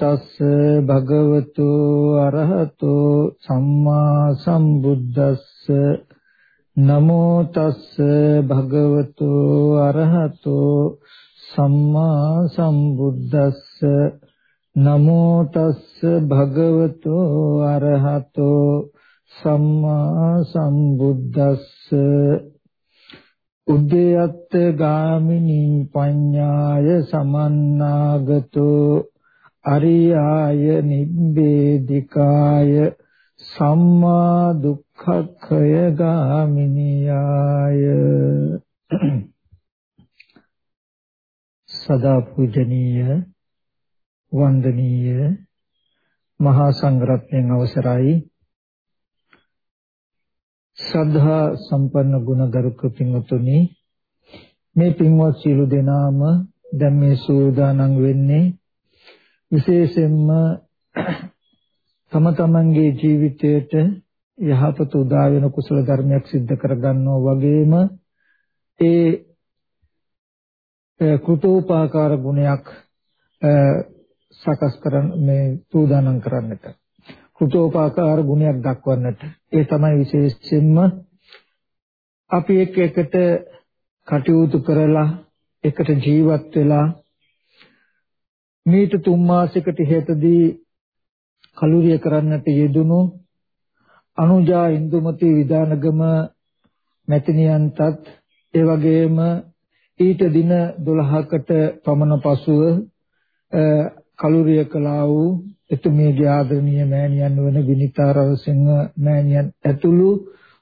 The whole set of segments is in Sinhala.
නමෝ තස් භගවතු අරහතෝ සම්මා සම්බුද්දස්ස. නමෝ තස් භගවතු අරහතෝ සම්මා සම්බුද්දස්ස. නමෝ තස් භගවතු අරහතෝ සම්මා සම්බුද්දස්ස. උද්දේයත් ගාමිනී පඤ්ඤාය සමන්නාගතෝ. අරියාය නිබ්බේධිකාය සම්මා දුක්ඛක්ඛය ගාමිනියාය. සදා පූජනීය වන්දනීය මහා සංඝරත්නයන් අවසරයි. ශ්‍රද්ධා සම්පන්න ගුණගරුක පින්වතුනි මේ පින්වත් සියලු දෙනාම දැන් මේ සූදානම් වෙන්නේ විශේෂයෙන්ම තම තමන්ගේ ජීවිතයට යහපත උදා වෙන කුසල ධර්මයක් સિદ્ધ කරගන්නවා වගේම ඒ කෘතෝපාකාර ගුණයක් සකස් කරන මේ සූදානම් කරන්නට කෘතෝපාකාර ගුණයක් දක්වන්නට ඒ තමයි විශේෂයෙන්ම අපි එක් එකට කටයුතු කරලා එකට ජීවත් වෙලා මීට තුන් මාසයකට ඉහතදී කලුරිය කරන්නට යෙදුණු අනුජා ඉන්දුමති විදානගම මැතිනියන්ටත් ඒ වගේම ඊට දින 12කට පමණ පසුව කලුරිය කළා වූ එතුමියගේ ආදරණීය මෑණියන් වන විනිතා රවසිංහ මෑණියන් ඇතුළු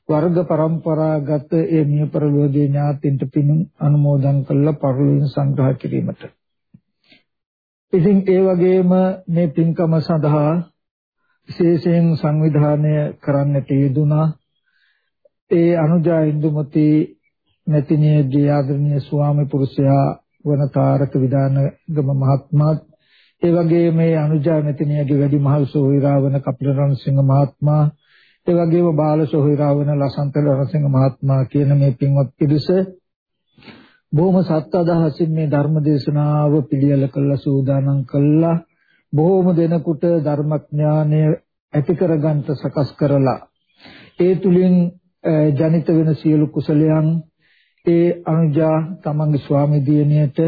වර්ග પરම්පරාගත ඒ මිය පරලෝකීය ඥාතින්ට පින් අනුමෝදන් කළ පරිලෝක සංග්‍රහ කිරීමට. ඉතින් ඒ වගේම මේ පින්කම සඳහා විශේෂයෙන් සංවිධානය කරන්නට යෙදුනා. ඒ අනුජා ඉන්දුමති මෙතිනියගේ ආදරණීය ස්වාමි පුරුෂයා වන තාරක විදානගම මහත්මයාත් ඒ වගේම මේ අනුජා මෙතනියගේ වැඩි මහල් සෝහිරාවන කපිලරණ සිංහ මහත්මයා ඒ වගේම බාල සෝහිරාවන ලසන්ත රණසිංහ මහත්මයා කියන මේ පින්වත් පිරිස බොහොම සත් අදහසින් මේ ධර්ම දේශනාව පිළියෙල කළා සූදානම් කළා බොහොම දෙනෙකුට ධර්මඥානය ඇති කරගන්න සකස් කරලා ඒ තුලින් ජනිත වෙන සියලු කුසලයන් ඒ අනුජා තමන්ගේ ස්වාමි දියණියට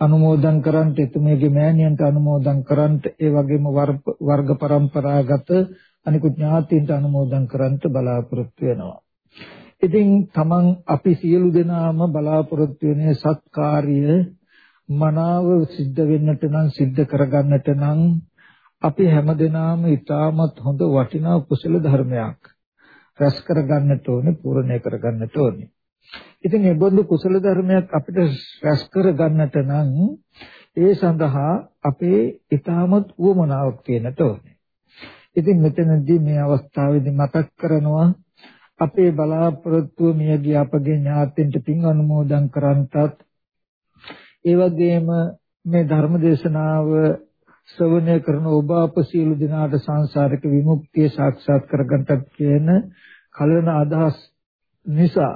අනුමෝදන් කරන්ට එතුමියගේ මෑණියන්ට අනුමෝදන් කරන්ට ඒ වගේම වර්ග પરම්පරාගත අනිකුත් ඥාතීන්ට අනුමෝදන් කරන්ට බලාපොරොත්තු වෙනවා. ඉතින් තමන් අපි සියලු දෙනාම බලාපොරොත්තු වෙන්නේ සත්කාර්ය මනාව සිද්ධ වෙන්නට නම් සිද්ධ කරගන්නට නම් අපි හැමදෙනාම ඊටමත් හොඳ වටිනා කුසල ධර්මයක් රැස් කරගන්නට ඕනේ පූර්ණේ කරගන්නට ඕනේ. ඉතින් මේ බඳු කුසල ධර්මයක් අපිට රැස් කර ගන්නට නම් ඒ සඳහා අපේ ඊටමත් උවමනාවක් තියෙනට ඕනේ. ඉතින් මෙතනදී මේ අවස්ථාවේදී මතක් කරනවා අපේ බලාපොරොත්තුව මියගිය අපගේ ඥාතීන්ට පින් අනුමෝදන් කරන්ටත් ඒ වගේම මේ ධර්ම දේශනාව ශ්‍රවණය කරන ඔබ අප සියලු දෙනාට සංසාරික විමුක්තිය සාක්ෂාත් කරගන්නට කියන කලන අදහස් නිසා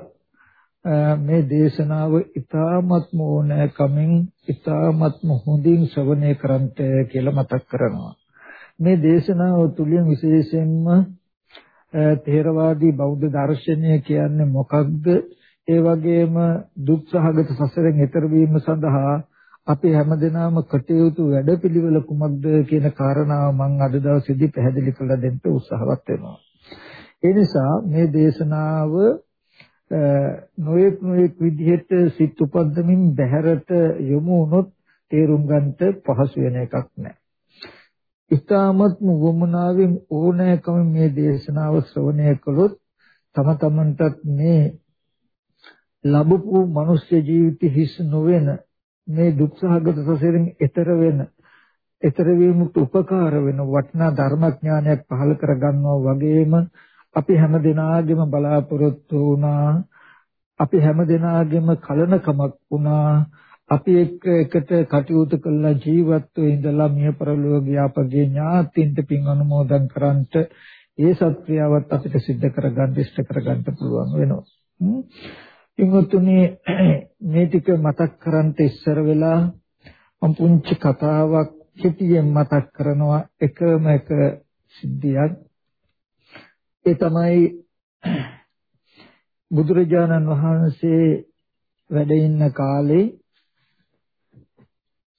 මේ දේශනාව ඊ타ත්ම ඕනෑකමින් ඊ타ත්ම හොඳින් ශ්‍රවණය කරන්ට කියලා මතක් කරනවා. මේ දේශනාව තුළින් විශේෂයෙන්ම තේරවාදී බෞද්ධ දර්ශනය කියන්නේ මොකක්ද? ඒ වගේම දුක්සහගත සසරෙන් එතර වීම සඳහා අපි හැමදෙනාම කටයුතු වැඩපිළිවෙල කුමක්ද කියන කාරණාව මම අද දවසේදී පැහැදිලි කරලා දෙන්න උත්සාහවත් වෙනවා. ඒ නිසා මේ දේශනාව නොයෙක් නොයෙක් විදිහට සිත් උපද්දමින් බහැරට යොමු වුණොත් තේරුම් ගන්නට පහසු වෙන එකක් නෑ. ඊටමත් වමනාවෙන් ඕනෑකම මේ දේශනාව ශ්‍රවණය කළොත් තම තමන්ටත් මේ ලැබපු මනුෂ්‍ය ජීවිත හිස් නොවන මේ දුක්සහගත සසරෙන් එතර වෙන එතර වීමට උපකාර වෙන වටිනා ධර්මඥානයක් පහළ කර ගන්නවා වගේම අපි හැම දිනාගෙම බලාපොරොත්තු වුණා අපි හැම දිනාගෙම කලනකමක් වුණා අපි එක්ක එකට කටයුතු කළා ජීවත්ව ඉඳලා මිය පරලෝකීය අපගේ ඥාතින්ට පින් අනුමෝදන් කරන්ට ඒ සත්‍යාවත් අපිට सिद्ध කරගන්න ඉෂ්ට කරගන්න පුළුවන් වෙනවා. පින්වත්නි මේ ටික මතක් කරන්ට ඉස්සර වෙලා මම පුංචි කතාවක් හිතියෙන් මතක් කරනවා එකම එක සිද්ධියක් ඒ තමයි බුදුරජාණන් වහන්සේ වැඩ ඉන්න කාලේ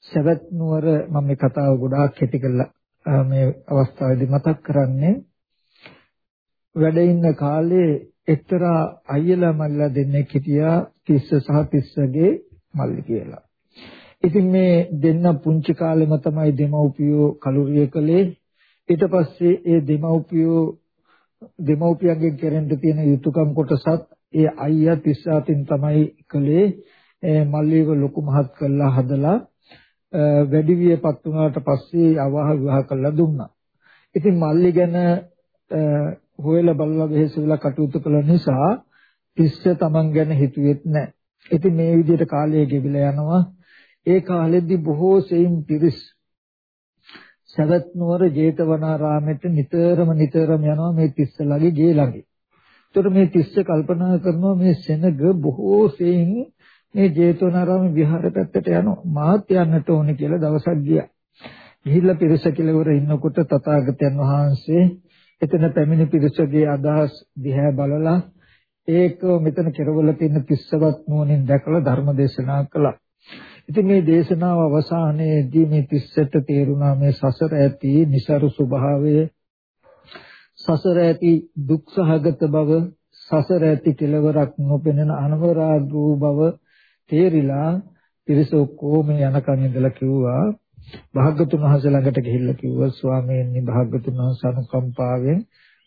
සවැත් නුවර මම මේ කතාව ගොඩාක් කෙටි කරලා මේ අවස්ථාවේදී මතක් කරන්නේ වැඩ ඉන්න කාලේ එක්තරා අයියලා මල්ලා දෙන්නෙක් හිටියා තිස්ස සහ තිස්සගේ මල්ලි කියලා. ඉතින් මේ දෙන්න පුංචි කාලෙම තමයි දෙමව්පියෝ කලුරිය කළේ. ඊට පස්සේ ඒ දෙමව්පියෝ දෙමව්පියන්ගෙන් කෙරෙන්න තියෙන යුතුයකම් කොටසත් ඒ අයියා තිස්සාතින් තමයි කළේ. මල්ලිව ලොකු මහත් කළා හදලා වැඩි වියපත් වුණාට පස්සේ අවාහ විවාහ කළා දුන්නා. ඉතින් මල්ලි ගැන හොයලා බලලා වෙහෙස වෙලා කටයුතු කළ නිසා තිස්ස තමන් ගැන හිතුවෙත් නැහැ. ඉතින් මේ විදිහට කාලය ගෙවිලා යනවා. ඒ කාලෙද්දී බොහෝ සෙයින් පිරිස් සවැත් නුවර ජේතවනාරාමෙට නිතරම නිතරම යනවා මේ තිස්සලගේ ගේ ළඟ. ඒතර මේ තිස්ස කල්පනා කරනවා මේ සෙනග බොහෝ සෙයින් මේ ජේතවනාරාම විහාර පැත්තට යනවා. මාත් යන්නට ඕනේ කියලා දවසක් ගියා. ගිහිල්ලා පිරිස කෙලවර ඉන්නකොට තථාගතයන් වහන්සේ එතන පැමිණි පිරිසගේ අදහස් දිහා බලලා ඒක මෙතන කෙරවල තියෙන තිස්සවත් නුවණින් දැකලා ධර්ම දේශනා කළා. ඉතින් මේ දේශනාව අවසානයේදී මේ තිස්සට තේරුණා මේ සසර ඇති નિසරු ස්වභාවය සසර ඇති දුක්සහගත බව සසර ඇති කෙලවරක් නොපෙනෙන අනවරාග වූ බව තේරිලා පිරිස ඔක්කොම යනකන් ඉඳලා කිව්වා භාග්‍යතුන් වහන්සේ ළඟට ගිහිල්ලා කිව්වා ස්වාමීනි භාග්‍යතුන් වහන්සේ අනුකම්පාවෙන්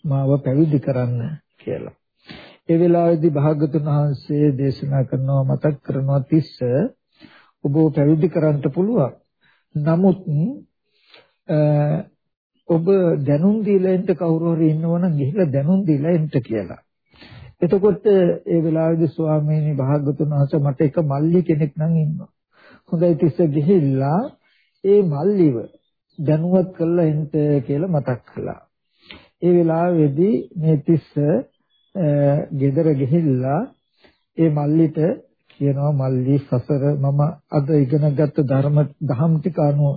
මාව පැවිදි කරන්න කියලා. ඒ වෙලාවේදී භාග්‍යතුන් වහන්සේ දේශනා කරනවා මතක් කරනවා තිස්ස ඔබ පැවිදි කරන්න පුළුවන්. නමුත් ඔබ දැනුම් දීලා එන්න කවුරු හරි ඉන්නවනම් ගිහිල්ලා දැනුම් දීලා එන්න කියලා. එතකොට ඒ වෙලාවේදී ස්වාමීනි භාග්‍යතුන් වහන්සේ මට එක මල්ලි කෙනෙක් නම් ඉන්නවා. හොඳයි තිස්ස ගිහිල්ලා ඒ මල්ලිව දැනුවත් කරලා එන්න කියලා මතක් කළා. ඒ වෙලාවේදී මේ තිස්ස ගෙදර ගිහිල්ලා ඒ මල්ලිට කියනවා මල්ලි සසර මම අද ඉගෙනගත්ත ධර්ම දහම් ටික අනුව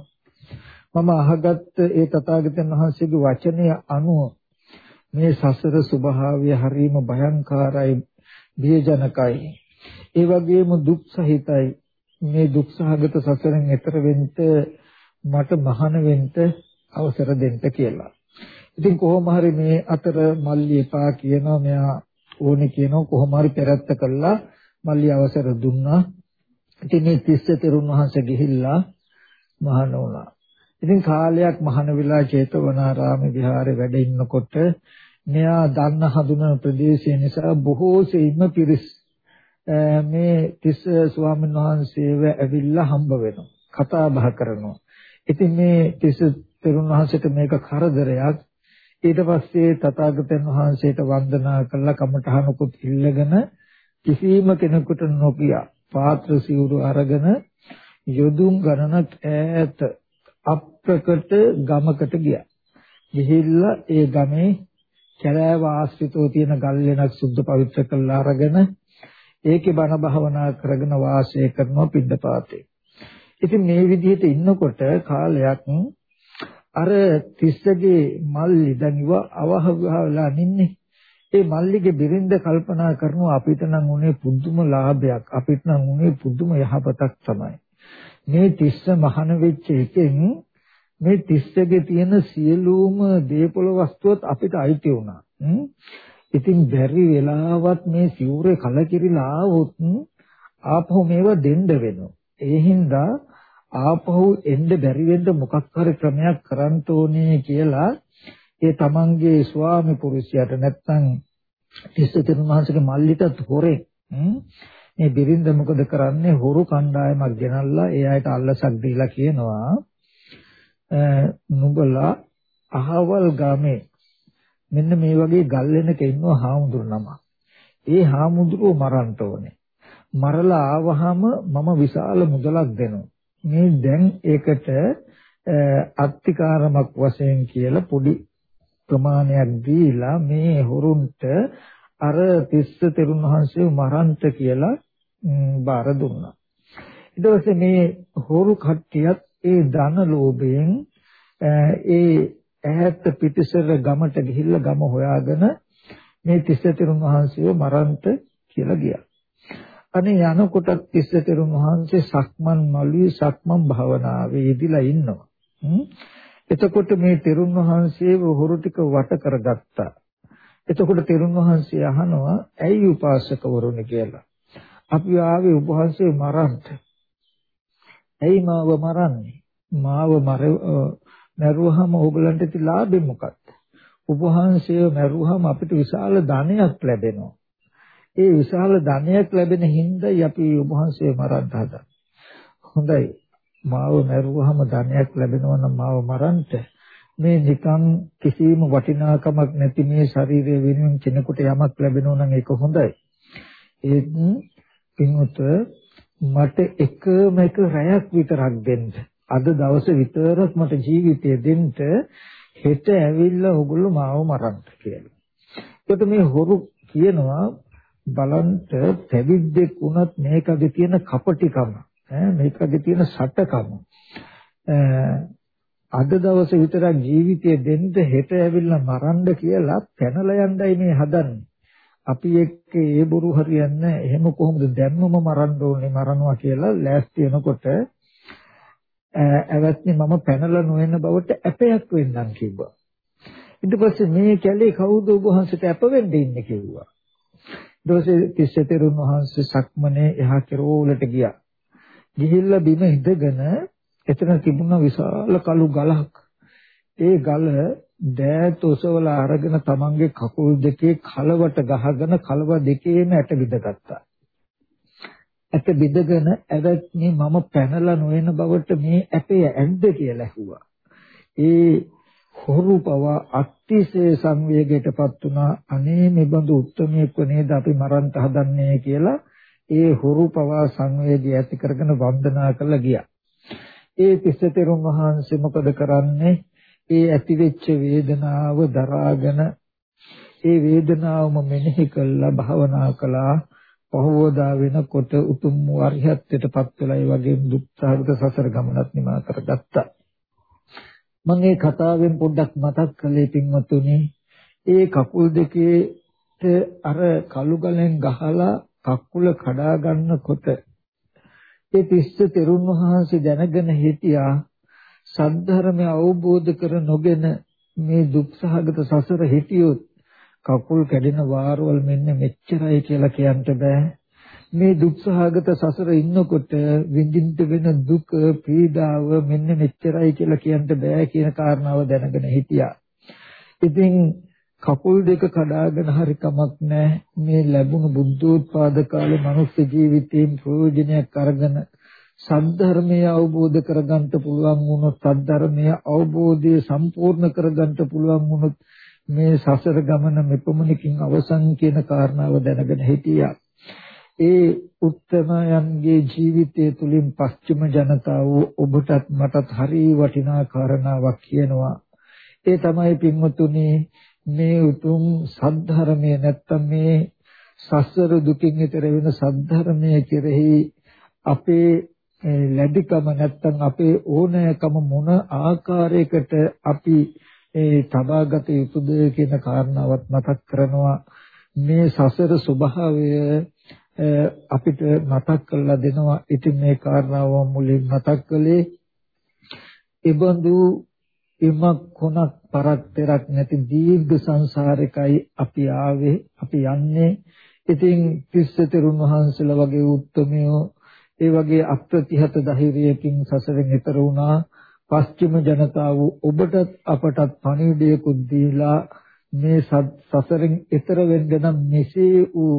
මම අහගත්ත ඒ තථාගතයන් වහන්සේගේ වචනය අනුව මේ සසර ස්වභාවය හරීම භයංකාරයි බියජනකයි ඒ වගේම දුක් සහිතයි මේ දුක්සහගත සසරෙන් එතර වෙන්න මට මහාන වෙන්න අවසර දෙන්න කියලා. ඉතින් කොහොම හරි මේ අතර මල්ලි එපා කියනවා මෙයා ඕනේ කියනවා කොහොම හරි පෙරත්ත කළා මල්ලි අවසර දුන්නා. ඉතින් මේ තිස්ස තෙරුන් වහන්සේ ගිහිල්ලා මහාන වුණා. ඉතින් කාලයක් මහාන විලා චේතවනාරාමේ විහාරේ වැඩ ඉන්නකොට මෙයා දන්න හඳුනන ප්‍රදේශය නිසා බොහෝ සෙයින්ම පිරිස් මේ තිස්ස ස්වාමීන් වහන්සේව ඇවිල්ලා හම්බ වෙනවා. කතා බහ කරනවා. ඉතින් මේ තිස්ස තෙරුන් වහන්සේට මේක කරදරයක්. ඊට පස්සේ තථාගතයන් වහන්සේට වන්දනා කළා කමඨහනකුත් ඉල්ලගෙන කිසිම කෙනෙකුට නොකිය පාත්‍ර සිවුරු අරගෙන යොදුන් ගණනක් ඈත අප්‍රකට ගමකට ගියා. ගිහිල්ලා ඒ ගමේ කැලෑව ආශ්‍රිතව තියෙන ගල් වෙනක් සුද්ධ පවිත්‍ර කරලා අරගෙන ඒකේ බණ භාවනා කරගෙන වාසය කරනවා පිද්දපාතේ. ඉතින් මේ විදිහට ඉන්නකොට කාලයක් අර තිස්සගේ මල්ලි දැන් ඉව අවහවලා නින්නේ. ඒ මල්ලිගේ බිරින්ද කල්පනා කරනවා අපිට නම් උනේ පුදුම ලාභයක්. අපිට නම් උනේ පුදුම යහපතක් තමයි. මේ තිස්ස මහන වෙච්ච එකෙන් මේ තිස්සගේ තියෙන සියලුම දේපොළ වස්තුවත් අපිට අයිති වුණා. ඉතින් බැරි වෙලාවත් මේ සිවුරේ කලකිරිලා ආවොත් ආපහු මේවා දෙන්න වෙනවා. ඒ හින්දා ආපහු එන්න බැරි වෙන්න මොකක් හරි ක්‍රමයක් කරන්න ඕනේ කියලා ඒ තමන්ගේ ස්වාමි පුරුෂයාට නැත්තම් තිස්සතෙන් මහන්සේගේ මල්ලිටත් හොරේ මේ බිරින්ද මොකද කරන්නේ? හොරු කණ්ඩායමක් ගෙනල්ලා ඒ අයට අල්ලසක් දීලා කියනවා. නුඹලා අහවල් ගමේ මෙන්න මේ වගේ ගල් වෙනක ඉන්නවා හාමුදුරු නම. ඒ හාමුදුරුව මරන්න ඕනේ. මරලා ආවහම මම විශාල මුදලක් දෙනවා. මේ දැන් ඒකට අත්තිකාරමක් වශයෙන් කියලා පොඩි ප්‍රමාණයක් දීලා මේ හොරුන්ට අර තිස්ස තෙරුන් වහන්සේ මරන්ට කියලා බාර දුන්නා. ඊට පස්සේ මේ හොරු කට්ටියත් ඒ ධන ලෝභයෙන් ඒ ඈත පිටිසර ගමට ගිහිල්ලා ගම හොයාගෙන මේ තිස්සතරුන් වහන්සේව මරන්ට කියලා ගියා. අනේ යනකොට තිස්සතරුන් වහන්සේ සක්මන් මළුවේ සක්මන් භාවනාවේ යෙදিলা ඉන්නවා. එතකොට මේ තෙරුන් වහන්සේව හොරු ටික වට කරගත්තා. එතකොට තෙරුන් වහන්සේ අහනවා ඇයි උපාසකවරුනි කියලා. අපි ආවේ උපහාසයේ මරන්න. ඇයි මාව මරන්නේ? මාව මරුවහම ඕගලන්ට ඇති ලාභෙ මොකක්ද? උපහාසයේ මරුවහම අපිට විශාල ධනයක් ලැබෙනවා. ඒ විශාල ධනයක් ලැබෙන හින්දායි අපි උපහාසයේ මරන්න හදන්නේ. හොඳයි. මාව මරුවහම ධනයක් ලැබෙනවා නම් මාව මරන්න මේ නිකන් කිසිම වටිනාකමක් නැති මේ ශරීරය වෙනුවෙන් කෙනෙකුට යමක් ලැබෙනවා නම් ඒක හොඳයි. ඒත් පින්වත මට එකම එක රැයක් විතරක් දෙන්න. අද දවසේ විතරක් මට ජීවිතය දෙන්න හෙට ඇවිල්ලා ඔගොල්ලෝ මාව මරන්න කියලා. ඒකට මේ හොරු කියනවා බලන්ට පැවිද්දෙක් වුණත් මේකගේ තියෙන කපටිකම ඈ මේකගේ තියෙන සටකම අද දවසේ විතරක් ජීවිතය දෙන්න හෙට ඇවිල්ලා මරන්න කියලා පැනලා යන්නයි මේ හදන්නේ. අපි එක්ක ඒ බොරු හරියන්නේ එහෙම කොහොමද දැම්මම මරන්න ඕනේ මරනවා කියලා ලෑස්ති වෙනකොට ඇවැත්නි මම පැනලා නොවන බවට ඇපයක් වෙන්නම් කිව්වා. ඊට පස්සේ මේ කැලේ කවුද ඔබ වහන්සේට ඇප වෙන්න ඉන්නේ කිව්වා. ඊට පස්සේ තිස්සතෙරුන් වහන්සේ සක්මනේ එහා කෙරෝලට ගියා. ගිහිල්ලා බිම ඉඳගෙන එතන තිබුණ විශාල කළු ගලක්. ඒ ගල දෑත් ඔසවලා අරගෙන තමන්ගේ කකුල් දෙකේ කලවට ගහගෙන කලව දෙකේම ඇට බිඳගත්තා. ඇට බිඳගෙන ඇවැත්නි මම පැනලා නොවන බවට මේ ඇපේ ඇද්ද කියලා ඇහුවා. ඒ හොරු පව අතිශය සංවේගයටපත් වුණා. අනේ මෙබඳු උත්මයෙක් නේද අපි මරන්ට හදන්නේ කියලා ඒ හොරු පව සංවේගය ඇති කරගෙන වන්දනා කළා ගියා. ඒ තිස්සතෙරුන් වහන්සේ මොකද කරන්නේ? ඒ ඇතිවෙච්ච වේදනාව දරාගෙන ඒ වේදනාවම මෙනෙහි කළා භාවනා කළා. පහවදා වෙනකොට උතුම් වරිහත්ත්වයටපත් වෙලා ඒ වගේ දුක්ඛාගත සසර ගමනක් නිමා කරගත්තා. මම මේ කතාවෙන් පොඩ්ඩක් මතක් කළේ පින්වතුනි ඒ කකුල් දෙකේ අර කළු ගලෙන් ගහලා කකුල කඩා ගන්නකොට ඒ තිස්ස තෙරුන් වහන්සේ දැනගෙන හිටියා සද්ධර්මය අවබෝධ කර නොගෙන මේ දුක්සහගත සසර හිටියොත් කකුල් කැඩෙන වාරවල් මෙන්න මෙච්චරයි කියලා කියන්න බෑ. මේ දුක්සහගත සසර ඉන්නකොට විඳින්න වෙන දුක පීඩාව මෙන්න මෙච්චරයි කියලා කියන්න බෑ කියන කාරණාව දැනගෙන හිටියා. ඉතින් කකුල් දෙක කඩාගෙන හරි කමක් නැහැ මේ ලැබුණු බුද්ධෝත්පාද කාලේ මනුස්ස ජීවිතයෙන් ප්‍රයෝජනයක් අරගෙන සද්ධර්මය අවබෝධ කරගන්න පුළුවන් වුණොත් සද්ධර්මය අවබෝධය සම්පූර්ණ කරගන්න පුළුවන් වුණොත් මේ සසර ගමන මෙපමණකින් අවසන් කියන කාරණාව දැනගෙන හිටියා. ඒ උත්තමයන්ගේ ජීවිතය තුළින් පස්චිම ජනතාව ඔබටත් මටත් හරි වටිනා කාරණාවක් කියනවා. ඒ තමයි පින්වතුනි මේ උතුම් සද්ධර්මය නැත්තම් මේ සසර දුකින් ඈතර වෙන සද්ධර්මය කෙරෙහි අපේ ලැබිකම නැත්තම් අපේ ඕනෑකම මොන ආකාරයකට අපි ඒ තබාගත යුතුද කියන කාරණාවත් මතක් කරනවා. මේ සසර ස්වභාවය අපිට මතක් කරලා දෙනවා. ඉතින් මේ කාරණාව මුලින් මතක් කළේ ඉබඳු ඉමක් කොනක් පරක් පෙරක් නැති දීර්ඝ සංසාරිකයි අපි ආවේ අපි යන්නේ. ඉතින් තිස්සතරුන් වහන්සේලා වගේ උත්මයෝ ඒ වගේ අප්‍රතිහත ධෛර්යයකින් සසරෙන් එතර වුණා පස්චිම ජනතාව ඔබටත් අපටත් පණිවිඩයකුත් දීලා මේ සසරෙන් එතර වෙන්න නම් මෙසේ වූ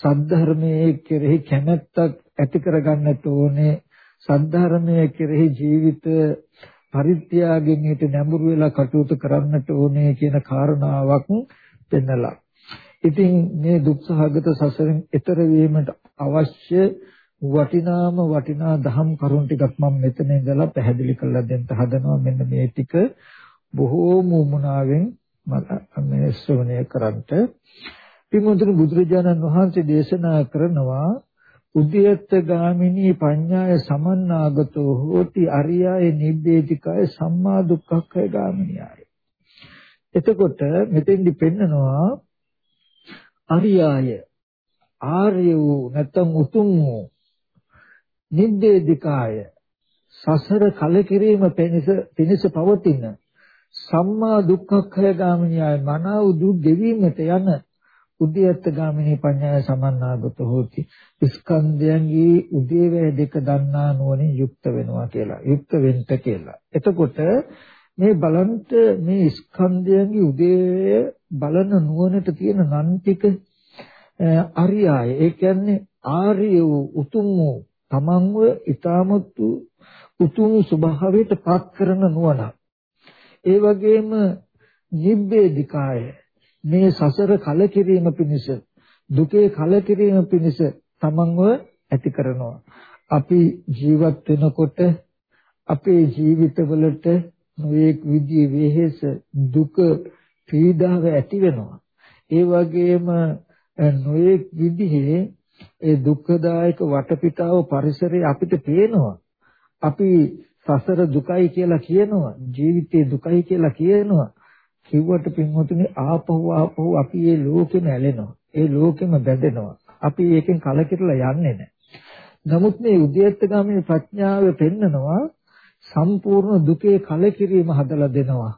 සද්ධර්මයේ කෙරෙහි කැමැත්තක් ඇති කරගන්නට ඕනේ සද්ධර්මයේ කෙරෙහි ජීවිත පරිත්‍යාගයෙන් ඊට නැඹුරු වෙලා කටයුතු කරන්නට ඕනේ කියන කාරණාවක් පෙන්නලා. ඉතින් මේ දුක්සහගත සසරෙන් එතර වීමට අවශ්‍ය වටිනාම වටිනා දහම් කරුණු ටිකක් මම මෙතන ඉඳලා පැහැදිලි කරලා දෙන්න හදනවා මෙන්න මේ ටික බොහෝම උමනාවෙන් මේ ශ්‍රවණය කරන්ට පින්වතුනි බුදුරජාණන් වහන්සේ දේශනා කරනවා උද්‍යත්ත ගාමිනී පඤ්ඤාය සමන්නාගතෝ හෝති අරියාය නිබ්බේධිකාය සම්මා දුක්ඛක්ඛය ගාමිනියයි. එතකොට මෙතෙන්දි පෙන්නනවා අරියාය ආර්ය වූ නැත්නම් උතුම් වූ නිබ්බේධිකාය සසර කලකිරීම පිණිස පිණිස පවතින සම්මා දුක්ඛක්ඛය ගාමිනියයි මනාව දුක් ගෙවීමට යන උද්‍යත්ත ගාමිනී පඤ්ඤාය සමන්නාගත හොති ස්කන්ධයන්ගේ උදේවැය දෙක දන්නා නුවණින් යුක්ත වෙනවා කියලා යුක්ත වෙන්න කියලා. එතකොට මේ බලන්ට මේ ස්කන්ධයන්ගේ උදේවැය බලන නුවණට තියෙන නම් ටික අරියාය. ඒ කියන්නේ ආර්ය වූ උතුම් වූ තමන්ව ඊ타මත් උතුම් ස්වභාවයට පත් කරන නුවණ. ඒ වගේම නිබ්බේධිකාය මේ සසර කලකිරීම පිණිස දුකේ කලකිරීම පිණිස තමන්ව ඇති කරනවා. අපි ජීවත් වෙනකොට අපේ ජීවිතවලට නොඑක් විදිහේ වෙහෙස දුක පීඩාව ඇති වෙනවා. ඒ වගේම නොඑක් විදිහේ ඒ දුක්ඛදායක වටපිටාව පරිසරය අපිට පේනවා. අපි සසර දුකයි කියලා කියනවා ජීවිතේ දුකයි කියලා කියනවා. කිව්වට පින්වතුනි ආපහු ආපහු අපි මේ ලෝකෙම ඇලෙනවා. ඒ ලෝකෙම බැඳෙනවා. අපි ඒකෙන් කලකිරලා යන්නේ නැහැ. නමුත් මේ උද්‍යත්තගාමී ප්‍රඥාව පෙන්නනවා සම්පූර්ණ දුකේ කලකිරීම හදලා දෙනවා.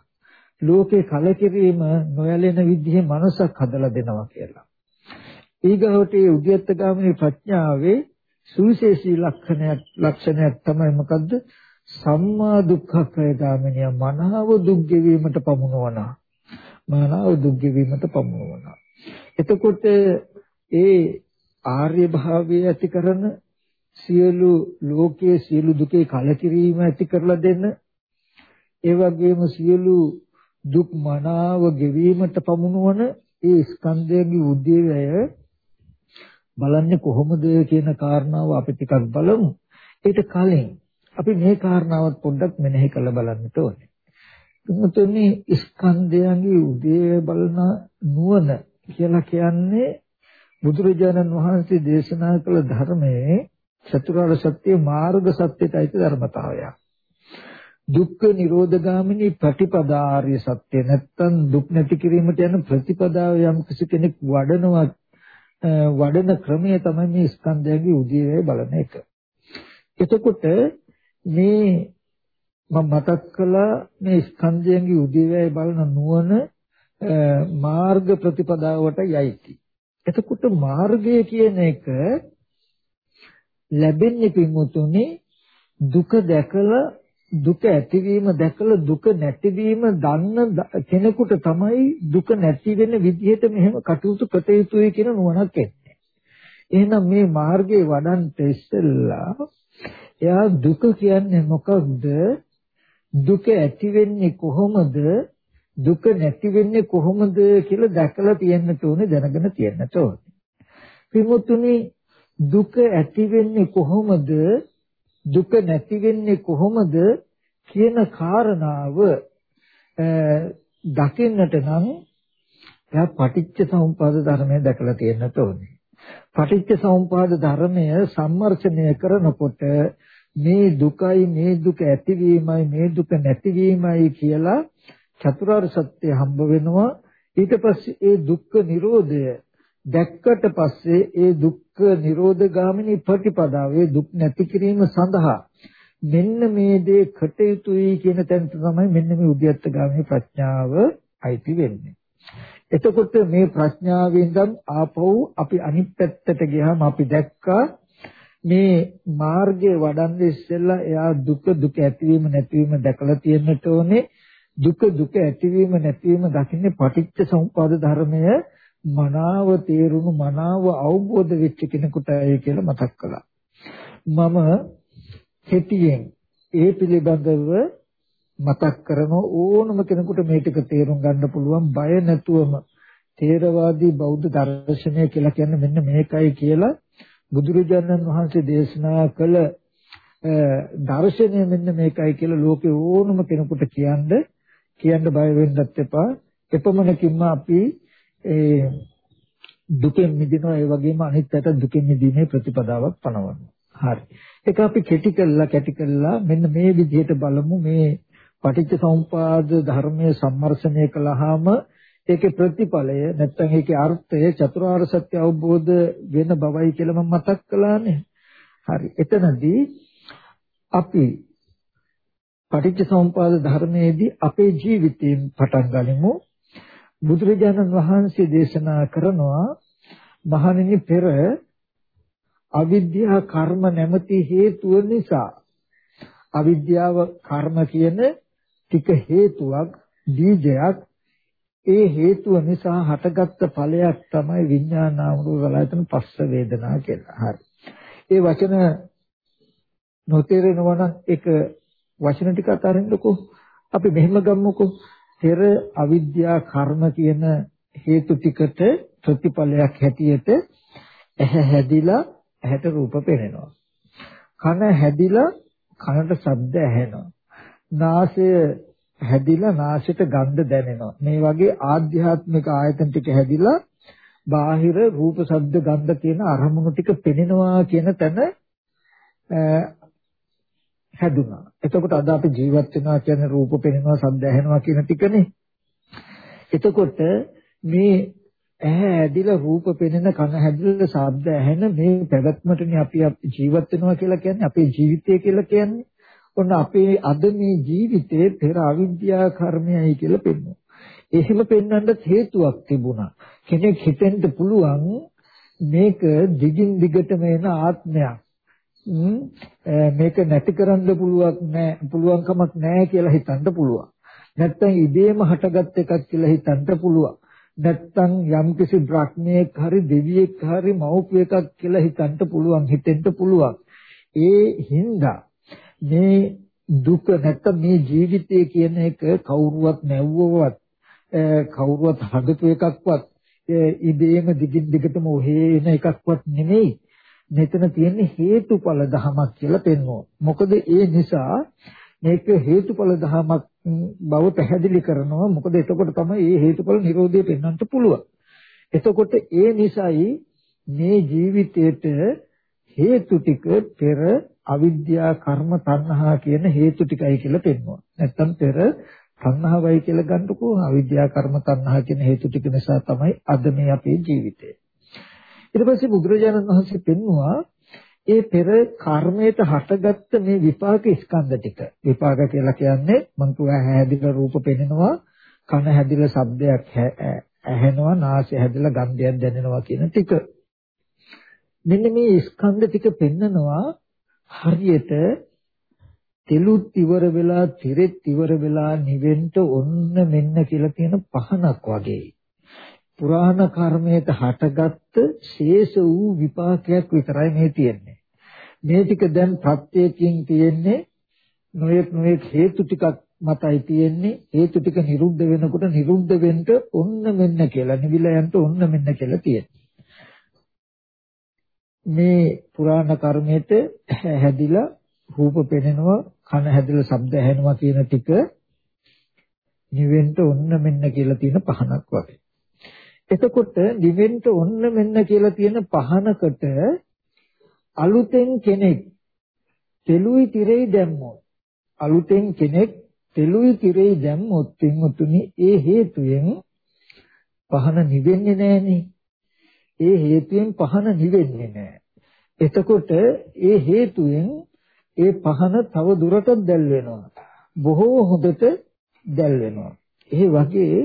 ලෝකේ කලකිරීම නොයැලෙන විදිහේ මනසක් හදලා දෙනවා කියලා. ඊගොට මේ උද්‍යත්තගාමී ප්‍රඥාවේ සුවිශේෂී ලක්ෂණයක් ලක්ෂණයක් තමයි මොකද්ද? සම්මා දුක්ඛක්ඛය ගාමිනිය මනාව දුක් ගෙවීමට පමුණවන මනාව දුක් ගෙවීමට පමුණවන එතකොට ඒ ආර්ය භාවය ඇති කරන සියලු ලෝකයේ සියලු දුකේ කලකිරීම ඇති කරලා දෙන්න ඒ වගේම සියලු දුක් මනාව ගෙවීමට පමුණවන ඒ ස්කන්ධයන්ගේ උද්දේවය බලන්නේ කොහොමද කියන කාරණාව අපි ටිකක් බලමු ඊට කලින් අපි මේ කාරණාවත් පොඩ්ඩක් මෙනෙහි කරලා බලන්නට ඕනේ. තුන්වෙනි ස්කන්ධයන්ගේ උදේ බලන නුවණ කියලා කියන්නේ බුදුරජාණන් වහන්සේ දේශනා කළ ධර්මයේ චතුරාර්ය සත්‍ය මාර්ග සත්‍යයටයි ධර්මතාවය. දුක්ඛ නිරෝධගාමිනී ප්‍රතිපදාාර්ය සත්‍ය නැත්තම් දුක් නැති කිරීමට යන ප්‍රතිපදාව යම් කෙනෙක් වඩනවා වඩන ක්‍රමය තමයි මේ ස්කන්ධයන්ගේ උදේවැය බලන එක. එතකොට මේ මම මතක් කළා මේ ස්කන්ධයන්ගේ උදේවැය බලන නුවණ මාර්ග ප්‍රතිපදාවට යයිති. එතකොට මාර්ගය කියන එක ලැබෙන්නේ පින්වතුනි දුක දැකලා දුක ඇතිවීම දැකලා දුක නැතිවීම දන්න කෙනෙකුට තමයි දුක නැති වෙන විදිහට මෙහෙම කටයුතු කළ යුතුයි කියන නුවණක් එන්නේ. එහෙනම් මේ මාර්ගේ වඩන්ට ඉස්සෙල්ලා එයා දුක කියන්නේ මොකක්ද? දුක ඇති වෙන්නේ කොහොමද? දුක නැති වෙන්නේ කොහොමද කියලා දැකලා තියෙන්න ඕනේ දැනගෙන තියෙන්න ඕනේ. පිමුතුනි දුක ඇති වෙන්නේ කොහොමද? දුක නැති වෙන්නේ කොහොමද කියන කාරණාව දකින්නට නම් එයා පටිච්ච සමුප්පාද ධර්මය දැකලා තියෙන්න ඕනේ. පටිච්ච සමුප්පාද ධර්මය සම්මර්ෂණය කරනකොට මේ දුකයි මේ දුක ඇතිවීමයි මේ දුක නැතිවීමයි කියලා චතුරාර්ය සත්‍ය හම්බ වෙනවා ඊට පස්සේ ඒ දුක්ඛ නිරෝධය දැක්කට පස්සේ ඒ දුක්ඛ නිරෝධ ගාමිනී ප්‍රතිපදාවේ දුක් නැති කිරීම සඳහා මෙන්න මේ දේ කටයුතුයි කියන තැන තමයි මෙන්න මේ උද්‍යත්ත ගාමිනී ප්‍රඥාව අයිති වෙන්නේ. එතකොට මේ ප්‍රඥාවෙන් දැන් ආපහු අපි අනිත් පැත්තට ගියාම අපි දැක්කා මේ මාර්ගයේ වඩන්නේ ඉස්සෙල්ලා එයා දුක දුක ඇතිවීම නැතිවීම දැකලා තියෙන්නට ඕනේ. දුක දුක ඇතිවීම නැතිවීම දකින්නේ පටිච්ච සමුප්පාද ධර්මය මනාව තේරුණු මනාව අවබෝධ වෙච්ච කෙනෙකුටයි කියලා මතක් කළා. මම කෙටියෙන් ඒ පිළිබඳව මතක් කරන ඕනම කෙනෙකුට මේ ටික තේරුම් ගන්න පුළුවන්. බය නැතුවම තේරවාදී බෞද්ධ දර්ශනය කියලා කියන්නේ මෙන්න මේකයි කියලා බුදුරජාණන් වහන්සේ දේශනා කළ දර්ශනය මෙන්න මේකයි කියලා ලෝකේ ඕනම කෙනෙකුට කියන්න කියන්න බය වෙන්නත් එපා. එපමණකින්ම අපි ඒ දුකෙන් මිදෙනවා. ඒ වගේම අනිත් පැත්ත දුකෙන් මිදීමේ ප්‍රතිපදාවක් පනවනවා. හරි. ඒක අපි කෙටි කළා කැටි කළා මෙන්න මේ විදිහට බලමු මේ පටිච්ච සමුපාද ධර්මයේ සම්මර්ෂණය කළාම ඒකේ ප්‍රතිඵලය නැත්නම් ඒකේ අර්ථය චතුරාර්ය සත්‍ය අවබෝධ වෙන බවයි කියලා මම මතක් කළානේ. හරි. එතනදී අපි පටිච්ච සමුපාද ධර්මයේදී අපේ ජීවිතයෙන් පටන් ගනිමු. බුදුරජාණන් වහන්සේ දේශනා කරනවා මහණෙනි පෙර අවිද්‍යා කර්ම නැමැති හේතුව නිසා අවිද්‍යාව කර්ම කියන ටික හේතුවක් බීජයක් ඒ හේතුව නිසා හටගත්ත ඵලයක් තමයි විඥානාම රූප වලයන් පස්ස වේදනා කියලා. හරි. ඒ වචන නොතේරෙනවා නම් ඒක වචන ටික අතරින්නකෝ. අපි මෙහෙම ගමුකෝ. පෙර අවිද්‍යා කර්ම කියන හේතු ටිකට ප්‍රතිඵලයක් හැටියට ඇහැ හැදිලා ඇහැට රූප පෙනෙනවා. කන හැදිලා කනට ශබ්ද ඇහෙනවා. නාසය හැදිලා නාසයට ගන්ධ දැනෙනවා. මේ වගේ ආධ්‍යාත්මික ආයතන ටික හැදිලා බාහිර රූප ශබ්ද ගන්ධ කියන අරමුණු ටික පෙනෙනවා කියන තැන හැදුනා. එතකොට අද අපි ජීවත් වෙනවා කියන්නේ රූප පෙනෙනවා ශබ්ද ඇහෙනවා කියන ටිකනේ. එතකොට මේ ඇහැ ඇදිලා රූප පෙනෙන කන හැදිලා ශබ්ද ඇහෙන මේ පැවැත්මටනේ අපි ජීවත් වෙනවා කියලා කියන්නේ අපේ ජීවිතය කියලා කියන්නේ. ඔන්න අපේ අද මේ ජීවිතේ පෙර අවිද්‍යා කර්මයයි කියලා පෙන්වනවා. එහෙම පෙන්වන්න හේතුවක් තිබුණා. කෙනෙක් හිතෙන්න පුළුවන් මේක දිගින් දිගටම එන ආත්මයක්. මේක නැති කරන්න පුළුවක් නෑ පුළුවන්කමක් නෑ කියලා හිතන්න පුළුවන්. නැත්තම් ඉබේම හටගත් එකක් කියලා හිතන්න පුළුවන්. නැත්තම් යම්කිසි බ්‍රහ්මයෙක් හරි දෙවියෙක් හරි මව්පියෙක් කියලා හිතන්න පුළුවන් හිතෙන්න පුළුවන්. ඒ හින්දා මේ දුක නැත්තම් මේ ජීවිතය කියන එක කවුරුවත් නැව්වවත් කවුරුවත් හදපු එකක්වත් ඉබේම දිගින් දිගටම ඔහේ එන එකක්වත් නෙමෙයි මෙතන තියෙන්නේ හේතුඵල ධමයක් කියලා පෙන්වනවා මොකද ඒ නිසා මේක හේතුඵල ධමයක් බව පැහැදිලි කරනවා මොකද එතකොට තමයි මේ හේතුඵල නිරෝධය පෙන්වන්න පුළුවන් එතකොට ඒ නිසායි මේ ජීවිතේට හේතු ටික පෙර අවිද්‍යා කර්ම තණ්හා කියන හේතු ටිකයි කියලා පෙන්වනවා. නැත්තම් පෙර තණ්හාවයි කියලා ගන්නකො අවිද්‍යා කර්ම තණ්හා කියන හේතු ටික නිසා තමයි අද මේ අපේ ජීවිතේ. ඊට පස්සේ බුදුරජාණන් වහන්සේ පෙන්වුවා ඒ පෙර කර්මයට හටගත්ත මේ විපාක ස්කන්ධ ටික. විපාක කියලා කියන්නේ මං කියවා හැදිලා රූප පෙනෙනවා, කන හැදිලා ශබ්දයක් ඇහෙනවා, නාසය හැදිලා ගන්ධයක් දැනෙනවා කියන ටික. මෙන්න මේ ස්කන්ධ ටික පෙන්නනවා හරියට තෙලුත් ඉවර වෙලා තිරෙත් ඉවර වෙලා නිවෙන්න ඔන්න මෙන්න කියලා තියෙන පහනක් වගේ. පුරාණ කර්මයට හටගත්ත ශේෂ වූ විපාකයක් විතරයි මේ තියෙන්නේ. මේ ටික දැන් ප්‍රත්‍යයෙන් තියෙන්නේ නොයෙක් නොයෙක් හේතු ටිකක් මතයි තියෙන්නේ හේතු ටික නිරුද්ධ වෙනකොට නිරුද්ධ වෙන්න ඔන්න මෙන්න කියලා නිවිලා යන්න ඔන්න මෙන්න කියලා තියෙන්නේ. මේ පුරාණ කර්මයට හැදිලා රූප පෙනෙනවා කන හැදිලා ශබ්ද ඇහෙනවා කියන ටික නිවෙන්න ඔන්න මෙන්න කියලා තියෙන පහනක් වගේ. එතකොට නිවෙන්න ඔන්න මෙන්න කියලා තියෙන පහනකට අලුතෙන් කෙනෙක් තෙලුයි තිරෙයි දැම්මොත් අලුතෙන් කෙනෙක් තෙලුයි තිරෙයි දැම්මොත් පින්වතුනි ඒ හේතුයෙන් පහන නිවෙන්නේ නැහනේ. ඒ හේතුයෙන් පහන නිවෙන්නේ නැහැ. එතකොට ඒ හේතුයෙන් ඒ පහන තව දුරටත් දැල් වෙනවා. බොහෝ හොඳට දැල් වෙනවා. ඒ වගේ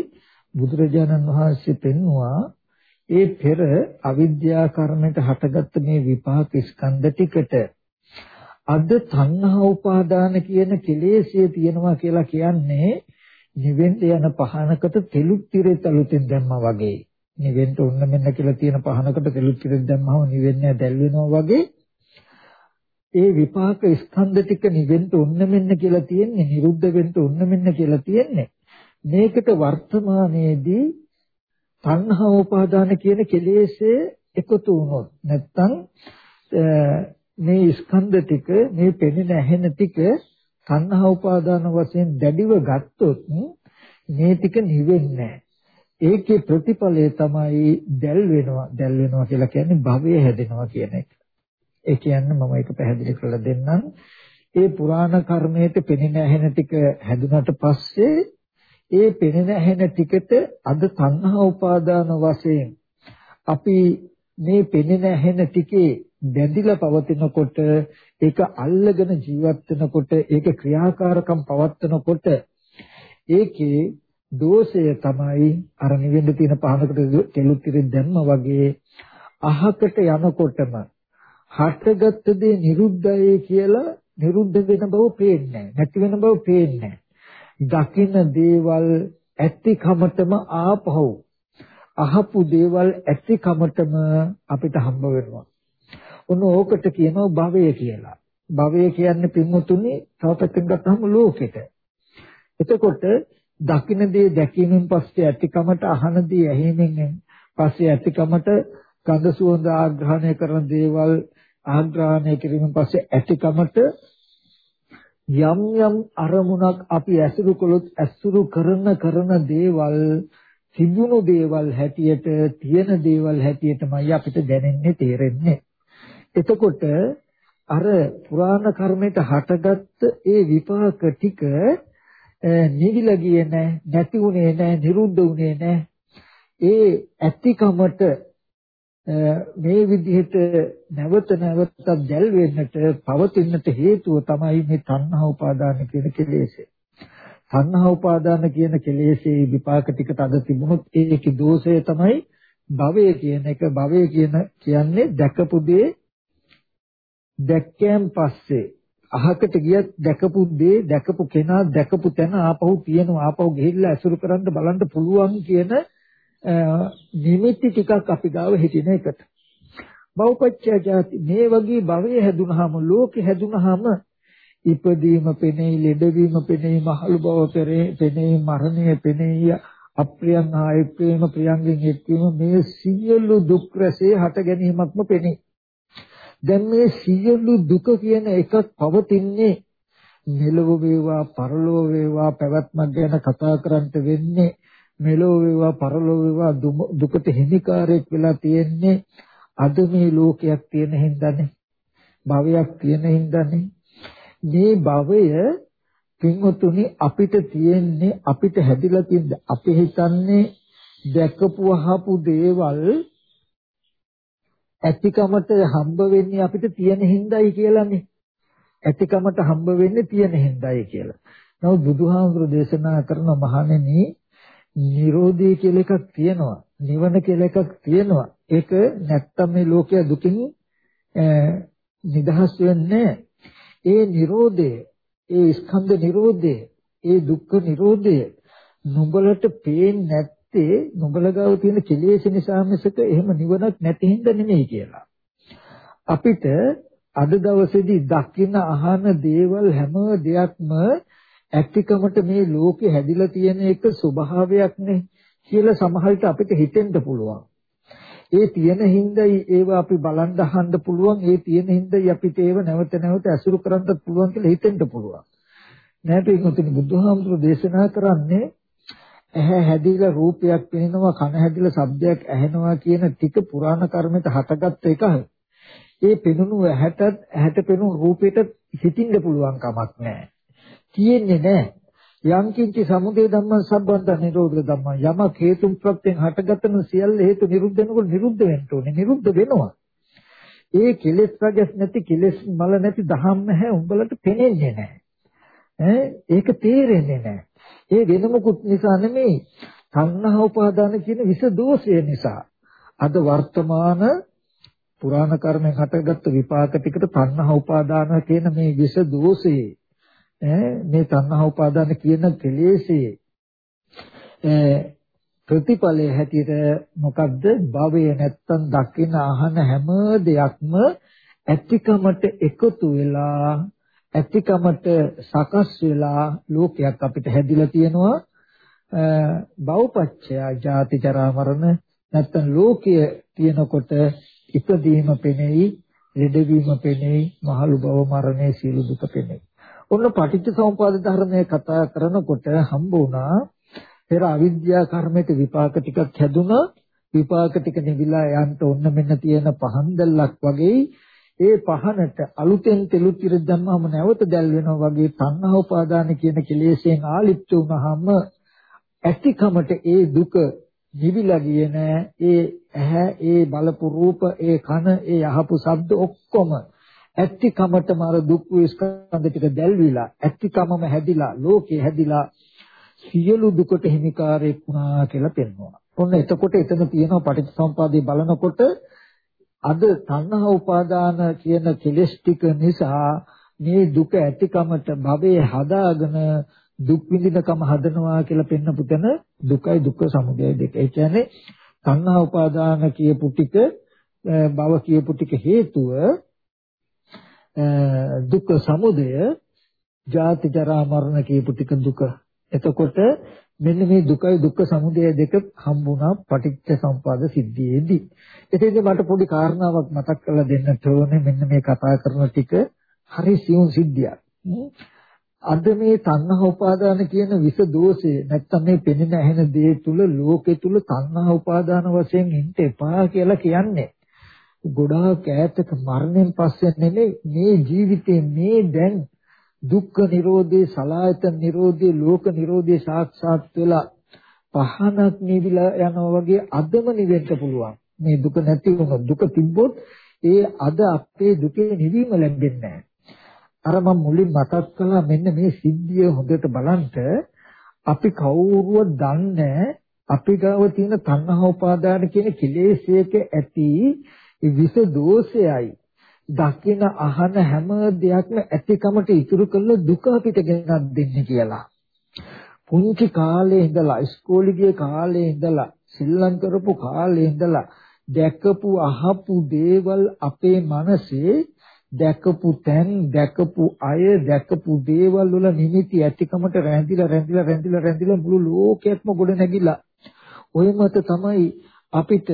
බුදුරජාණන් වහන්සේ පෙන්වුවා ඒ පෙර අවිද්‍යා කර්මයට හටගත්ත මේ විපාක ස්කන්ධ ටිකට අද තණ්හා උපාදාන කියන කෙලෙස්ය තියෙනවා කියලා කියන්නේ නිවෙන්න යන පහනකට තෙලුත් tire තලුතෙන් දැම්මා වගේ. නිවෙන්න ඕන මෙන්න කියලා තියෙන පහනකට තෙලුත් කිරෙක් දැම්මම නිවෙන්නේ දැල් වෙනවා වගේ ඒ විපාක ස්කන්ධ ටික නිවෙන්න ඕන මෙන්න කියලා තියෙන්නේ නිරුද්ධ වෙන්න ඕන මෙන්න කියලා තියෙන්නේ මේකට වර්තමානයේදී තණ්හා උපාදාන කියන කෙලෙස්ේ එකතු වුණොත් නැත්තම් මේ ස්කන්ධ ටික මේ පෙනෙන ඇහෙන ටික තණ්හා උපාදාන වශයෙන් දැඩිව ගත්තොත් මේ ටික නිවෙන්නේ නැහැ ඒකේ ප්‍රතිඵලය තමයි දැල් වෙනවා දැල් වෙනවා කියලා කියන්නේ භවය හැදෙනවා කියන එක. ඒ කියන්නේ මම ඒක පැහැදිලි කරලා දෙන්නම්. ඒ පුරාණ කර්මයට පෙනෙන ඇහෙන ටික හැදුනට පස්සේ ඒ පෙනෙන ඇහෙන ටිකට අද තණ්හා උපාදාන වශයෙන් අපි මේ පෙනෙන ඇහෙන ටිකේ බැඳිලා පවතිනකොට ඒක අල්ලගෙන ජීවත් වෙනකොට ඒක ක්‍රියාකාරකම් පවත්නකොට ඒකේ දෝෂය තමයි අර නිවෙන්න තියෙන පහනකට කෙලුත් ඉරින් දැම්ම වගේ අහකට යනකොටම හටගත් දේ නිරුද්ධයි කියලා නිරුද්ධ වෙන බව පේන්නේ නැති වෙන බව පේන්නේ දකින්න දේවල් ඇතිකමතම ආපහු අහපු දේවල් ඇතිකමතම අපිට හම්බ වෙනවා. ඔන්න ඕකට කියනවා භවය කියලා. භවය කියන්නේ පින්වතුනි තව පැත්තකින් ගත්තහම ලෝකෙට. එතකොට දකින්න දේ දැකීමෙන් පස්සේ ඇතිකමට අහන දේ ඇහිීමෙන් පස්සේ ඇතිකමට ගඳ සුවඳ ආග්‍රහණය කරන දේවල් ආග්‍රහණය කිරීමෙන් පස්සේ ඇතිකමට යම් යම් අරමුණක් අපි ඇසුරු කළොත් ඇසුරු කරන කරන දේවල් තිබුණු දේවල් හැටියට තියෙන දේවල් හැටියටමයි අපිට දැනෙන්නේ තේරෙන්නේ. එතකොට අර පුරාණ කර්මයට හටගත්ත ඒ විපාක ටික නිවිලා ගියේ නැහැ, නැති වුණේ නැහැ, නිරුද්ධ වුණේ නැහැ. ඒ ඇතිකමට මේ විදිහට නැවත නැවතත් දැල් වෙන්නට පවතින්නට හේතුව තමයි මේ තණ්හා උපාදාන කියන කෙලෙසේ. තණ්හා උපාදාන කියන කෙලෙසේ විපාක ටිකට අද තිබුණොත් ඒකේ දෝෂය තමයි භවය කියන එක. භවය කියන කියන්නේ දැකපු දේ දැක්කයන් පස්සේ අහකට ගියත් දැකපු දේ දැකපු කෙනා දැකපු තැන ආපහු තියෙනවා ආපහු ගිහිල්ලා අසුරු කරන්න බලන්න පුළුවන් කියන නිමිති ටිකක් අපි ගාව හිටින එකට. බෞපච්චය ජාති මේ වගේ භවය හැදුනහම ලෝකෙ හැදුනහම ඉපදීම පෙනෙයි ලෙඩවීම පෙනෙයි මහලු බව පෙනෙයි මරණය පෙනෙයි අප්‍රියං ආයප්‍රේම ප්‍රියංගෙන් එක්වීම මේ සියලු දුක් රැසේ හට ගැනීමක්ම පෙනේ. දැන් මේ සියලු දුක කියන එකක් පවතින්නේ මෙලොව වේවා පරලොව වේවා පැවැත්මක් ගැන කතා කරන්නට වෙන්නේ මෙලොව වේවා පරලොව වේවා දුකට හිමිකාරයක් වෙලා තියෙන්නේ. අද මේ ලෝකයක් තියෙන හින්දානේ. භවයක් තියෙන හින්දානේ. මේ භවය පින්වතුනි අපිට තියෙන්නේ අපිට හැදිලා තියෙන්නේ අපි හිතන්නේ දැකපු අහපු දේවල් ඇතිකමට හම්බ වෙන්නේ අපිට තියෙන හින්දායි කියලානේ. ඇතිකමට හම්බ වෙන්නේ තියෙන හින්දායි කියලා. නමුත් බුදුහාමුදුරු දේශනා කරන මහණෙනි නිරෝධය කියලා එකක් තියෙනවා. නිවන කියලා එකක් තියෙනවා. ඒක නැත්තම් මේ ලෝකයේ දුකින් නිදහස් වෙන්නේ ඒ නිරෝධය, ඒ ස්කන්ධ නිරෝධය, ඒ දුක්ඛ නිරෝධය නුඹලට පේන්නේ නැත්තේ නුඹල ගාව තියෙන කෙලෙස් නිසා මිසක එහෙම නිවනක් නැති හින්දා නෙමෙයි කියලා. අපිට අද දවසේදී දකින්න අහන දේවල් හැම දෙයක්ම ඇතිකමට මේ ලෝකේ හැදිලා තියෙන එක ස්වභාවයක්නේ කියලා සමහරවිට අපිට හිතෙන්න පුළුවන්. ඒ තියෙන හින්දායි ඒවා අපි බලන් අහන්න පුළුවන්. ඒ තියෙන හින්දායි අපිට ඒව නැවත නැවත ඇසුරු කරන්නත් පුළුවන් කියලා හිතෙන්න පුළුවන්. නැහැට ඒකතුනි බුදුහාමුදුරු දේශනා කරන්නේ ඇහැ හැදිලා රූපයක් පෙනෙනවා කන හැදිලා ශබ්දයක් ඇහෙනවා කියන ටික පුරාණ කර්මයට හටගත්ත එකයි. ඒ පෙනුණු ඇහැටත් ඇහැට පෙනුණු රූපෙට හිතින්න පුළුවන් කමක් නැහැ. තියෙන්නේ නැහැ. යම් කිංචි සමුදය ධම්ම සම්බන්ධ නිරෝධ ධම්ම යම හේතුන් ප්‍රත්‍යයෙන් හටගතන සියල්ල හේතු නිරුද්ධ වෙනකොට නිරුද්ධ වෙන්න ඕනේ. නිරුද්ධ වෙනවා. ඒ කෙලෙස් රජස් නැති කෙලෙස් මල නැති දහම් නැහැ උඹලට පෙනෙන්නේ නැහැ. ඈ ඒක තේරෙන්නේ නැහැ. ඒ වෙන මොකුත් නිසා නෙමෙයි. තණ්හා උපාදාන කියන විස දෝෂය නිසා. අද වර්තමාන පුරාණ කර්මෙන් හටගත්තු විපාක ටිකට තණ්හා උපාදාන කියන මේ විස දෝෂයේ මේ තණ්හා උපාදාන කියන කෙලෙසේ ප්‍රතිඵලයේ හැටියට මොකද්ද? භවය නැත්තම් දකින අහන හැම දෙයක්ම ඇතිකමට එකතු වෙලා ඇතිකමට සකස් වෙලා ලෝකයක් අපිට හැදිලා තියෙනවා. බෞපච්චය ජාති ජරා මරණ නැත්තම් ලෝකයේ තියෙනකොට ඉපදීම පෙනෙයි ලෙඩවීම පෙනෙයි මහලු බව මරණය සියලු දුක පෙනෙයි. ඔන්න පටිච්ච සමුප්පාද ධර්මයේ කතා කරනකොට හම්බ වුණා. පෙර අවිද්‍යා කර්මයට විපාක ටිකක් හැදුනා. විපාක ටික නිවිලා යන්න ඔන්න මෙන්න තියෙන පහන් දැල්ලක් වගේ. ඒ පහනට අලුතෙන් තෙලු තිර දැම්මම නැවත දැල් වෙනවා වගේ තණ්හා උපාදාන කියන කෙලෙසෙන් ආලිප්ත වුනහම ඇතිකමට ඒ දුක නිවිලා ගියේ නෑ. ඒ ඇහැ ඒ බලපු රූප ඒ කන ඒ අහපු ශබ්ද ඔක්කොම ඇත්තිකමටම අර දුක් ස්කන්ධ ටික දැල්විලා ඇත්තිකමම හැදිලා ලෝකේ හැදිලා සියලු දුකට හිමිකාරයෙක් වුණා කියලා පෙන්වනවා. ඔන්න එතකොට එතන තියෙනවා පටිච්චසමුපාදේ බලනකොට අද තණ්හා උපාදාන කියන කෙලෙස් ටික නිසා මේ දුක ඇතිකමට භවයේ හදාගෙන දුක් විඳිනකම හදනවා කියලා පෙන්නපු තැන දුකයි දුක්ඛ සමුදය දෙක. ඒ කියන්නේ තණ්හා උපාදාන කියපු ටික භව කියපු ටික හේතුව දුක්ඛ සමුදය ජාති ජරා මරණ කියපු ටික දුක. එතකොට මෙන්න මේ දුකයි දුක්ඛ සමුදය දෙක හම්බුණා පටිච්ච සම්පද සිද්ධියේදී. එතෙන්දී මට පොඩි කාරණාවක් මතක් කරලා දෙන්නට ඕනේ මෙන්න මේ කතා කරන ටික හරි සියුම් සිද්ධියක්. අද මේ තණ්හා උපාදාන කියන විස දෝෂය නැත්තම් මේ පෙනෙන ඇහෙන දේ තුල ලෝකෙ තුල තණ්හා උපාදාන වශයෙන් ඉන්න එපා කියලා කියන්නේ. ගොඩාක් ඈතක මරණයෙන් පස්සේ නෙමෙයි මේ ජීවිතේ මේ දැන් දුක්ඛ නිරෝධේ සලායතන නිරෝධේ ලෝක නිරෝධේ සාක්ෂාත් වෙලා පහනක් නිවිලා යනවා වගේ අදම නිවෙන්න පුළුවන්. මේ දුක නැති වුණොත් දුක තිබ්බොත් ඒ අද අපේ දුකේ නිවීම ලැබෙන්නේ නැහැ. අර මම මුලින් මතක් කළා මෙන්න මේ සිද්ධිය හොඳට බලන්න අපි කවුරුව දන්නේ අපි ගාව තියෙන තණ්හා උපාදාන කියන කෙලෙස්යක ඇති විස දෝෂයයි දකින අහන හැම දෙයක්ම ඇතිකමට ඉතුරු කරලා දුක අපිට ගෙනත් දෙන්නේ කියලා. පුංචි කාලේ ඉඳලා ඉස්කෝලේ ගිය කාලේ ඉඳලා ශ්‍රී කරපු කාලේ ඉඳලා දැකපු අහපු දේවල් අපේ මනසේ දැකපු තැන් දැකපු අය දැකපු දේවල් වල නිමිති ඇතිකමට රැඳිලා රැඳිලා රැඳිලා රැඳිලා මුළු ලෝකයක්ම ගොඩ නැගිලා ඔය මත තමයි අපිට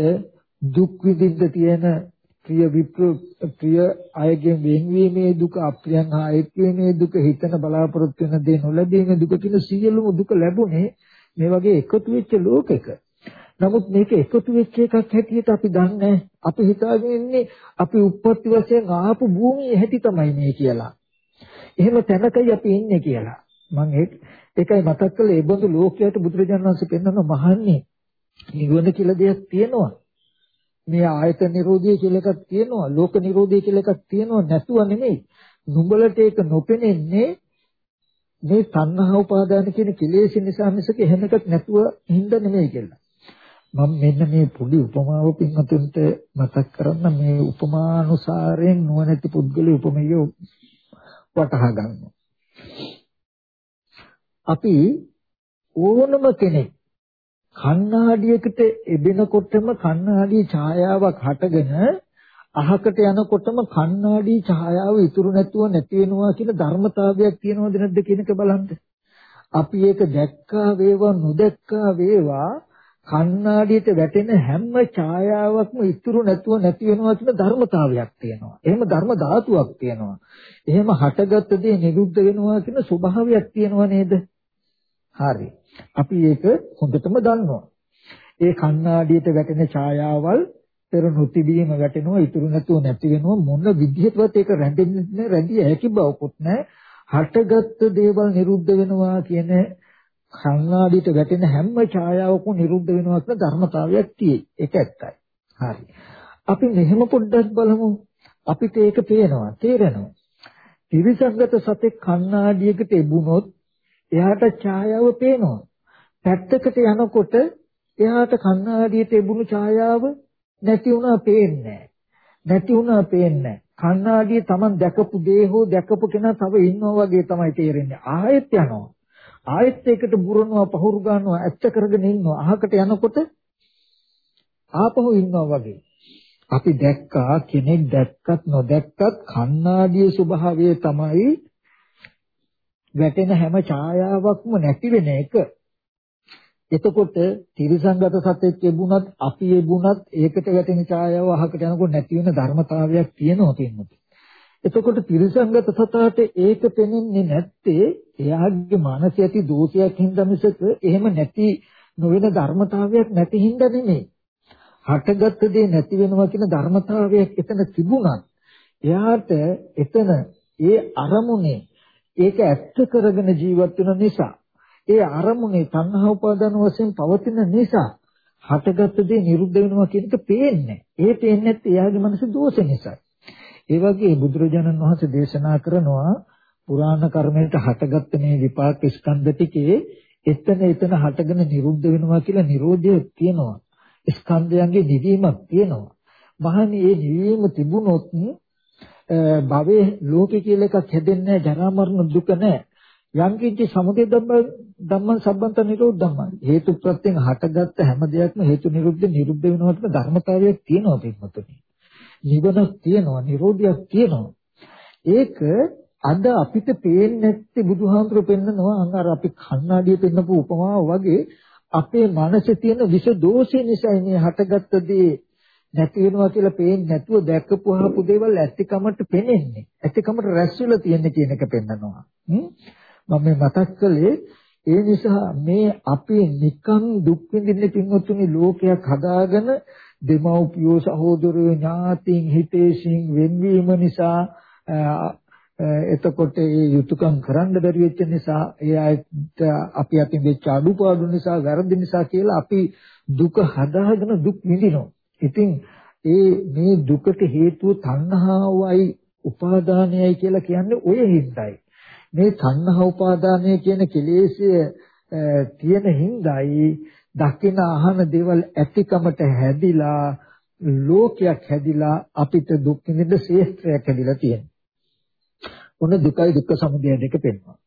දුක් විඳින්න තියෙන ප්‍රිය විප්‍ර ප්‍රිය අයගෙන් වෙන්වීමේ දුක අප්‍රියන් හා එක්වීමේ දුක හිතන බලාපොරොත්තු වෙන දේ නොලැබීමේ දුක කියන සියලුම දුක ලැබුණේ මේ වගේ එකතු වෙච්ච ලෝකෙක නමුත් මේක එකතු වෙච්ච එකක් හැටියට අපි දන්නේ අපි හිතාගෙන ඉන්නේ අපි උප්පත්ති වශයෙන් ආපු භූමියේ හැටි තමයි මේ කියලා. එහෙම තැනකයි අපි ඉන්නේ කියලා. මම ඒකයි මතක් කළේ ඒ බඳු ලෝකයට බුදුරජාණන් වහන්සේ පෙන්වන මහන්නේ නිවන කියලා දෙයක් තියෙනවා. මේ ආයතන නිරෝධය කියලා එකක් තියෙනවා. ලෝක නිරෝධය කියලා එකක් තියෙනවා නැතුව නෙමෙයි. නුඹලට ඒක නොපෙනෙන්නේ මේ තණ්හා උපාදාන කියන කෙලෙස් නිසා මිසක එහෙම එකක් නැතුව හින්ද නෙමෙයි කියලා. මම මෙන්න මේ පොඩි උපමාව පින්වතුන්ට මතක් කරන්න මේ උපමානුසාරයෙන් නුවණැති පුද්ගලයා උපමෙය වටහා ගන්නවා. අපි ඕනම කෙනෙක් කණ්ණාඩියකට එබෙනකොටම කණ්ණාඩියේ ඡායාවක් හටගෙන අහකට යනකොටම කණ්ණාඩි ඡායාව ඉතුරු නැතුව නැති වෙනවා කියන ධර්මතාවයක් තියෙනවද නැද්ද කියන එක බලන්න. අපි ඒක දැක්කා වේවා නොදැක්කා වේවා කණ්ණාඩියට වැටෙන හැම ඡායාවක්ම ඉතුරු නැතුව නැති වෙනවා කියන ධර්මතාවයක් තියෙනවා. එහෙම ධර්ම ධාතුවක් තියෙනවා. එහෙම හටගත් දේ නිරුද්ධ වෙනවා කියන ස්වභාවයක් තියෙනවා නේද? හරි. අපි ඒක හොඳටම දන්නවා. ඒ කණ්ණාඩියට වැටෙන ඡායාවල් පෙර නොතිබීම වැටෙනවා ඉතුරු නැතුව නැති වෙනවා මොන විදිහටවත් ඒක රැඳෙන්නේ රැඳිය හැකි බවකුත් නැහැ. හටගත් දේවල් නිරුද්ධ වෙනවා කියන කන්නාඩියට වැටෙන හැම ඡායාවකම නිරුද්ධ වෙනවා කියන ධර්මතාවයක් තියෙයි. ඒක ඇත්තයි. හරි. අපි මෙහෙම පොඩ්ඩක් බලමු. අපිට ඒක පේනවා, තේරෙනවා. ත්‍රිසංගත සතෙක් කන්නාඩියකට එබුණොත් එයාට ඡායාව පේනවා. පැත්තකට යනකොට එයාට කන්නාඩියට එබුණු ඡායාව නැති වුණා පේන්නේ නැති වුණා පේන්නේ කන්නාඩියේ Taman දැකපු දේ හෝ දැකපු කෙනා තව ඉන්නවා වගේ තමයි තේරෙන්නේ. ආයෙත් යනවා. ආයෙත් ඒකට බුරනවා පහුරු ගන්නවා ඇත්ත කරගෙන ඉන්නවා අහකට යනකොට ආපහු ඉන්නවා වගේ අපි දැක්කා කෙනෙක් දැක්කත් නොදැක්කත් කණ්ණාඩියේ ස්වභාවය තමයි වැටෙන හැම ඡායාවක්ම නැති වෙන එක එතකොට තිරසංගත සත්‍යයක් ලැබුණත් අපි ලැබුණත් ඒකට වැටෙන ඡායාව අහකට යනකොට නැති වෙන ධර්මතාවයක් තියෙනවා කියන්නේ එතකොට තිරසංගත සතාට ඒක පෙනෙන්නේ නැත්තේ එයාගේ මානසික ඇති දෝෂයක් හින්දා මිසක එහෙම නැති නොවන ධර්මතාවයක් නැති හින්දා නෙමෙයි. හටගත්ත දේ නැති වෙනවා කියන ධර්මතාවයක් එතන තිබුණත් එයාට එතන ඒ අරමුණේ ඒක ඇත්ත කරගෙන ජීවත් වෙන නිසා ඒ අරමුණේ තණ්හා උපාදාන වශයෙන් පවතින නිසා හටගත්ත දේ නිරුද්ධ වෙනවා කියන එක පේන්නේ. ඒ පේන්නේ නැත්නම් එයාගේ මනස දෝෂ නිසා. ඒ වගේ බුදුරජාණන් වහන්සේ දේශනා කරනවා පුරාණ කර්මයට හටගත්ත මේ විපාක ස්කන්ධ ටිකේ එතන එතන හටගෙන නිරුද්ධ වෙනවා කියලා Nirodha තියෙනවා. ස්කන්ධයන්ගේ නිවීමක් තියෙනවා. මහණනි මේ නිවීම තිබුණොත් භවයේ ලෝකේ කියලා එකක් හැදෙන්නේ ජරා මරණ දුක නැහැ. යම් කිසි සමුදය ධම්මං සම්බන්ත නිරෝධ ධම්මං හේතු ප්‍රත්‍යයෙන් හටගත්ත හැම දෙයක්ම හේතු නිරුද්ධ නිරුද්ධ වෙනවා කියන ධර්මතාවයක් තියෙනවා පිටමතුනි. නිවනක් තියෙනවා, නිරෝධයක් තියෙනවා. ඒක අද අපිට පේන්නේ නැත්තේ බුදුහාමුදුරු පෙන්නනවා අර අපි කණ්ණාඩිය පෙන්නපු උපමාව වගේ අපේ මනසේ තියෙන විෂ දෝෂය නිසා මේ හටගත්ත දේ නැති වෙනවා කියලා පේන්නේ නැතුව දැක්කපුවාපු දේවල් ඇත්තිකමට පෙනෙන්නේ. ඇත්තිකමට රැස් වෙලා තියෙන කියන එක පෙන්නනවා. මම මේ මතක් කළේ ඒ නිසා මේ අපි නිකන් දුක් විඳින්න පින්වත්තුනි ලෝකයක් හදාගෙන දෙමව්පියෝ සහෝදරයෝ ඥාතීන් හිතේසින් වෙන්වීම නිසා එතකොට ඒ යුතුයකම් කරන්න බැරි වෙච්ච නිසා ඒ අයට අපි අතින් වෙච්ච අඩුපාඩු නිසා වැරදි නිසා කියලා අපි දුක හදාගෙන දුක් විඳිනවා. ඉතින් ඒ මේ දුකට හේතුව තණ්හාවයි උපාදානයයි කියලා කියන්නේ ඔය හින්දායි. මේ තණ්හා උපාදානය කියන කෙලෙස්ය තියෙන හින්දායි දකින අහන දේවල් ඇතිකමට හැදිලා ලෝකයක් හැදිලා අපිට දුක් විඳින්න ශේෂ්ත්‍රයක් හැදිලා තියෙනවා. ඔන්න දුකයි දුක්ඛ සමුදය දෙක පෙන්වනවා.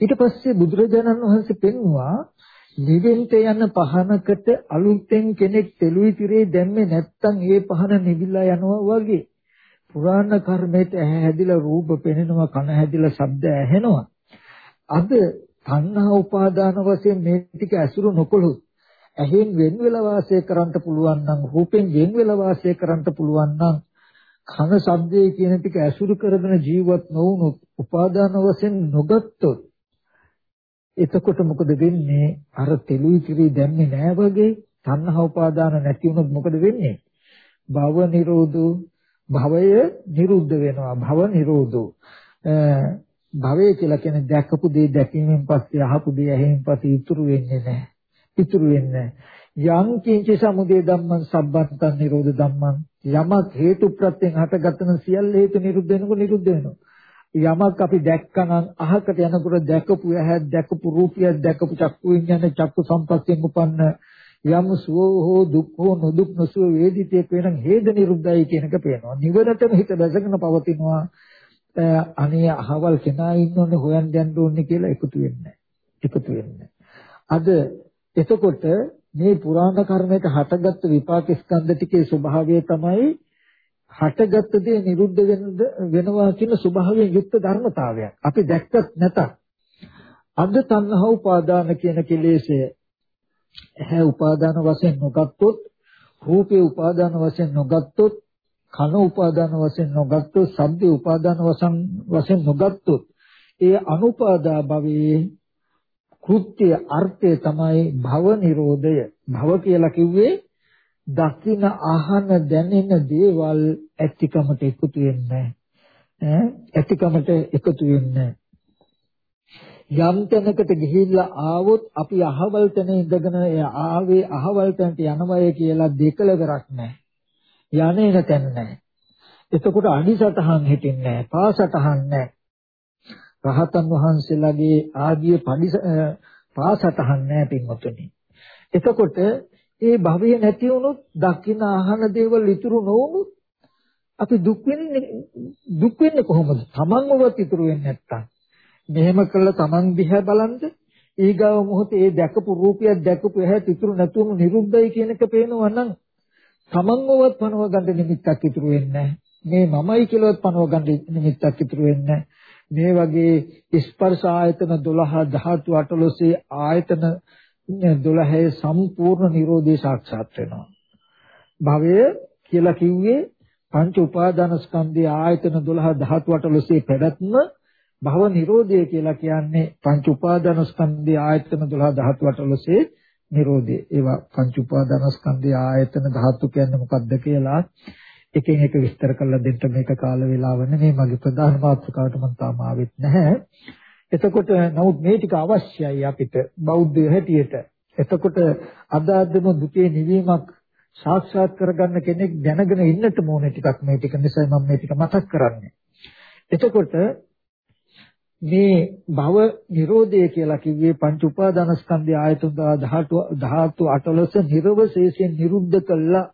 ඊට පස්සේ බුදුරජාණන් වහන්සේ පෙන්වුවා නිවෙන්ට යන පහනකට අලුතෙන් කෙනෙක් තෙලුයි tire දැම්මේ නැත්තම් ඒ පහන නිවිලා යනවා වගේ. පුරාණ කර්මයට ඇහැ හැදිලා රූප පෙනෙනවා කන හැදිලා ශබ්ද ඇහෙනවා. අද තණ්හා උපාදාන වශයෙන් මේ ටික ඇසුරු නොකළොත් ඇහෙන් වෙන් වෙලා වාසය කරන්න පුළුවන් නම් රූපෙන් වෙන් වෙලා වාසය කරන්න පුළුවන් නම් කන ශබ්දයේ කියන ටික ඇසුරු කරගෙන ජීවත් නොවුනොත් උපාදාන වශයෙන් නොගත්තොත් එතකොට මොකද වෙන්නේ? අර තෙලුයි කිරි දැම්මේ නෑ වගේ තණ්හා උපාදාන නැති වුණොත් මොකද වෙන්නේ? භව නිරෝධෝ. භවය නිරුද්ධ වෙනවා. භව නිරෝධෝ. භවය කියලා කියන්නේ දැකපු දේ දැකීමෙන් පස්සේ අහපු දේ ඇහෙමින් පස්සේ ඉතුරු වෙන්නේ නැහැ ඉතුරු වෙන්නේ යම් කිංච සමුදය ධම්මං සබ්බත්තං නිරෝධ ධම්මං. යමක් හේතු ප්‍රත්‍යයෙන් හටගත්තන සියල්ල හේතු නිරුද්ධ වෙනකොට නිරුද්ධ වෙනවා. යමක් අපි දැක්කනම් අහකට යනකොට දැකපු ඇහැ දැකපු රූපය දැකපු චක්කු විඤ්ඤාණ චක්කු සම්පස්යෙන් උපන්න යම් සුව හෝ දුක් හෝ නොදුක් නොසුව වේදිතයක් වෙනනම් හේද නිරුද්ධයි කියන එක පේනවා. නිවනටම හිත දැසගෙන පවතිනවා. අනේ අහවල් කෙනා ඉන්නෝනේ හොයන් යන්න ඕනේ කියලා එකතු වෙන්නේ එකතු වෙන්නේ අද එතකොට මේ පුරාණ කර්මයක හටගත්තු විපාක ස්කන්ධ ටිකේ ස්වභාවය තමයි හටගත්තු දේ නිරුද්ධ වෙනවා කියන ස්වභාවයෙන් යුක්ත ධර්මතාවයක්. අපි දැක්කත් නැතත් අද තණ්හා උපාදාන කියන කෙලෙසය ඇහැ උපාදාන වශයෙන් නොගත්තොත් රූපේ උපාදාන වශයෙන් නොගත්තොත් කන උපාදාන වශයෙන් නොගත්තොත් ශබ්ද උපාදාන වශයෙන් නොගත්තොත් ඒ අනුපාදා භවයේ කෘත්‍ය අර්ථය තමයි භව නිරෝධය. භව කියලා කිව්වේ දකින අහන දැනෙන දේවල් ඇතිකමට එකතු වෙන්නේ ඈ ඇතිකමට එකතු වෙන්නේ යම් තැනකට ගිහිල්ලා ආවොත් අපි අහවල් තැන ඉඳගෙන ආවේ අහවල් තැනට යනවය කියලා දෙකලවරක් නැහැ. යන්නේ නැතන් නැහැ. එතකොට අනිසතහන් හිටින්නේ නැහැ. පාසතහන් නැහැ. රහතන් වහන්සේලාගේ ආදී පාසතහන් නැහැ පින්වතුනි. එතකොට ඒ භවය නැති වුණොත් දකින්න අහන දේවල් ඉතුරු නොවුනොත් අපි දුක් වෙන්නේ දුක් වෙන්නේ කොහොමද? තමන්වවත් ඉතුරු වෙන්නේ නැත්තම්. මෙහෙම කළා තමන් දිහා බලන්ද ඊගාව මොහොතේ ඒ දැකපු රූපයක් දැකපු ඇහැ ඉතුරු නැතුවම නිරුද්ධයි කියන එක පේනවා නම් තමන්වවත් පනව ගන්න නිමිත්තක් ඉතුරු වෙන්නේ මේ මමයි කියලාවත් පනව ගන්න නිමිත්තක් ඉතුරු වෙන්නේ මේ වගේ ස්පර්ශ ආයතන 12 ධාතු 18 ආයතන 12 සම්පූර්ණ Nirodhe සාක්ෂාත් වෙනවා. භවය කියලා කිව්වේ පංච උපාදානස්කන්ධය ආයතන 12 ධාතු 18 පැවැත්ම භව නිරෝධය කියලා කියන්නේ පංච උපාදානස්කන්ධය ආයතන 12 ධාතු 18 නිරෝධය. ඒවා පංච උපාදානස්කන්ධය ආයතන ධාතු කියන්නේ මොකක්ද කියලා එකින් එක විස්තර කරලා දෙන්න මේක කාල වේලාව නෙමෙයි මගේ ප්‍රධාන මාතෘකාවට මම තාම ආවෙත් නැහැ. එතකොට නමුත් මේ ටික අවශ්‍යයි අපිට බෞද්ධ හැටියට. එතකොට අදාදම දුකේ නිවීමක් සාක්ෂාත් කරගන්න කෙනෙක් දැනගෙන ඉන්නට ඕනේ ටිකක් මේ ටික නිසා මම මේ ටික මතක් කරන්නේ. එතකොට මේ භව නිරෝධය කියලා කිව්වේ පංච උපාදානස්කන්ධය ආයතන ධාතු ධාතු අටලොස නිර්වශේෂයෙන් නිරුද්ධ කළා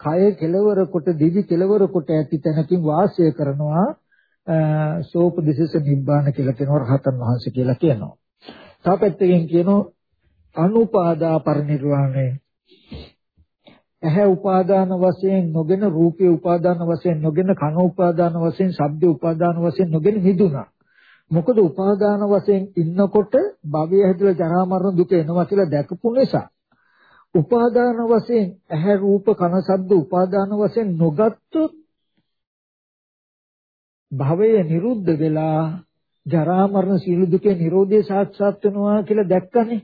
කය කෙලවර කොට දිවි කෙලවර කොට ඇති තැනකින් වාසය කරනවා සෝපදිශේෂ නිබ්බාන කියලා කියනවා රහතන් වහන්සේ කියලා කියනවා. තව පැත්තකින් කියනවා අනුපාදා පරිනිර්වාණය ඇහැ උපාදාන වශයෙන් නොගෙන රූපේ උපාදාන වශයෙන් නොගෙන කන උපාදාන වශයෙන් ශබ්ද උපාදාන වශයෙන් නොගෙන මිදුණා. මොකද උපාදාන වශයෙන් ඉන්නකොට භවය හැදලා ජරා මරණ දුක එනවා කියලා දැකපු නිසා උපාදාන වශයෙන් ඇහැ රූප කන ශබ්ද උපාදාන වශයෙන් නොගත්තොත් භවය නිරුද්ධ වෙලා ජරා මරණ සීල දුකේ නිරෝධය සාක්ෂාත් වෙනවා කියලා දැක්කනේ.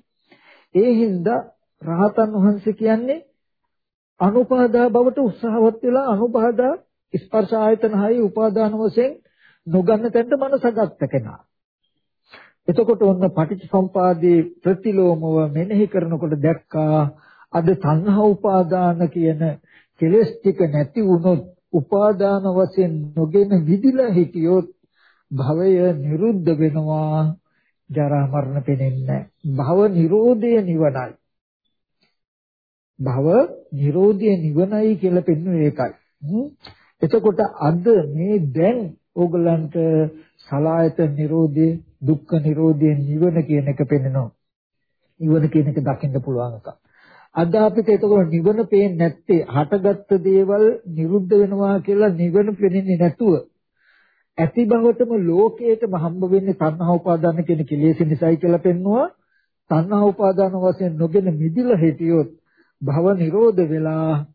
ඒ හින්දා රහතන් වහන්සේ කියන්නේ අනුපාදා බවට උත්සාහවත් වෙලා අනුපාදා ස්පර්ශ ආයතන හයි උපාදාන වශයෙන් නොගන්න තැනට මනස ගත්ත කෙනා. එතකොට ඔන්න පටිච්චසම්පාදේ ප්‍රතිලෝමව මෙනෙහි කරනකොට දැක්කා අද සංහා උපාදාන කියන කෙලෙස් ටික නැති වුණොත් උපාදාන වශයෙන් නොගෙන විදිලා හිටියොත් භවය නිරුද්ධ වෙනවා. ජරා මරණ පෙනෙන්නේ භව නිරෝධය නිවනයි. භව නිරෝධය නිවනයි කියලා පෙන්වන්නේ ඒකයි. එතකොට අද මේ දැන් ඕගලන්ට සලායත නිරෝධය දුක්ඛ නිරෝධය නිවන කියන එක පෙන්වනවා. නිවන කියන එක දකින්න පුළුවන් එකක්. අද අපිට එතකොට නිවන පේන්නේ නැත්තේ හටගත්ත දේවල් නිරුද්ධ වෙනවා කියලා නිවන පෙනෙන්නේ නැතුව. ඇති බවටම ලෝකයටම හම්බ වෙන්නේ තණ්හා උපාදාන කියන කෙලෙස් නිසායි කියලා පෙන්නවා තණ්හා උපාදාන වශයෙන් නොගෙන මිදිලා හිටියොත් භව නිරෝධ වෙලා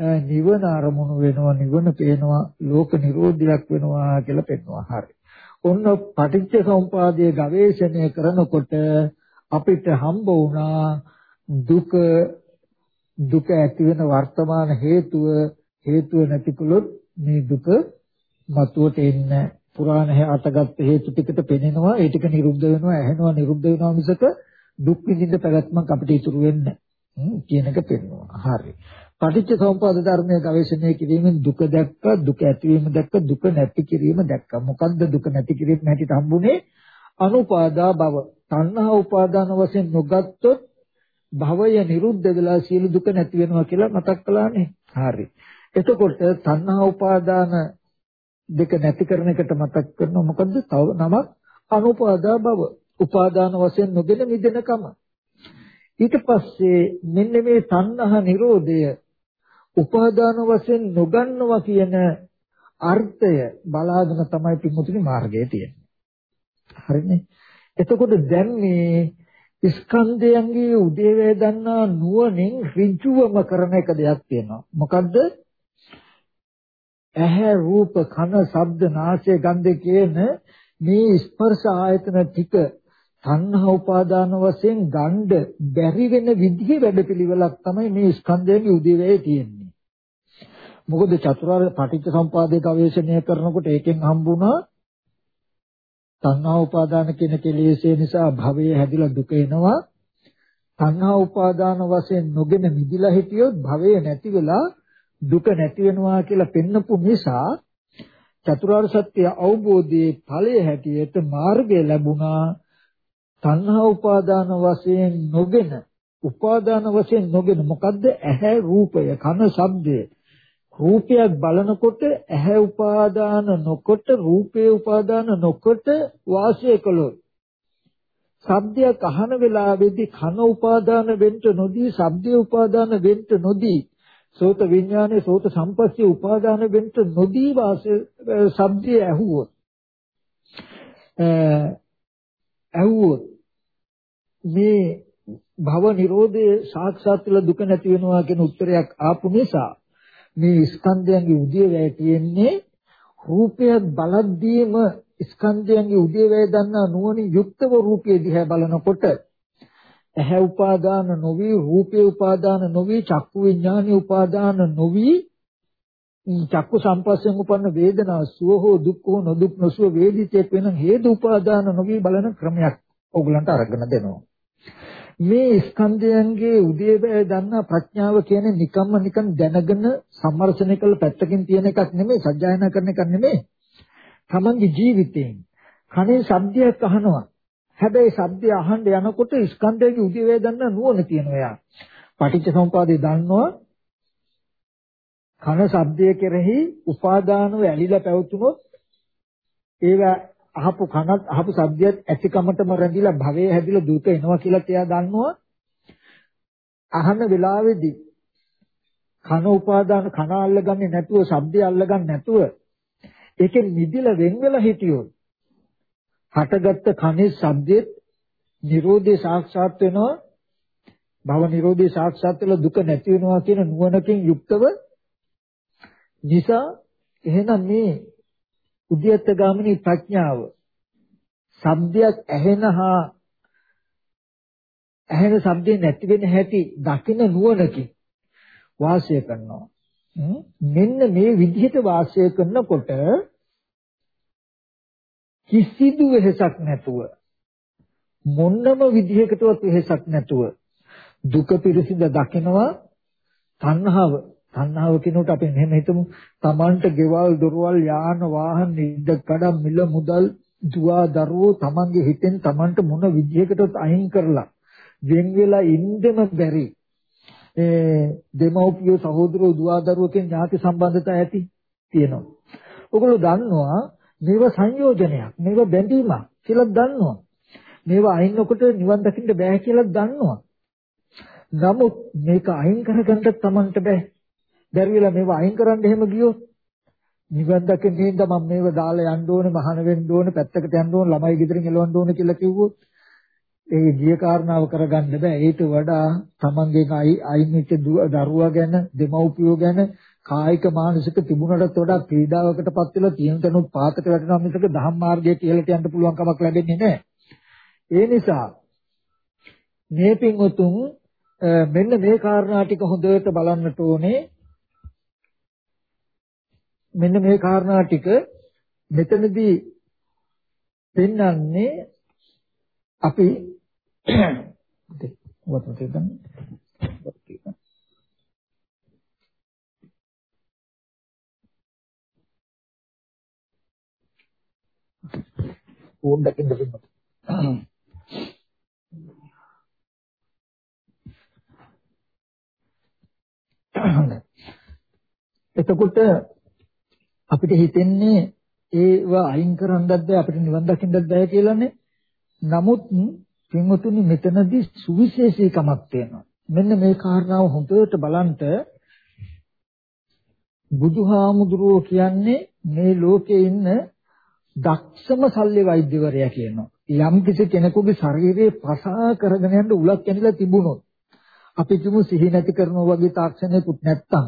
නිවන අරමුණු වෙනවා නිවන පේනවා ලෝක නිරෝධයක් වෙනවා කියලා පෙන්වනවා හරි. ඔන්න පටිච්ච සමුපාදයේ ගවේෂණය කරනකොට අපිට හම්බ වුණා දුක දුක ඇති වෙන වර්තමාන හේතුව හේතුව නැතිකොලොත් මේ දුක මතුවට එන්න. පුරාණ හටගත් හේතු ටිකට පෙනෙනවා. ඒ ටික නිරුද්ධ වෙනවා ඇහෙනවා නිරුද්ධ වෙනවා මිසක දුක් විඳින්න පැවැත්මක් අපිට ඉතුරු වෙන්නේ කියන එක පෙන්වනවා හරි පටිච්ච සමුප්පාද ධර්මයේ ගවේෂණය කිරීමෙන් දුක දැක්ක දුක ඇතිවීම දැක්ක දුක නැති කිරීම දැක්ක මොකද්ද දුක නැති කිරීම හැටියට හම්බුනේ අනුපාදා භව තණ්හා උපාදාන වශයෙන් නොගත්තොත් භවය නිරුද්ධ වෙලා සියලු දුක නැති වෙනවා කියලා මතක් කළානේ. හරි. එතකොට තණ්හා උපාදාන දෙක නැති කරන එකට මතක් කරනවා මොකද්ද? තව නමක් අනුපාදා භව. උපාදාන වශයෙන් නොගෙන මිදෙනකම. ඊට පස්සේ මෙන්න මේ තණ්හා නිරෝධය උපාදාන වශයෙන් නොගන්නවා කියන අර්ථය බලාගෙන තමයි පින්මුතුනි මාර්ගය තියෙන්නේ. හරිනේ. එතකොට දැන් මේ ස්කන්ධයන්ගේ උදේවැය දන්නා නුවණින් ඍජුවම කරන එක දෙයක් තියෙනවා. මොකද්ද? ඇහැ රූප කන ශබ්ද නාසය ගන්ධ කියන මේ ස්පර්ශ ආයතන ටික තණ්හා උපාදාන වශයෙන් ගණ්ඩ බැරි වෙන විදිහේ වැඩපිළිවෙලක් තමයි මේ ස්කන්ධයන්ගේ උදේවැය තියෙන්නේ. මොකද චතුරාර්ය පටිච්ච සම්පාදයේ ගවේෂණය කරනකොට ඒකෙන් හම්බුණා තණ්හා උපාදාන කියන කෙලෙස්ේ නිසා භවය හැදිලා දුක එනවා. තණ්හා උපාදාන වශයෙන් නොගෙන මිදිලා හිටියොත් භවය නැති වෙලා දුක නැති වෙනවා කියලා පෙන්නපු නිසා චතුරාර්ය සත්‍ය අවබෝධයේ ඵලයේ හැටියට මාර්ගය ලැබුණා. තණ්හා උපාදාන වශයෙන් නොගෙන උපාදාන වශයෙන් නොගෙන මොකද්ද? ඇහැ රූපය කන ශබ්දය. රූපයක් බලනකොට ඇහැ උපාදාන නොකොට රූපේ උපාදාන නොකොට වාසය කළොත්. ශබ්දයක් අහන වෙලාවේදී කන උපාදාන වෙන්න නොදී ශබ්දේ උපාදාන වෙන්න නොදී සෝත විඥානේ සෝත සම්පස්සේ උපාදාන වෙන්න නොදී වාසය ශබ්දය ඇහුවොත්. ඇහුවොත්. මේ භව නිරෝධයේ සාක්ෂාත් දුක නැති වෙනවා කියන උත්තරයක් ආපු නිසා මේ ස්කන්ධයන්ගේ උදේවැය තියෙන්නේ රූපයක් බලද්දීම ස්කන්ධයන්ගේ උදේවැය දන්නා නුවණින් යුක්තව රූපය දිහා බලනකොට ඇහැ උපාදාන නොවි රූපේ උපාදාන නොවි චක්කු විඥානේ උපාදාන නොවි චක්කු සම්පස්යෙන් උපන්න වේදනාව සුව හෝ දුක් හෝ නොදුක් නොසුව වේදිතේ වෙන හේතු උපාදාන නොවි බලන ක්‍රමයක් ඕගලන්ට අරගෙන දෙනවා. මේ ස්කන්ධයන්ගේ උදේබෑ දන්නා ප්‍රඥාව කියන්නේ නිකම්ම නිකන් දැනගෙන සම්මර්ෂණය කළ පැත්තකින් තියෙන එකක් නෙමෙයි සත්‍යයනා කරන එකක් නෙමෙයි. තමන්ගේ ජීවිතයෙන් කනේ ශබ්දයක් අහනවා. හැබැයි ශබ්දය අහන්න යනකොට ස්කන්ධයගේ උදේබෑ දන්නා නුවණ තියෙනවා යා. පටිච්ච සමුපාදේ දන්නවා කන ශබ්දය කෙරෙහි උපාදානව ඇලිලා පැවතුනොත් ඒවා අහපු කනත් අහපු සබ්දයක් ඇතිකමටම රැඳිලා භවයේ හැදිලා දුක එනවා කියලා එයා දන්නවා අහන වෙලාවේදී කන උපාදාන කන අල්ලගන්නේ නැතුව ශබ්දය අල්ලගන්නේ නැතුව ඒකෙන් මිදිලා වෙන් වෙලා හිටියොත් හටගත්ත කනේ ශබ්දෙත් Nirodhe සාක්ෂාත් වෙනවා. භව Nirodhe සාක්ෂාත් වෙලා දුක නැති වෙනවා කියන නුවණකින් යුක්තව නිසා එහෙනම් මේ උද්‍යත්ත ගාමිනී ප්‍රඥාව. සබ්දයක් ඇහෙනහා ඇහෙන සබ්දේ නැති වෙන හැටි දකින නුවණකින් වාසය කරනවා. මෙන්න මේ විදිහට වාසය කරනකොට කිසිදු වෙහසක් නැතුව මොන්නම විදිහකටවත් වෙහසක් නැතුව දුක පිරිසිඳ දකිනවා තණ්හාව තණ්හාව කියනකොට අපි මෙහෙම හිතමු තමන්ට ගෙවල් දොරවල් යාන වාහන නිද්ද කඩම් මිල මුදල් දුවා දරුවෝ තමන්ගේ හිතෙන් තමන්ට මොන විදිහකටත් අයින් කරලා වෙන් වෙලා ඉන්නෙම බැරි ඒ දෙමව්පියෝ සහෝදරයෝ දුවා දරුවෝ කියන ඥාති සම්බන්ධතා ඇති තියෙනවා. ඔගොල්ලෝ දන්නවා මේව සංයෝජනයක් මේව බැඳීමක් කියලා දන්නවා. මේව අයින්නකොට නිවන් දකින්න බෑ කියලා දන්නවා. නමුත් මේක අයින් කරගන්න තමන්ට බෑ. බැරි වෙලා මේව අයින් කරන්න එහෙම ගියොත් නිවන් දකින්න හින්ද මම මේව දාලා යන්න ඕනේ මහාන වෙන්න ඕනේ පැත්තකට යන්න ඕනේ ළමයි ගෙදරින් එලවන්න ඕනේ කියලා කිව්වොත් ඒ ගිය කාරණාව කරගන්න බෑ. ඊට වඩා තමන්ගේ අයින් වෙච්ච දරුවා ගැන දෙමව්පියෝ ගැන කායික මානසික තිබුණටත් වඩා පීඩාවකටපත් වෙලා තියෙන තැනුත් පාතක වැටෙනවා මිසක ධම්ම මාර්ගයේ කියලා කියන්න පුළුවන් කමක් ලැබෙන්නේ නැහැ ඒ නිසා මේ පින්වතුන් මෙන්න මේ කාරණා ටික හොඳට බලන්නට ඕනේ. මෙන්න මේ කාරණා ටික මෙතනදී පෙන්වන්නේ අපි වතුර දෙන්න පොඩ්ඩක් ඉඳ දෙන්න. එතකොට අපිට හිතෙන්නේ ඒව අයින් කරන්නත් බෑ අපිට නිවන් දකින්නත් බෑ කියලානේ. නමුත් පින්වතුනි මෙතනදී සුවිශේෂීකමක් තියෙනවා. මෙන්න මේ කාරණාව හොඳට බලන්ට බුදුහාමුදුරුවෝ කියන්නේ මේ ලෝකේ ඉන්න දක්ෂම සල්ලි වෛද්‍යවරයා කියනවා. යම් කිසි කෙනෙකුගේ ශරීරයේ පසා කරගෙන යන්න උලක් ඇනිලා තිබුණොත් අපි තුමු සිහි නැති කරනවා වගේ තාක්ෂණයකුත් නැත්තම්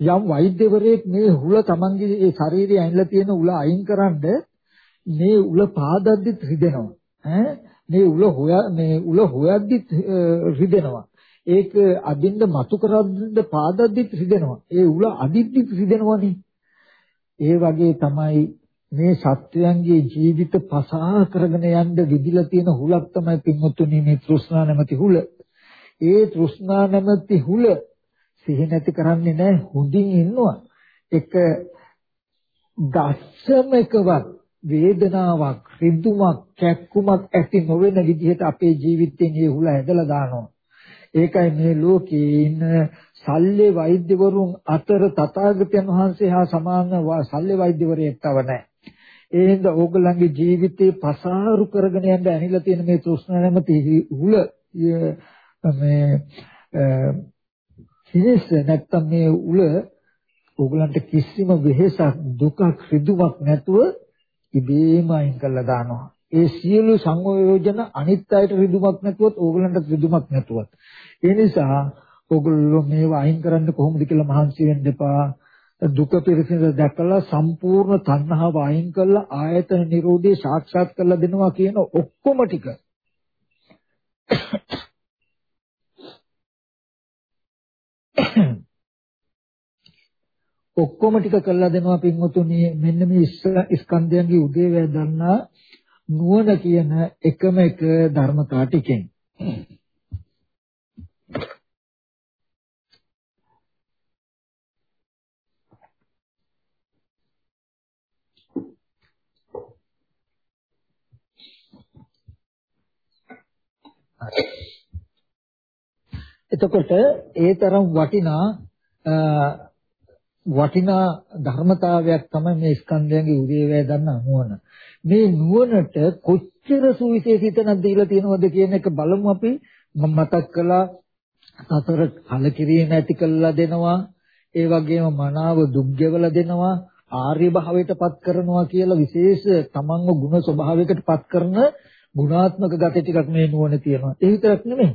යම් වෛද්‍යවරයෙක් මේ හුල තමන්ගේ ඒ ශරීරයේ ඇනිලා තියෙන උල අයින් කරන්ද මේ උල පාදද්දිත් රිදෙනවා. ඈ? මේ උල හොය මේ උල හොයද්දිත් රිදෙනවා. ඒක අදින්න මතු කරද්ද පාදද්දිත් රිදෙනවා. ඒ උල අදිද්දිත් රිදෙනවනේ. ඒ වගේ තමයි මේ සත්වයන්ගේ ජීවිත පසා කරගෙන යන්න විදිලා තියෙන හුලක් තමයි පින්වත්තුනි මේ තෘෂ්ණා නැමැති හුල. ඒ තෘෂ්ණා නැමැති හුල සිහි නැති කරන්නේ නැහැ හොඳින් ඉන්නවා එක දස්සමකවත් වේදනාවක් රිදුමක් කැක්කුමක් ඇති නොවන විදිහට අපේ ජීවිතයෙන් ඒ හුල ඇදලා දානවා ඒකයි මේ ලෝකේ ඉන්න ශල්්‍ය වෛද්‍යවරුන් අතර තථාගතයන් වහන්සේ හා සමාන ශල්්‍ය වෛද්‍යවරයෙක් තව නැහැ. ඒ හින්දා ඕගොල්ලන්ගේ ජීවිතේ පසාරු කරගෙන යන්න ඇනිලා තියෙන මේ තෘෂ්ණා නැමැති හුල මේ හිස් නැත්තම් මේ උල ඕගලන්ට කිසිම වෙහෙසක් දුකක් රිදුවක් නැතුව ඉබේම අයින් කරලා දානවා. ඒ සියලු සංයෝජන අනිත් අයට රිදුමක් නැතුවත් ඕගලන්ට රිදුමක් නැතුවත්. ඒ නිසා ඕගොල්ලෝ මේව අයින් කරන්න කොහොමද කියලා මහන්සි වෙන්න එපා. දුක පිරිසිඳ දැකලා සම්පූර්ණ තණ්හාව අයින් කරලා ආයතන නිරෝධය සාක්ෂාත් කරලා දෙනවා කියන ඔක්කොම ටික ඔක්කොම ටික කළා දෙනවා පින්වතුනි. මෙන්න මේ ස්කන්ධයන්ගේ උදේවැය දන්නා නුවණ කියන එකම එක ධර්මතා ටිකෙන්. එතකොට ඒ තරම් වටිනා වටිනා ධර්මතාවයක් තමයි මේ ස්කන්ධයන්ගේ උදේවැය දන්න නුවණ. මේ නුවණට කොච්චර සුවිශේෂීතනක් දීලා තියෙනවද කියන එක බලමු අපි. මම මතක් කළා සතර කලකිරීම ඇති කළා දෙනවා. ඒ වගේම මනාව දුක් ගෙවලා දෙනවා. ආර්ය භාවයටපත් කරනවා කියලා විශේෂ තමන්ව ගුණ ස්වභාවයකටපත් කරන ගුණාත්මක ගති ටිකක් මේ නුවණ තියෙනවා. ඒ විතරක් නෙමෙයි.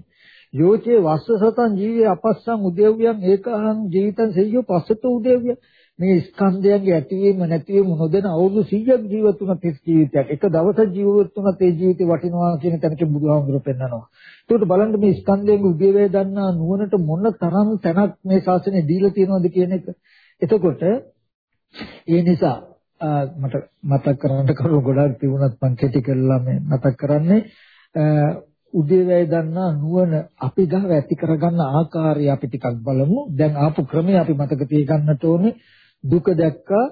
යෝචේ වස්ස සතං ජීවේ අපස්සං උදේව්‍යං ඒකහං ජීවිතං සෙය්‍යෝ පස්සතෝ උදේව්‍ය මේ ස්කන්ධයන්ගේ ඇතිවීම නැතිවීම නොදැන අවුරුදු 100ක් ජීවත් වුණ තිස් ජීවිතයක් එක දවසක් ජීවත් වුණත් ඒ ජීවිතේ වටිනවා කියන තැනක බුදුහාමුදුරුවෝ පෙන්නනවා. ඒකට බලන්න මේ ස්කන්ධයන්ගේ උදේවැය දන්නා නුවණට මොන තරම් තැනක් මේ ශාසනය දීලා තියෙනවද කියන එක. එතකොට ඒ නිසා මට මතක් කරගන්න කරුණු ගොඩාක් තිබුණත් මම කෙටි කරලා මේ මතක් කරන්නේ උදේවැය දන්නා නුවණ අපි ගාව ඇති කරගන්න ආකාරය අපි ටිකක් බලමු. දැන් ආපු ක්‍රමය අපි මතක තියගන්නට ඕනේ. දුක දැක්කා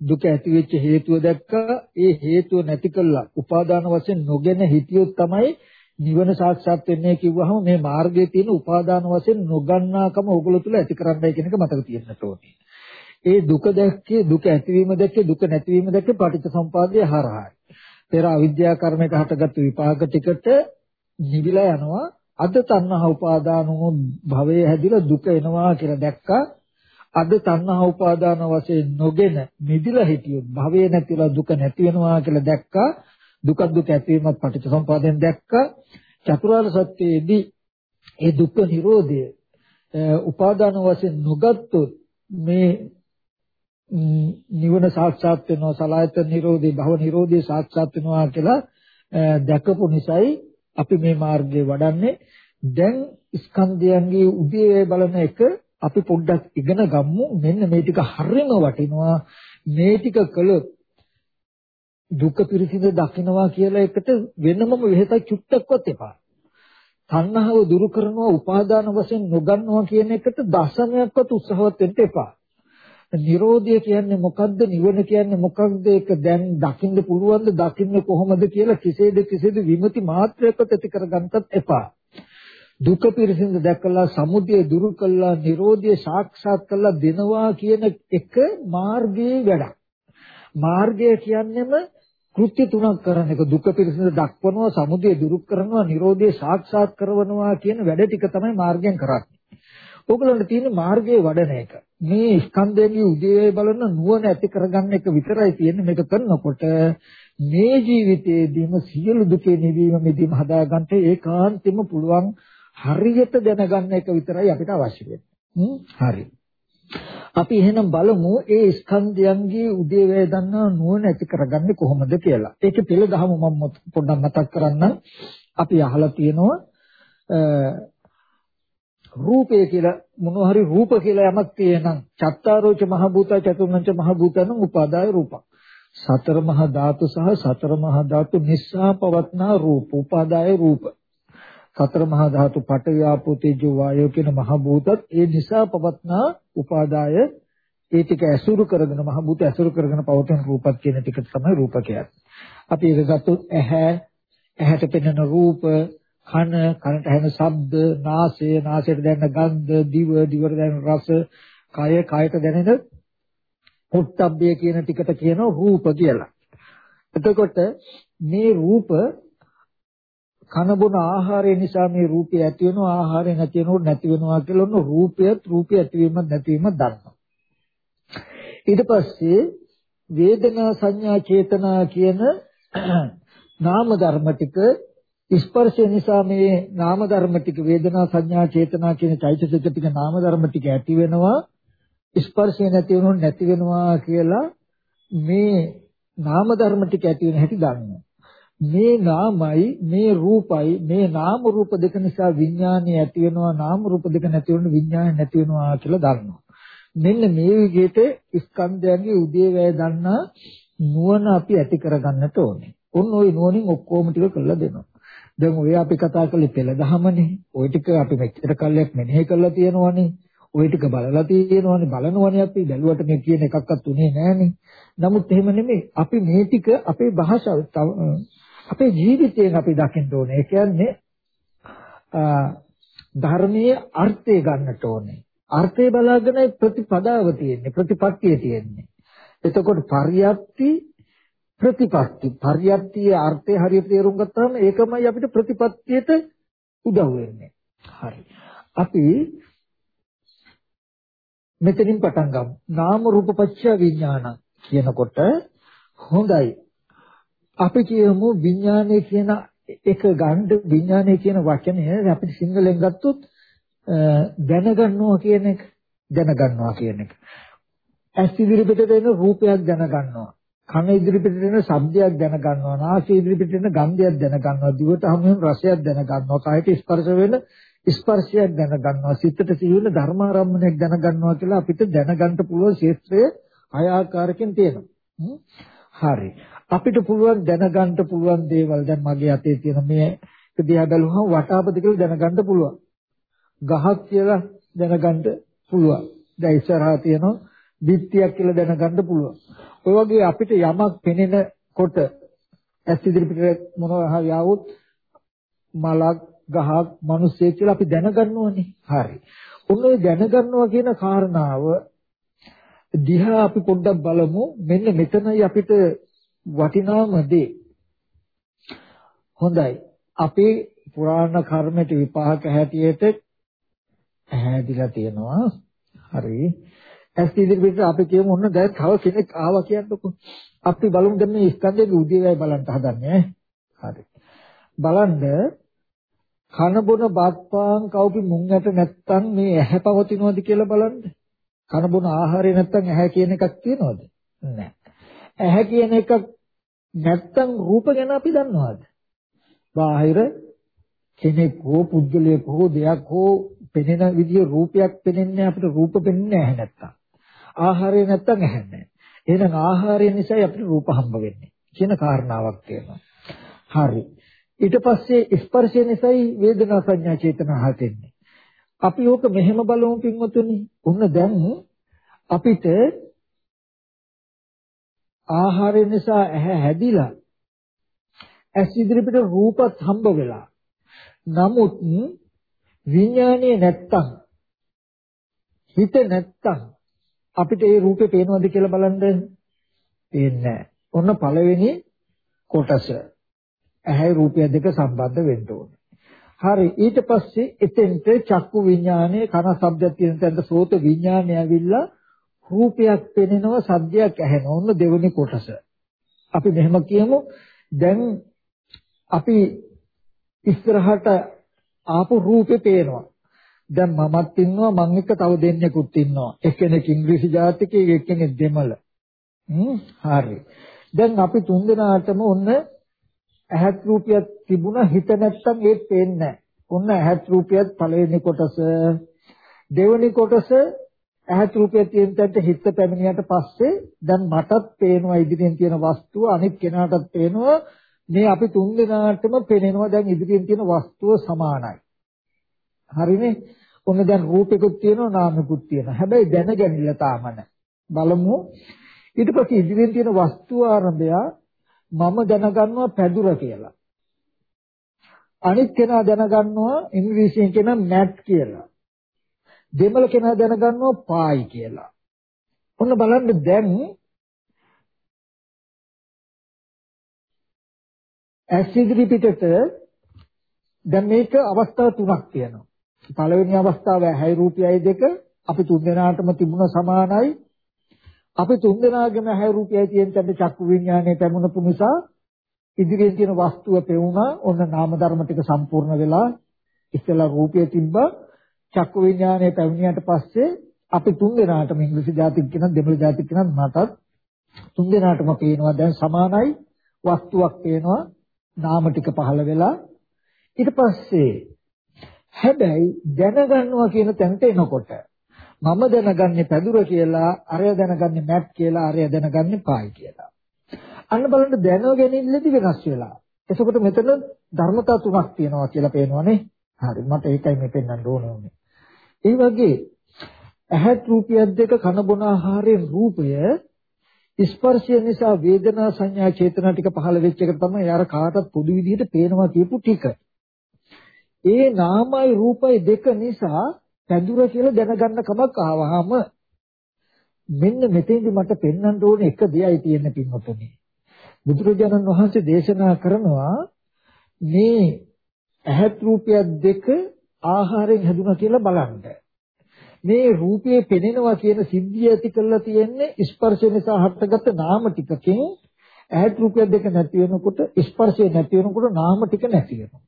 දුක ඇති වෙච්ච හේතුව දැක්කා ඒ හේතුව නැති කළා උපාදාන වශයෙන් නොගෙන හිටියොත් තමයි නිවන සාක්ෂාත් වෙන්නේ කිව්වහම මේ මාර්ගයේ තියෙන උපාදාන වශයෙන් නොගන්නාකම ඕගොල්ලෝ තුල ඇති කරන්නයි කියන එක මතක තියෙන්නට ඕනේ. ඒ දුක දැක්කේ දුක ඇතිවීම දැක්කේ දුක නැතිවීම දැක්කේ පටිච්චසමුපාදයේ හරහායි. පෙර අවිද්‍යා කර්මයක හටගත් විපාක ටිකට නිවිලා යනවා. අද තණ්හා උපාදාන වූ භවයේ හැදිලා දුක එනවා කියලා දැක්කා. අද තණ්හා උපාදාන වශයෙන් නොගෙන මිදිලා හිටියොත් භවයේ නැතිලා දුක නැති වෙනවා කියලා දැක්කා. දුක දුක ඇතිවීමත් පටිච්චසමුපාදයෙන් දැක්කා. චතුරාර්ය සත්‍යයේදී ඒ දුක්ඛ නිරෝධය උපාදාන වශයෙන් නොගත්තොත් මේ නිවන සාක්ෂාත් වෙනවා සලායතන නිරෝධේ භව නිරෝධේ සාක්ෂාත් වෙනවා කියලා දැකපු නිසායි අපි මේ මාර්ගයේ වඩන්නේ දැන් ස්කන්ධයන්ගේ උදේ බලන එක අපි පොඩ්ඩක් ඉගෙන ගමු මෙන්න මේ ටික හරියම වටිනවා මේ ටික කළොත් දුක පිරිසිදු දකින්නවා කියලා එකට වෙනමම වෙහෙසක් චුට්ටක්වත් එපා. තණ්හාව දුරු කරනවා උපාදාන වශයෙන් නොගන්නවා කියන එකට දශමයක්වත් උත්සාහවත් වෙන්න එපා. නිරෝධය කියන්නේ මොකද්ද? නිවන කියන්නේ මොකක්ද ඒක දැන් දකින්න පුළුවන්ද? දකින්න කොහොමද කියලා කිසිද කිසිද විමති මාත්‍රයකට ඇති කරගන්නත් එපා. දුක පිරිසිදු දැකලා සමුදය දුරු කළා නිරෝධය සාක්ෂාත් කළා දෙනවා කියන එක මාර්ගයේ වැඩක්. මාර්ගය කියන්නේම කෘත්‍ය තුනක් කරන එක. දුක පිරිසිදු දක්වනවා සමුදය දුරු කරනවා නිරෝධය සාක්ෂාත් කරනවා කියන වැඩ ටික තමයි මාර්ගයෙන් කරන්නේ. ඕගලන්ට තියෙන මාර්ගයේ වඩන එක. මේ ස්කන්ධයන්ගේ උදේ බලන නුවණ ඇති කරගන්න එක විතරයි තියෙන්නේ මේක කරනකොට මේ ජීවිතයේදීම සියලු දුකේ නිවීම මෙදීම හදාගන්න ඒකාන්තෙම පුළුවන් හරියට දැනගන්න එක විතරයි අපිට අවශ්‍ය වෙන්නේ. හරි. අපි එහෙනම් බලමු ඒ ස්කන්ධයන්ගේ උදේවැය දන්නා නුවණ ඇති කරගන්නේ කොහොමද කියලා. ඒකේ පෙළ දහම මම පොඩ්ඩක් මතක් කරන්නම්. අපි අහලා තියෙනවා රූපය කියලා මොනවා හරි රූප කියලා යමක් තියෙනම් චත්තාරෝච මහ භූත චතුර්ණංච මහ භූතන උපාදාය රූපං සතර මහා ධාතු සහ සතර මහා ධාතු නිසා පවත්නා රූප උපාදාය රූප. සතර මහා ධාතු පඨවි ආපෝ තේජෝ වායෝ කියන මහ භූතත් ඒ නිසා පවත්නා උපාදාය. ඒ ටික ඇසුරු කරගෙන මහ භූත ඇසුරු කරගෙන පවතින රූපත් කියන ටික තමයි රූප කියන්නේ. අපි ඒක ගත්තොත් ඇහැ ඇහැට පෙනෙන රූප කන කනට ඇහෙන ශබ්ද නාසය නාසයට දැනෙන ගන්ධ දිව දිවට දැනෙන රස කය කයට දැනෙන පොට්ටබ්බය කියන ටිකට කියනවා රූප කියලා. එතකොට මේ රූප කන බොන ආහාරය නිසා මේ රූපය ඇති වෙනවා ආහාරය නැති වෙනකොට නැති වෙනවා කියලා ඔන්න රූපයත් රූපය ඇතිවීමත් නැතිවීමත් දන්නවා. ඊට පස්සේ වේදනා සංඥා චේතනා කියන නාම ධර්ම ටික ස්පර්ශය නිසා මේ නාම ධර්ම ටික වේදනා සංඥා චේතනා කියන චෛතසික ටික නාම ධර්ම ටික ඇති වෙනවා ස්පර්ශය නැති වුණොත් නැති වෙනවා කියලා මේ නාම ධර්ම ටික ඇති වෙන හැටි දන්නවා මේ නාමයි මේ රූපයි මේ නාම රූප දෙක නිසා විඥානය ඇති වෙනවා නාම රූප දෙක නැති වෙන විඥානය නැති වෙනවා කියලා දන්නවා මෙන්න මේ විදිහට ස්කන්ධයන්ගේ උදේවැය දන්නා නුවණ අපි ඇති කරගන්නට ඕනේ. උන් ওই නුවණින් ඔක්කොම ටික කරලා දෙනවා. දැන් ඔය අපි කතා කළේ පෙළ දහමනේ. ওই ටික අපි මෙච්චර කල්යක් මෙනෙහි කරලා තියෙනවනේ. ওই ටික බලලා තියෙනවනේ. බලනවනේ අපි බැලුවට මේ කියන එකක්වත් උනේ නැහනේ. නමුත් එහෙම නෙමෙයි. අපි මේ ටික අපේ භාෂාව අපේ ජීවිතයෙන් අපි දකින්න ඕනේ. ඒ කියන්නේ ධර්මයේ අර්ථය ගන්නට ඕනේ. අර්ථය බලාගෙන ප්‍රතිපදාව තියෙන්නේ ප්‍රතිපත්තිය තියෙන්නේ. එතකොට පරියප්ති ප්‍රතිපත්ති පරියප්තියේ අර්ථය හරියට තේරුම් ගත්තාම ඒකමයි අපිට ප්‍රතිපත්තියට උදව් වෙන්නේ. හරි. අපි මෙතනින් පටන් ගමු. නාම රූප පත්‍ය විඥාන කියනකොට හොඳයි. අපි කියමු විඥානය කියන එක ගන්න විඥානය කියන වචනය අපිට සිංහලෙන් ගත්තොත් දැනගන්නවා කියන එක දැනගන්නවා කියන එක. ඇස් ඉදිරිපිට එන රූපයක් දැනගන්නවා. කන ඉදිරිපිට එන ශබ්දයක් දැනගන්නවා. නාසය ඉදිරිපිට එන ගන්ධයක් දැනගන්නවා. දිවට හමු වෙන රසයක් දැනගන්නවා. කායට ස්පර්ශ වෙන ස්පර්ශයක් දැනගන්නවා. සිතට සිහි වෙන ධර්මාරම්මණයක් දැනගන්නවා කියලා අපිට දැනගන්න පුළුවන් ක්ෂේත්‍රය හය ආකාරකින් තියෙනවා. හරි. අපිට පුළුවන් දැනගන්න පුළුවන් දේවල් දැන් මගේ අතේ තියෙන මේ දිහා බැලුවම වටාපත කියලා දැනගන්න පුළුවන්. ගහක් කියලා දැනගන්න පුළුවන්. දැන් ඉස්සරහා තියෙනවා බිත්තියක් කියලා දැනගන්න පුළුවන්. ඔය වගේ අපිට යමක් පෙනෙනකොට ඇස් ඉදිරිපිට මොනවා හරි ආවොත් මලක් ගහක් මිනිස්සෙක් කියලා අපි දැනගන්න හරි. ඔන්න ඔය දැනගන්නවා කියන කාරණාව දිහා අපි පොඩ්ඩක් බලමු. මෙන්න මෙතනයි අපිට වටිනාම දේ. හොඳයි. අපේ පුරාණ කර්මයට විපාක හැටියට හැදිලා තියෙනවා. හරි. ඇස් ඉදිරියට අපි කියමු ඔන්න දැන් තව කෙනෙක් ආවා කියන්නකො. අපි බලමු දැන් මේ ස්කන්ධයේ උදේවැය බලන්න හදන්නේ. හරි. බලන්න කන බොන බත්පාන් කවුපි මුං ඇට නැත්තම් මේ ඇහැ පවතිනවද කියලා බලන්න. කන බොන ආහාරය නැත්තම් ඇහැ කියන එකක් තියනවද? නැහැ. ඇහැ කියන එකක් නැත්තම් රූප ගැන අපි දන්නවද? බාහිර කෙනෙක් හෝ පුද්ගලයෙක් හෝ දෙයක් හෝ පෙනෙන විදිය රූපයක් පෙනෙන්නේ අපිට රූප පෙනෙන්නේ නැහැ නැත්තම්. ආහාරය නැත්තම් ඇහෙන්නේ. එහෙනම් ආහාරය නිසා අපිට රූප හම්බ වෙන්නේ කියන කාරණාවක් තියෙනවා. හරි. ඊට පස්සේ ස්පර්ශය නිසායි වේදනා සංඥා චේතනා හටෙන්නේ. අපි ඕක මෙහෙම බලමු පින්වතුනි. උන්න දැන් අපිට ආහාරය නිසා ඇහැ හැදිලා ඇස් ඉදිරිපිට රූපත් හම්බ වෙලා නමුත් විඥානයේ නැත්තම් හිත නැත්තම් අපිට ඒ රූපේ පේනවද කියලා බලන්න පේන්නේ ඔන්න පළවෙනි කොටස ඇහැයි රූපය දෙක සම්බන්ධ වෙන්න ඕනේ. හරි ඊට පස්සේ එතෙන්ට චක්කු විඥානයේ කන ශබ්දයක් තියෙන තැනට සෝත විඥානය ඇවිල්ලා රූපයක් පෙනෙනවා සද්දයක් ඇහෙනවා. ඔන්න දෙවෙනි කොටස. අපි මෙහෙම කියමු දැන් අපි ඉස්සරහට ආපු රූපේ පේනවා. දැන් මමත් ඉන්නවා මං එක්ක තව දෙන්නෙකුත් ඉන්නවා. එක්කෙනෙක් ඉංග්‍රීසි ජාතිකයෙක් එක්කෙනෙක් දෙමළ. හ්ම් හරි. දැන් අපි තුන්දෙනාටම ඔන්න ඇහත් රූපියක් තිබුණා හිත නැත්තම් ඒත් පේන්නේ නැහැ. ඔන්න ඇහත් රූපියත් පළවෙනි කොටස දෙවෙනි කොටස ඇහත් රූපය තියෙන තැනට හිත පැමිණියට පස්සේ දැන් මටත් පේනවා ඉදිරියෙන් තියෙන වස්තුව අනිත් කෙනාටත් පේනවා මේ අපි තුන් දෙනාටම පේනවා දැන් ඉදිරියෙන් තියෙන වස්තුව සමානයි. හරිනේ? ඔන්න දැන් රූපෙකුත් තියෙනවා නාමෙකුත් තියෙනවා. හැබැයි දැනගැනිලා තාම බලමු. ඊට පස්සේ ඉදිරියෙන් තියෙන වස්තුව ආරම්භය මම දැනගන්නවා පැදුර කියලා. අනිත් කෙනා දැනගන්නවා ඉංග්‍රීසියෙන් කියන මැට් කියලා. දෙමළ කෙනා දැනගන්නවා පායි කියලා. ඔන්න බලන්න දැන් ඇස් ඉදිරි පිටට දැන් මේක අවස්ථා තුනක් තියෙනවා. පළවෙනි අවස්ථාව ඇහැයි රූපයයි දෙක අපි තුන්දෙනාටම තිබුණ සමානයි. අපි තුන්දෙනාගේම ඇහැයි රූපයයි තියෙන තැන චක්කු විඥානයේ පැමුණපු නිසා ඉදිරියෙන් තියෙන වස්තුව පෙවුණා. ඔන්න නාම ධර්ම ටික සම්පූර්ණ වෙලා ඉස්සෙල්ලා රූපය තිබ්බා. චක්කු විඥානය පැමිණියට පස්සේ අපි තුන් දෙනාටම ඉංග්‍රීසි ජාතික කෙනා දෙමළ ජාතික කෙනා මටත් තුන් දෙනාටම පේනවා. දැන් සමානයි. වස්තුවක් පේනවා. නාම ටික පහළ වෙලා. ඊට පස්සේ හැබැයි දැනගන්නවා කියන තැනට එනකොට මම දැනගන්නේ පැදුර කියලා අරය දැනගන්නේ මැට් කියලා අරය දැනගන්නේ පායි කියලා. අන්න බලන්න දැනව ගැනීමෙදි වෙනස් වෙලා. එතකොට මෙතන ධර්මතා තුනක් තියෙනවා කියලා පේනවනේ. හරි මට ඒකයි මේ පෙන්වන්න ඕන උනේ. ඒ වගේ ඇහත් රූපියක් දෙක කන බොන ආහාරයෙන් රූපය ස්පර්ශය නිසා වේදනා සංඥා චේතනා ටික පහළ වෙච්ච එක තමයි අර කාටත් පොදු විදිහට පේනවා කියපු ටික. ඒ නාමයි රූපයි දෙක නිසා පැදුර කියලා දැනගන්න කමක් ආවහම මෙන්න මෙතෙන්දි මට පෙන්වන්න ඕනේ එක දෙයයි තියෙන පින්වතුනි. බුදුරජාණන් වහන්සේ දේශනා කරනවා මේ ඇහත් රූපයක් දෙක ආහාරයෙන් හැදුනා කියලා බලන්න. මේ රූපයේ පෙනෙනවා කියන සිද්ධිය ඇති කරලා තියෙන්නේ ස්පර්ශය නිසා හටගත්ත නාම ටිකකින් ඇහත් රූපය දෙක නැති වෙනකොට ස්පර්ශය නැති වෙනකොට නාම ටික නැති වෙනවා.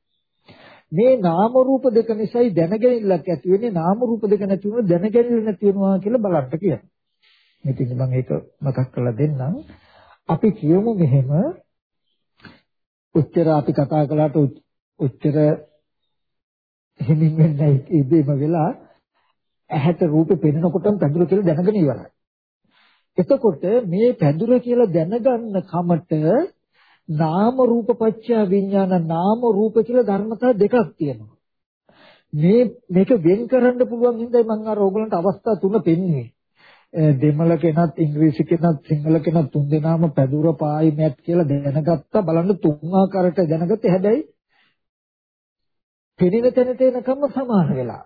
මේ නාම රූප දෙක නිසායි දැනගැනිල්ලක් ඇති වෙන්නේ නාම රූප දෙක නැති වුණොත් දැනගැනිල්ල නැති වෙනවා කියලා බලන්න කියනවා. ඉතින් මම ඒක මතක් කරලා දෙන්නම්. අපි කියමු මෙහෙම උච්චර අපි කතා කළාට උච්චර හිමින් වෙන්නේ ඉබේම වෙලා ඇහැට රූපේ පෙනෙනකොටම පැදුර කියලා දැනගෙන ඉවරයි. එතකොට මේ පැදුර කියලා දැනගන්න කමට නාම රූප පත්‍ය විඥාන නාම රූප කියලා ධර්මතා දෙකක් තියෙනවා. මේ මේක වෙන් කරන්න පුළුවන් හින්දායි මම අර ඕගලන්ට අවස්ථා තුන පෙන්වන්නේ. දෙමළ කෙනත් ඉංග්‍රීසි කෙනත් සිංහල කෙනත් තුන් දෙනාම පැදුර පායි මැට් කියලා දැනගත්තා බලන්න තුන් ආකාරයට දැනගත්තේ හැබැයි පෙනෙන තැනට එනකම්ම සමාන වෙලා.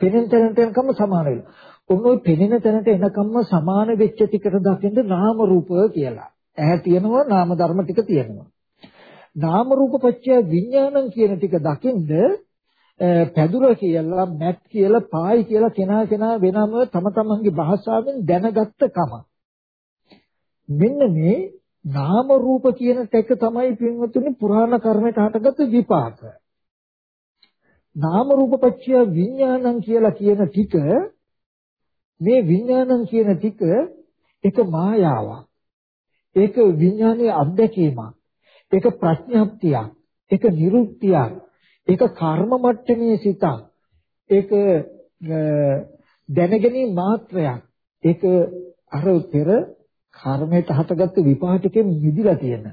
පෙනෙන තැනට එනකම්ම සමාන වෙලා. ඔන්න ඔය පෙනෙන තැනට එනකම්ම සමාන වෙච්ච ටිකට දකින්න නාම රූප කියලා. ඇහැ තියෙනවා නාම ධර්ම ටික තියෙනවා. නාම රූප පත්‍ය විඥානං කියන ටික දකින්ද පැදුර කියලා මැට් කියලා පායි කියලා කෙනා කෙනා වෙනම තම තමන්ගේ භාෂාවෙන් දැනගත්ත කම. මෙන්න මේ නාම රූප කියන ටෙක තමයි පින්වතුනි පුරාණ කර්මයට හටගත්තු විපාක. නාම රූප පත්‍ය විඥානං කියලා කියන ටික මේ විඥානං කියන ටික එක මායාවක්. ඒක විඥානයේ අත්දැකීමක්. ඒක ප්‍රඥාප්තියක්. ඒක නිරුක්තියක්. ඒක කර්ම මට්ටමේ සිතක්. ඒක දැනගැනීම මාත්‍රයක්. ඒක අර පෙර කර්මයට හටගත්තු විපාකයෙන් මිදිලා තියෙන.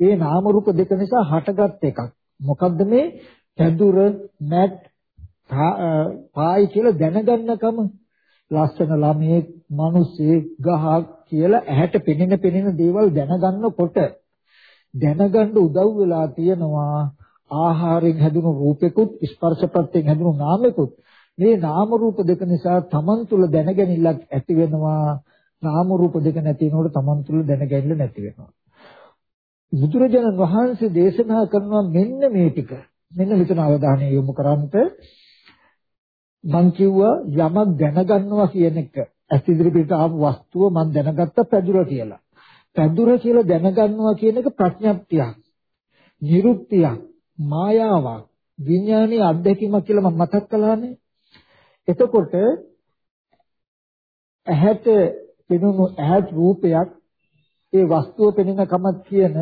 ඒ නාම රූප දෙක නිසා හටගත් එකක්. මොකද්ද මේ පැදුර මැට් පායි කියලා දැනගන්නකම ලස්සන ළමයේ මිනිස්සේ ගහක් කියලා ඇහැට පෙනෙන පෙනෙන දේවල් දැනගන්නකොට දැනගන්න උදව් වෙලා තියෙනවා ආහාරයෙන් හැදුණු රූපෙකුත් ස්පර්ශපත්යෙන් හැදුණු නාමෙකුත්. මේ නාම රූප දෙක නිසා තමන් තුළ දැනගැනිල්ලක් ඇති වෙනවා. නාම රූප දෙක නැති වෙනකොට තමන් තුළ දැනගැනිල්ල නැති වෙනවා. බුදුරජාණන් වහන්සේ දේශනා කරනවා මෙන්න මේ ටික. මෙන්න මෙතන අවධානය යොමු කරන්ට මං කිව්වා යමක් දැනගන්නවා කියන එක. ඇස් ඉදිරියට ආපු වස්තුව මං දැනගත්ත පැදුර කියලා. පැදුර කියලා දැනගන්නවා කියන එක ප්‍රඥප්තියක්. නිරුක්තියක්, මායාවක්, විඥානීය අත්දැකීමක් කියලා මම මතක් කළානේ. එතකොට ඇහැට පෙනුණු ඇහත් රූපයක් ඒ වස්තුව පෙනෙන කමක් කියන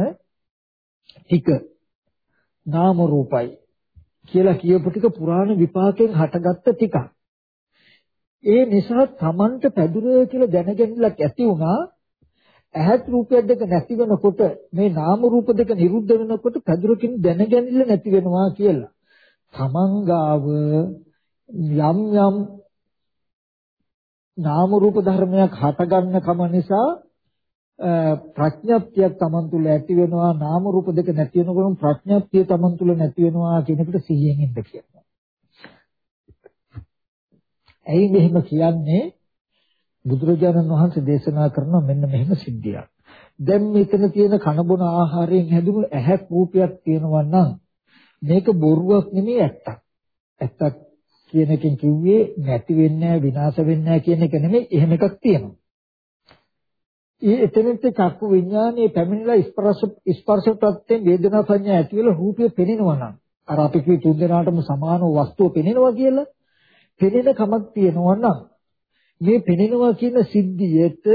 ටික නාම රූපයි කියලා කියපු ටික පුරාණ විපාකයෙන් හටගත්ත ටිකක්. ඒ නිසා Tamanට පැදුරේ කියලා දැනගැනිල්ලක් ඇති වුණා. ඇහත් රූපයක් දෙක නැති වෙනකොට මේ නාම රූප දෙක නිරුද්ධ වෙනකොට පැදුරකින් දැනගැනිල්ල නැති වෙනවා කියලා. Taman ගාව යම් යම් නාම රූප ධර්මයක් හටගන්න කම නිසා ප්‍රඥප්තියක් Taman තුල ඇති වෙනවා නාම රූප දෙක නැති වෙනකොට ප්‍රඥප්තිය Taman තුල නැති වෙනවා කියන එකට සිහියෙන් ඉන්න කියනවා. ඇයි මෙහෙම කියන්නේ? බුදුරජාණන් වහන්සේ දේශනා කරන මෙන්න මෙහෙම සිද්ධියක්. දැන් මෙතන තියෙන කනබොන ආහාරයෙන් හැදුණු ඇහැ රූපයක් තියෙනවා නම් මේක බොරුවක් නෙමෙයි ඇත්තක්. ඇත්තක් කියන එකෙන් කිව්වේ නැති වෙන්නේ නැහැ විනාශ වෙන්නේ නැහැ කියන එක නෙමෙයි එහෙම එකක් තියෙනවා. ඒ එතනෙත් චක්කු විඥානයේ පැමිණිලා ස්පර්ශ ස්පර්ශ ප්‍රත්‍යයෙන් වේදනා සංඥා ඇති වෙලා රූපය පෙනෙනවා නම් අර අපි කිව්ව තුන් දෙනාටම සමාන වස්තුව පෙනෙනවා කියලා පෙනෙන කමක් තියෙනවා නම් මේ පෙනෙනවා කියන සිද්ධියට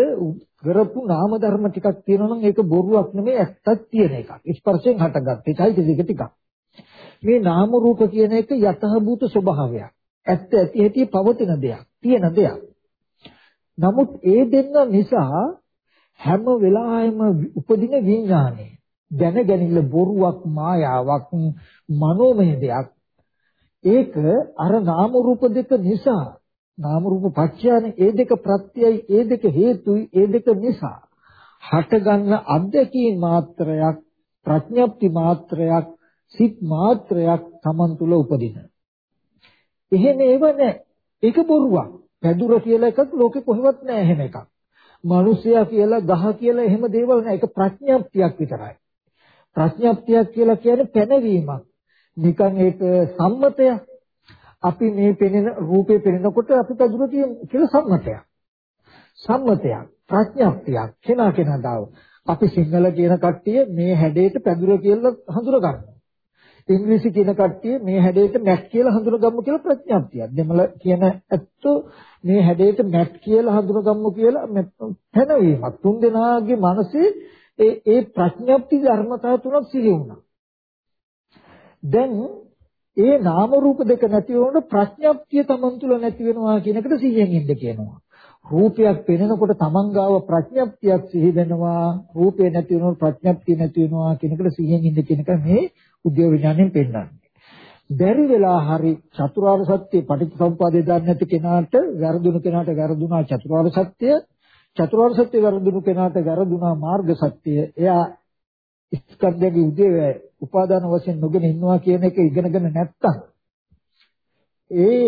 කරපු නාම ධර්ම ටිකක් තියෙනවා නම් ඒක බොරුවක් නෙමෙයි ඇත්තක් තියෙන එකක්. ස්පර්ශයෙන් හටගත් එකයි දෙක ටිකක්. මේ නාම රූප කියන එක යතහභූත ස්වභාවයක්. ඇත්ත ඇති ඇති පවතින දෙයක්. තියෙන දෙයක්. නමුත් ඒ දෙන්න නිසා හැම වෙලාවෙම උපදින විඥානය දැනගැනිල්ල බොරුවක් මායාවක් මනෝමය දෙයක් ඒක අර නාම රූප දෙක නිසා නාම රූප පත්‍යනේ ඒ දෙක ප්‍රත්‍යයයි ඒ දෙක හේතුයි ඒ දෙක නිසා හටගන්න අධ්‍යක්ී මාත්‍රයක් ප්‍රඥප්ති මාත්‍රයක් සිත් මාත්‍රයක් Taman තුල උපදින. එහෙම ඒව නැහැ. ඒක බොරුවක්. පැදුර කියලා එකක් ලෝකේ කොහෙවත් නැහැ එහෙම එකක්. මිනිසයා කියලා ගහ කියලා එහෙම දේවල් නැහැ. ඒක ප්‍රඥප්තියක් විතරයි. ප්‍රඥප්තියක් කියලා කියන්නේ පැනවීමක්. නිකන් ඒක සම්මතයක්. අපි මේ පෙනෙන රූපේ පෙනෙනකොට අපි පැදුර කියලා සම්මතයක්. සම්මතයක්. ප්‍රඥප්තියක්. කෙනා කෙනා දාව. අපි සිංහල කියන කට්ටිය මේ හැඩයට පැදුර කියලා හඳුන ගන්නවා. ඉංග්‍රීසි කියන කට්ටිය මේ හැඩයට මැට් කියලා හඳුනගමු කියලා ප්‍රඥාප්තියක්. දෙමළ කියන ඇත්තෝ මේ හැඩයට මැට් කියලා හඳුනගමු කියලා පැනවීමක්. තුන් දෙනාගේ මනසේ ඒ ඒ ප්‍රඥාප්ති ධර්මතාව තුනක් සිහි වුණා. දැන් ඒ නාම රූප දෙක නැති වුණොත් ප්‍රඥාප්තිය තමන් තුළ නැති වෙනවා කියන එකට සිහියෙන් ඉන්න කියනවා. රූපයක් පෙනෙනකොට තමන් ගාව ප්‍රඥාප්තියක් සිහි වෙනවා. රූපේ නැති වෙනකොට ප්‍රඥාප්තිය නැති වෙනවා කියන එකට සිහියෙන් ඉන්න කියන එක මේ උද්‍යෝග විඥාණයෙන් පෙන්වන්නේ. බැරි වෙලා හරි චතුරාර්ය සත්‍ය පටිච්චසමුපාදේ දන්නේ නැති කෙනාට වැරදුණු කෙනාට වැරදුනා චතුරාර්ය සත්‍ය චතුරාර්ය සත්‍ය වැරදුණු කෙනාට වැරදුනා මාර්ග සත්‍ය එයා ස්කන්ධයේ උදේ උපාදාන වශයෙන් නොගෙන ඉන්නවා කියන එක ඉගෙනගෙන නැත්තම් ඒ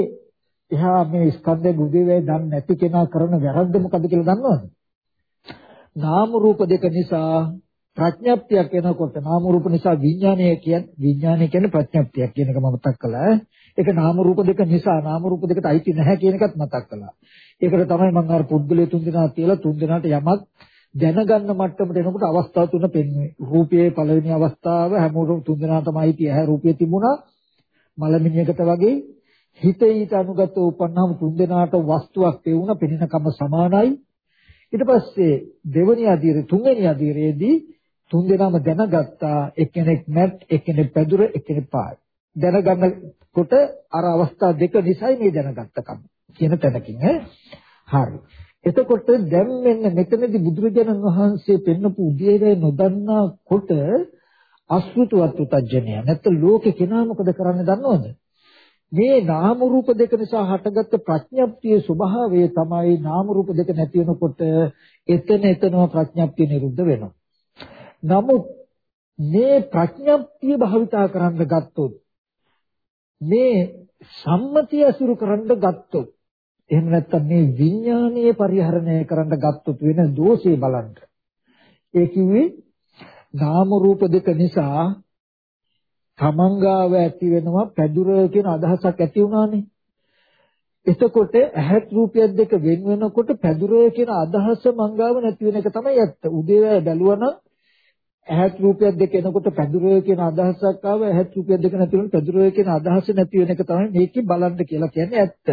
එහා මේ ස්කන්ධයේ උදේ දන්නේ නැති කෙනා කරන වැරද්ද මොකද කියලා දන්නවද? නාම රූප දෙක නිසා ප්‍රඥප්තියක් එනකොට නාම රූප නිසා විඥානය කියන්නේ විඥානය කියන්නේ ප්‍රඥප්තියක් කියන එක මම මතක් කළා. ඒක නාම රූප දෙක නිසා නාම රූප දෙකට අයිති නැහැ කියන එකත් මතක් කළා. ඒකට තමයි මම අර පුද්ගලයේ තුන් දෙනා කියලා තුන් දෙනාට යමක් දැනගන්න මට්ටමට එනකොට අවස්ථා තුන පෙන්වන්නේ. රූපයේ පළවෙනි අවස්ථාව හැමෝටම තුන් දෙනාටම අයිති ඇහැ රූපය තිබුණා. මලමිණියකට වගේ හිත ඊට අනුගත උපන්නාම තුන් දෙනාට වස්තුවක් පෙවුණ පෙනෙනකම සමානයි. ඊට පස්සේ දෙවෙනි අදියරේ තුන්වෙනි අදියරේදී තුන් දෙනාම දැනගත්තා එක්කෙනෙක් මැට් එක්කෙනෙක් පැදුර එක්කෙනෙක් පායි දැනගන්නකොට අර අවස්ථා දෙක නිසයි මේ දැනගත්තකම කියන තැනකින් හරි එතකොට දැන් මෙන්න මෙතනදී බුදුරජාණන් වහන්සේ පෙන්නපු උදේවේ නොදන්නා කොට අසෘතවත් උත්ජනය නැත්නම් ලෝකේ කෙනා මොකද කරන්නේ දන්නවද? මේ නාම රූප දෙක නිසා හටගත්ත ප්‍රඥප්තියේ ස්වභාවය තමයි නාම රූප දෙක නැති වෙනකොට එතන එතනම ප්‍රඥප්තිය නිරුද්ධ වෙනවා. නමුත් මේ ප්‍රඥප්තිය භාවිතා කරන්න ගත්තොත් මේ සම්මතිය අසුරු කරන්න ගත්තොත් එහෙම නැත්නම් මේ විඥානීය පරිහරණය කරන්න ගත්තොත් වෙන දෝෂේ බලන්න. ඒ කිව්වේ නාම රූප දෙක නිසා තමන්ගාව ඇති වෙනවා පැදුර කියන අදහසක් ඇති වුණානේ. එතකොට ඇහත් රූපයක් දෙක වෙන වෙනකොට පැදුර කියන අදහස මංගාව නැති වෙන එක තමයි ඇත්ත. උදේවැය බැලුවනම් ඇහත් රූපයක් දෙක එනකොට පැදුරය කියන අදහසක් ආව ඇහත් රූපයක් දෙක නැති වෙන පැදුරය කියන අදහස නැති වෙන එක තමයි මේකේ බලන්න කියලා කියන්නේ ඇත්ත.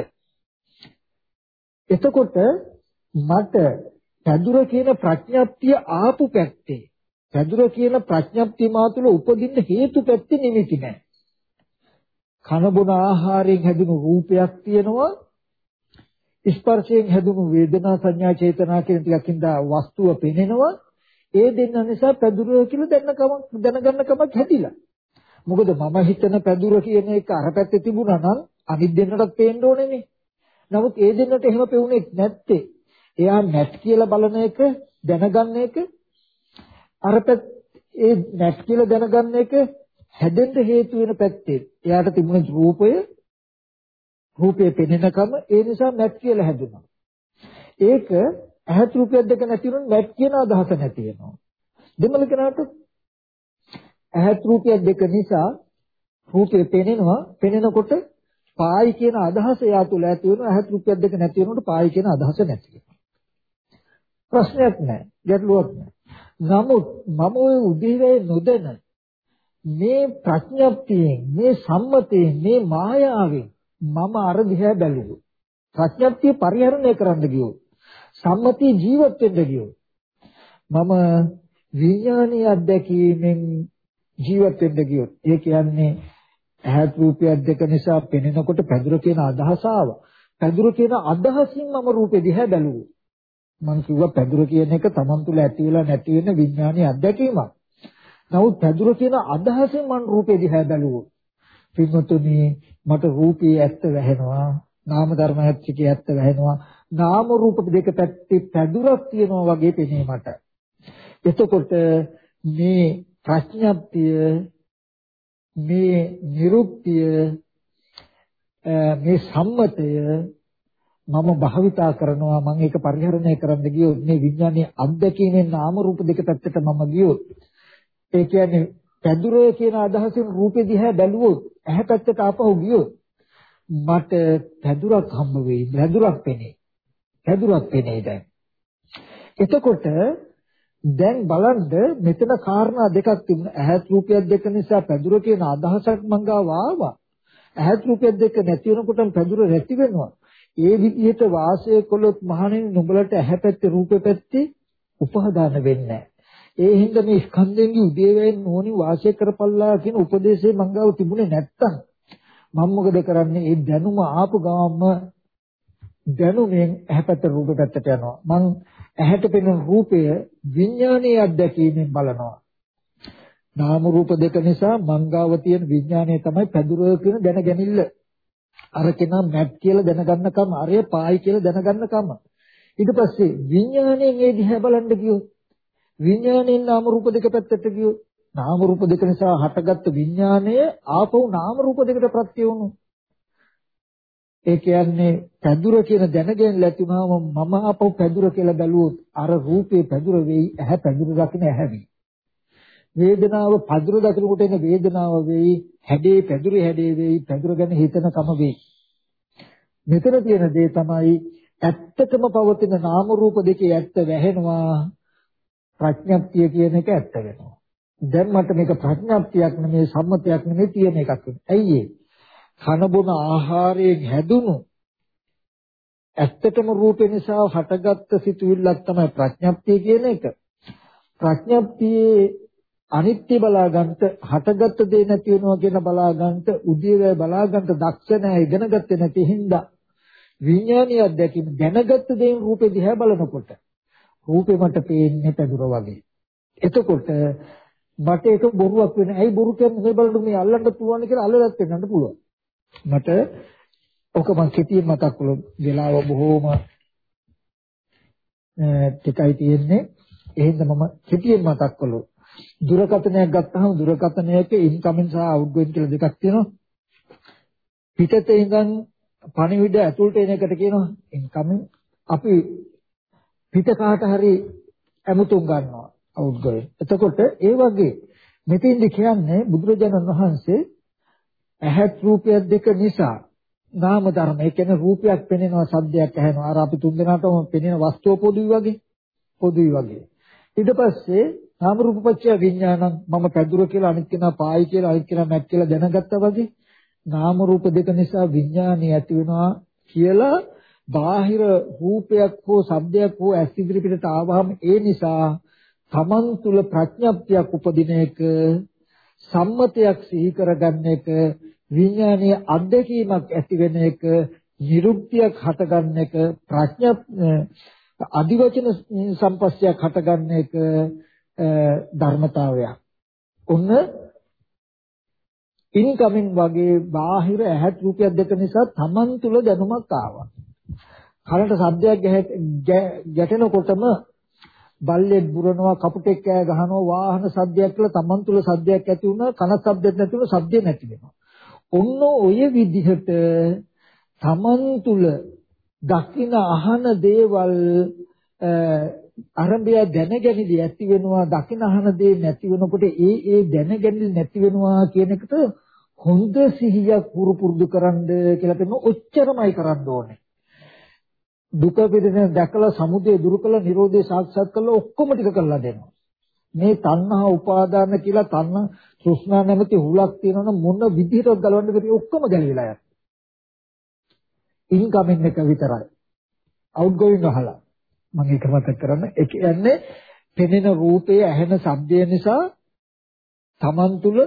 එතකොට මට පැදුර කියන ප්‍රඥප්තිය ආපු පැත්තේ පැදුර කියන ප්‍රඥප්තිය මාතුල උපදින්න හේතු පැත්තේ නිමිති නැහැ. කන බොන ආහාරයෙන් හැදුණු රූපයක් තියෙනවා ස්පර්ශයෙන් හැදුණු වේදනා සංඥා චේතනා කියන ටිකකින් දා වස්තුව පෙනෙනවා ඒ දෙන්න නිසා පැදුර කියලා දැනන කමක් දැනගන්න කමක් හැදිලා. මොකද මම හිතන පැදුර කියන එක අර පැත්තේ තිබුණා නම් අනිත් දෙන්නටත් පේන්න ඕනේනේ. නමුත් ඒ දෙන්නට එහෙම පෙවුනේ නැත්තේ. එයා නැට් කියලා බලන එක දැනගන්න එක අර පැත්ත ඒ නැට් කියලා දැනගන්න එක හැදෙන්න හේතු වෙන පැත්තේ. එයාට තිබුණ රූපය රූපේ පෙනෙනකම ඒ නිසා නැට් කියලා හැදුනා. ඒක ඇහත් රූපයක් දෙක නැති වුණොත් නැත් කියන අදහස නැති වෙනවා. දෙමළ කෙනාට ඇහත් රූපයක් දෙක නිසා රූපේ පෙනෙනවා පෙනෙනකොට පායි කියන අදහස එයා තුල ඇති වෙනවා ඇහත් රූපයක් දෙක නැති වෙනකොට පායි කියන අදහස නැති වෙනවා. ප්‍රශ්නයක් නැහැ. ගැටලුවක් නැහැ. නමුත් මම ওই උදේවේ නොදැන මේ ප්‍රඥප්තියෙන් මේ සම්මතයෙන් මේ මායාවෙන් මම අර දිහා බැලුවා. ප්‍රඥප්තිය පරිහරණය කරන්න ගියෝ. සම්මතිය ජීවත් වෙන්න ගියෝ. මම විඥානීය අත්දැකීමෙන් ජීවත් වෙන්න ගියොත් ඒ කියන්නේ ඇහත් රූපයක් දෙක නිසා පෙනෙනකොට පැදුර කියන අදහස ආවා. පැදුර කියන අදහසින් මම රූපෙ දිහා බැලුවා. මම කිව්වා පැදුර කියන එක Taman තුල ඇති වෙලා නැති වෙන විඥානීය අත්දැකීමක්. නමුත් පැදුර කියන අදහසෙන් මම රූපෙ දිහා බැලුවා. පින්වතුනි මට රූපේ ඇත්ත වැහෙනවා. නාම ධර්මයක් චිකේ ඇත්ත වැහෙනවා. නාම රූප දෙක පැත්තේ පැදුරක් තියෙනවා වගේ පෙනේ මට. එතකොට මේ ප්‍රඥප්තිය මේ නිරුක්තිය මේ සම්මතය මම භාවිතා කරනවා මම ඒක පරිහරණය කරන්න ගියොත් මේ විඥානයේ අත්දැකීමෙන් නාම රූප දෙක පැත්තට මම ගියොත් ඒ කියන්නේ පැදුරය කියන අදහසින් රූපෙ දිහා බැලුවොත් ඇහැ පැත්තට ආපහු ගියොත් මට පැදුරක් හම්බ වෙයි පැදුරක් පෙනේ. පැදුරක් පෙනේ දැන්. එතකොට දැන් බලන්න මෙතන කාරණා දෙකක් තිබුණා. ඇහත් රූපයක් දෙක නිසා පැදුර කියන අදහසක් මං ගාව ආවා. ඇහත් රූපයක් දෙක නැති වෙනකොටම පැදුර රැති වෙනවා. ඒ විදිහට වාසය කළොත් මහණෙනි නුඹලට ඇහැ පැත්තේ රූපේ පැත්තේ උපහදාන වෙන්නේ ඒ හින්දා මේ ස්කන්ධෙන්ගේ උදේවැයෙන් නෝනි වාසය කරපල්ලා කියන උපදේශය මං ගාව තිබුණේ නැත්තම් මම මොකද කරන්නේ? ඒ දැනුම ආපු ගාම දැනුමෙන් ඇහැ පැත්ත රූප පැත්තට යනවා. මං ඇහැට පෙනෙන රූපය විඥානයේ අත්දැකීමෙන් බලනවා. නාම රූප දෙක නිසා මංගාව තියෙන විඥානය තමයි පැදුර කියන දැනගැනිල්ල. අර කෙනා මැට් කියලා දැනගන්නකම අරය පායි කියලා දැනගන්නකම. ඊට පස්සේ විඥාණයෙන් ඒ දිහා බලන්න ගියොත් විඥාණයෙන් නාම රූප දෙක පැත්තට ගියොත් නාම රූප දෙක නිසා හටගත්තු විඥාණය ආපහු නාම රූප දෙකට ප්‍රත්‍ය වුණු ඒ කියන්නේ පැදුර කියන දැනගෙන ලැබුණාම මම ආපහු පැදුර කියලා බැලුවොත් අර රූපේ පැදුර වෙයි ඇහැ පැදුර දකින්න ඇහැ වෙයි වේදනාව පැදුර දකිනකොට එන වේදනාව වෙයි හැඩේ පැදුරේ හැඩේ වෙයි පැදුර ගැන හිතන කම වෙයි. මෙතන තියෙන දේ තමයි ඇත්තටම පවතින නාම රූප දෙකේ ඇත්ත වැහෙනවා. ප්‍රඥප්තිය කියන එක ඇත්ත වෙනවා. දැන් මට මේක ප්‍රඥප්තියක් නෙමෙයි සම්මතයක් නෙමෙයි තියෙන එකක් ඇයි ඒ? කන බොන ආහාරයෙන් හැදුණු ඇත්තටම රූපේ නිසා හටගත්ත සිතුවිල්ලක් තමයි ප්‍රඥප්තිය කියන එක. ප්‍රඥප්තියේ අනිත්‍ය බලාගන්ට හටගත්ත දේ නැති වෙනවා කියන බලාගන්ට උදේවැය බලාගන්ට දක්ෂ නැහැ ඉගෙනගත්තේ නැති හින්දා විඥානීය අධ්‍යක්ෂ දැනගත්ත දේන් රූපේ දිහා බලනකොට රූපේ මට පේන්නේ පැදුර වගේ. එතකොට මට ඒක බොරුවක් වෙන. ඇයි බොරු කියන්නේ මේ බලන්න මේ අල්ලන්න පුළුවන් කියලා අල්ලලත් වෙන්නත් පුළුවන්. මට ඔක මම කෙටියෙන් මතක් කළොත් වෙලාව බොහෝම ටිකයි තියෙන්නේ. එහෙනම් මම කෙටියෙන් මතක් කළොත් දුරකථනයක් ගත්තාම දුරකථනයක ඉන්කමින් සහ අවුට්ගෝයින් කියලා දෙකක් තියෙනවා. පිටතේ ඉඳන් පණිවිඩ ඇතුළට එන එකට කියනවා ඉන්කමින් අපි පිට කාට හරි ඇමුතුම් ගන්නවා අවුට්ගෝයින් එතකොට ඒ වගේ මෙතෙන්දි කියන්නේ බුදුරජාණන් වහන්සේ ඇහත් රූපයක් දෙක නිසා නාම ධර්ම ඒ කියන්නේ රූපයක් පෙනෙනවා සද්දයක් ඇහෙනවා. අර අපි තුන් දෙනාටම පෙනෙන වස්තුව පොදුයි වගේ. පොදුයි වගේ. ඊට පස්සේ නාම රූපපච්චය විඥානං මම පැදුර කියලා අනිත් කෙනා පායි කියලා අනිත් කෙනා මැට් කියලා දැනගත්තා වගේ නාම රූප දෙක නිසා විඥානය ඇති වෙනවා කියලා බාහිර රූපයක් හෝ ශබ්දයක් හෝ ඇස් ඉදිරි පිටට ආවහම ඒ නිසා තමන් තුල ප්‍රඥප්තියක් උපදින එක සම්මතයක් සිහි කරගන්න එක විඥානීය අත්දැකීමක් ඇති වෙන එක නිරුක්තියක් හටගන්න එක ප්‍රඥා අදිවචන සම්පස්සයක් හටගන්න එක ධර්මතාවයක්. ඔන්න ඉන්කමින් වගේ බාහිර ඇහත් රූපයක් දෙක නිසා Taman තුල දැනුමක් ආවා. කනට ශබ්දයක් ගැටෙනකොටම බල්ලෙක් බුරනවා කපුටෙක් කෑ ගහනවා වාහන සද්දයක් කියලා Taman තුල සද්දයක් ඇති වුණා කන ශබ්දයක් නැති වුණා ශබ්දය නැති වෙනවා. ඔන්න ඔය විදිහට තමන් තුල දකින අහන දේවල් අරඹය දැනගැනිලි ඇති වෙනවා දකින අහන දේ නැති වෙනකොට ඒ ඒ දැනගැනිලි නැති වෙනවා කියන එකට හොඳ සිහියක් පුරු පුරුදු කරන්න කියලා කියන ඔච්චරමයි කරන්න ඕනේ. දුක පිළිදෙන දැකලා සමුදය දුරු කළා නිරෝධය සාක්ෂාත් කළා ඔක්කොම ටික කළා දෙනවා. මේ තණ්හා උපාදාන කියලා තණ්හා තෘෂ්ණා නැමැති හුලක් තියෙනවනම් මොන විදිහටවත් ගලවන්න බැරි ඔක්කොම ගැලවිලා යනවා. ඉන්කමින් එක විතරයි. අවුට් ගෝයින් අහලා. මම ඒක මතක් කරන්න. ඒ කියන්නේ පෙනෙන රූපයේ ඇහෙන ශබ්දය නිසා Taman තුල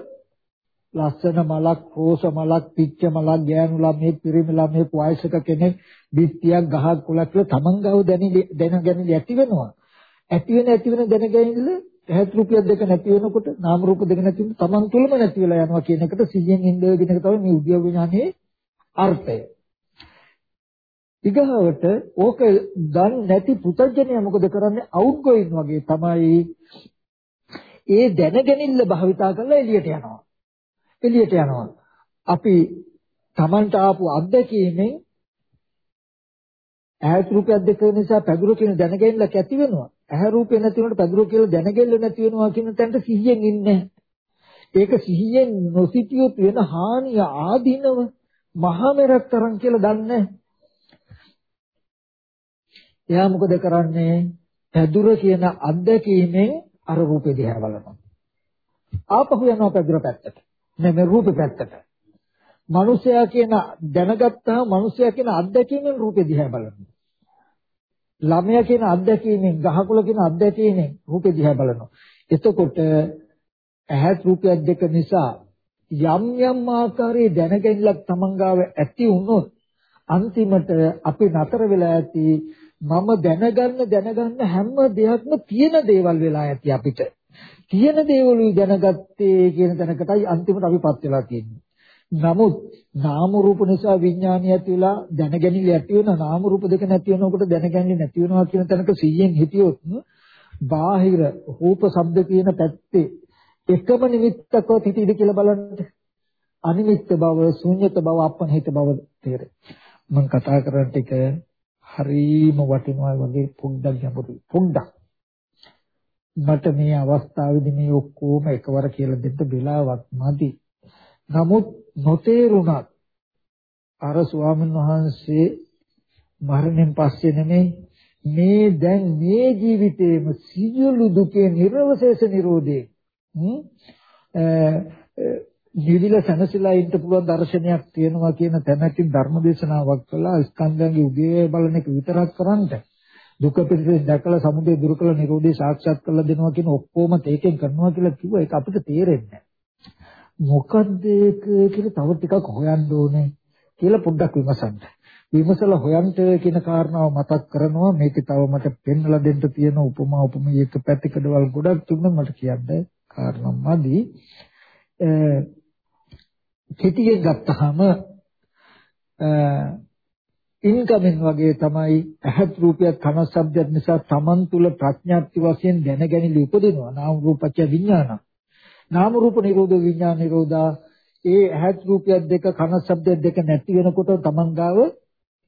ලස්සන මලක්, රෝස මලක්, පිච්ච මලක්, ගෑනු ළමයි, පිරිමි ළමයි, වයසක කෙනෙක්, බිත්තියක්, ගහක්, කුලක් කියලා Taman ගාව දැනගැනීම ඇති වෙනවා. ඇති වෙන ඇති වෙන දැනගැනීම ඇහත් රූපය දෙක නැති වෙනකොට නාම රූප දෙක නැති වෙනකොට Taman තුලම නැති වෙලා යනවා කියන එකට සිහියෙන් ඉඳගෙන එක තමයි මේ උද්‍යෝග ඥානයේ අර්ථය. ඊගහවට ඕක දන් නැති පුතඥය මොකද කරන්නේ? අවුට් ගෝයින් වගේ තමයි ඒ දැනගැනිල්ල භාවිතා කරලා එළියට යනවා. එළියට යනවා. අපි Tamanට ආපු අත්දැකීමෙන් ඈත් රූපයක් දෙක නිසා පැදුර කියන දැනගැනිල්ලක් ඇති වෙනවා. ඇහැ රූපේ නැති වුණාට පැදුර කියලා දැනගැල්ල නැති වෙනවා කියන තැනට සිහියෙන් ඉන්නේ ඒක සිහියෙන් නොසිටියොත් වෙන හානිය ආදීනව මහා මෙරක් තරම් කියලා දන්නේ එයා මොකද කරන්නේ? පැදුර කියන අත්දැකීමෙන් අර රූපේ දිහා බලනවා. ආපහු යනවා පැදුර පැත්තට. නෙමෙයි රූපේ පැත්තට. මිනිසයා කියන දැනගත්තාම මිනිසයා කියන අත්දැකීමෙන් රූපේ දිහා බලනවා. ළමයා කියන අත්දැකීමෙන් ගහකොළ කියන අත්දැකීමෙන් රූපේ දිහා බලනවා. එතකොට ඇහත් රූපයක් දෙක නිසා යම් යම් ආකාරයේ දැනගැනලක් තමංගාව ඇති වුණොත් අන්තිමට අපි නතර වෙලා ඇති මම දැනගන්න දැනගන්න හැම දෙයක්ම තියෙන දේවල් වෙලා ඇති අපිට. තියෙන දේවලුයි දැනගත්තේ කියන තැනකටයි අන්තිමට අපිපත් වෙලා තියෙන්නේ. නමුත් නාම රූප නිසා විඥානය ඇති වෙලා දැනගැනිලි ඇති වෙන නාම රූප දෙක නැති වෙනකොට දැනගැනිලි නැති වෙනවා කියන තැනක 100න් හිටියොත් බාහිර රූප ශබ්ද කියන පැත්තේ එකම නිමිත්තකවත් හිටියද කියලා බලන්න. අනිමිත්ත බව, ශූන්‍යත බව, අපනිහිත බව තේරෙයි. මම කතා කරන ටික හරීම වටිනවා වගේ පොඩ්ඩක් ගැඹුරුයි. පොඩ්ඩක්. මට මේ අවස්ථාවේදී මේ ඔක්කොම එකවර කියලා දෙන්න වෙලාවක් නැති. නමුත් නොතේරුණත් අර ස්වාමීන් වහන්සේ මරණයෙන් පස්සේ නෙමෙයි මේ දැන් මේ ජීවිතේම සියලු දුකේ නිර්වශේෂ නිරෝධේ නිවිල සනසලා ඉන්න පුළුවන් දර්ශනයක් තියෙනවා කියන තැනකින් ධර්මදේශනාවක් කළා ස්කන්ධයන්ගේ උදේ බලන එක විතරක් කරන්ට දුක පිළිසෙ දැකලා සමුදය දුරු කළ නිරෝධය සාක්ෂාත් කරලා දෙනවා කියන ඔක්කොම තේකෙන් කරනවා කියලා කිව්වා. ඒක අපිට තේරෙන්නේ මොකද්ද ඒක කියලා තව ටිකක් හොයන්න ඕනේ කියලා පොඩ්ඩක් විමසන්න. විමසලා හොයන්ට කියන කාරණාව මතක් කරනවා මේකේ තව මට පෙන්වලා දෙන්න තියෙන උපමා උපමී එක පැතිකඩවල් ගොඩක් තිබුණා මට කියන්න කාරණා මදි. කෙටියෙන් ගත්තාම ඉන්කමින් වගේ තමයි ඇහත් රූපයක් කන ශබ්දයක් නිසා Taman තුල ප්‍රඥාප්ති වශයෙන් දැනගැනිලි උපදිනවා නාම රූපච්ච විඥාන නාම රූප නිරෝධ විඥාන නිරෝධා ඒ ඇහත් රූපයක් දෙක කන ශබ්දයක් දෙක නැති වෙනකොට Taman ගාව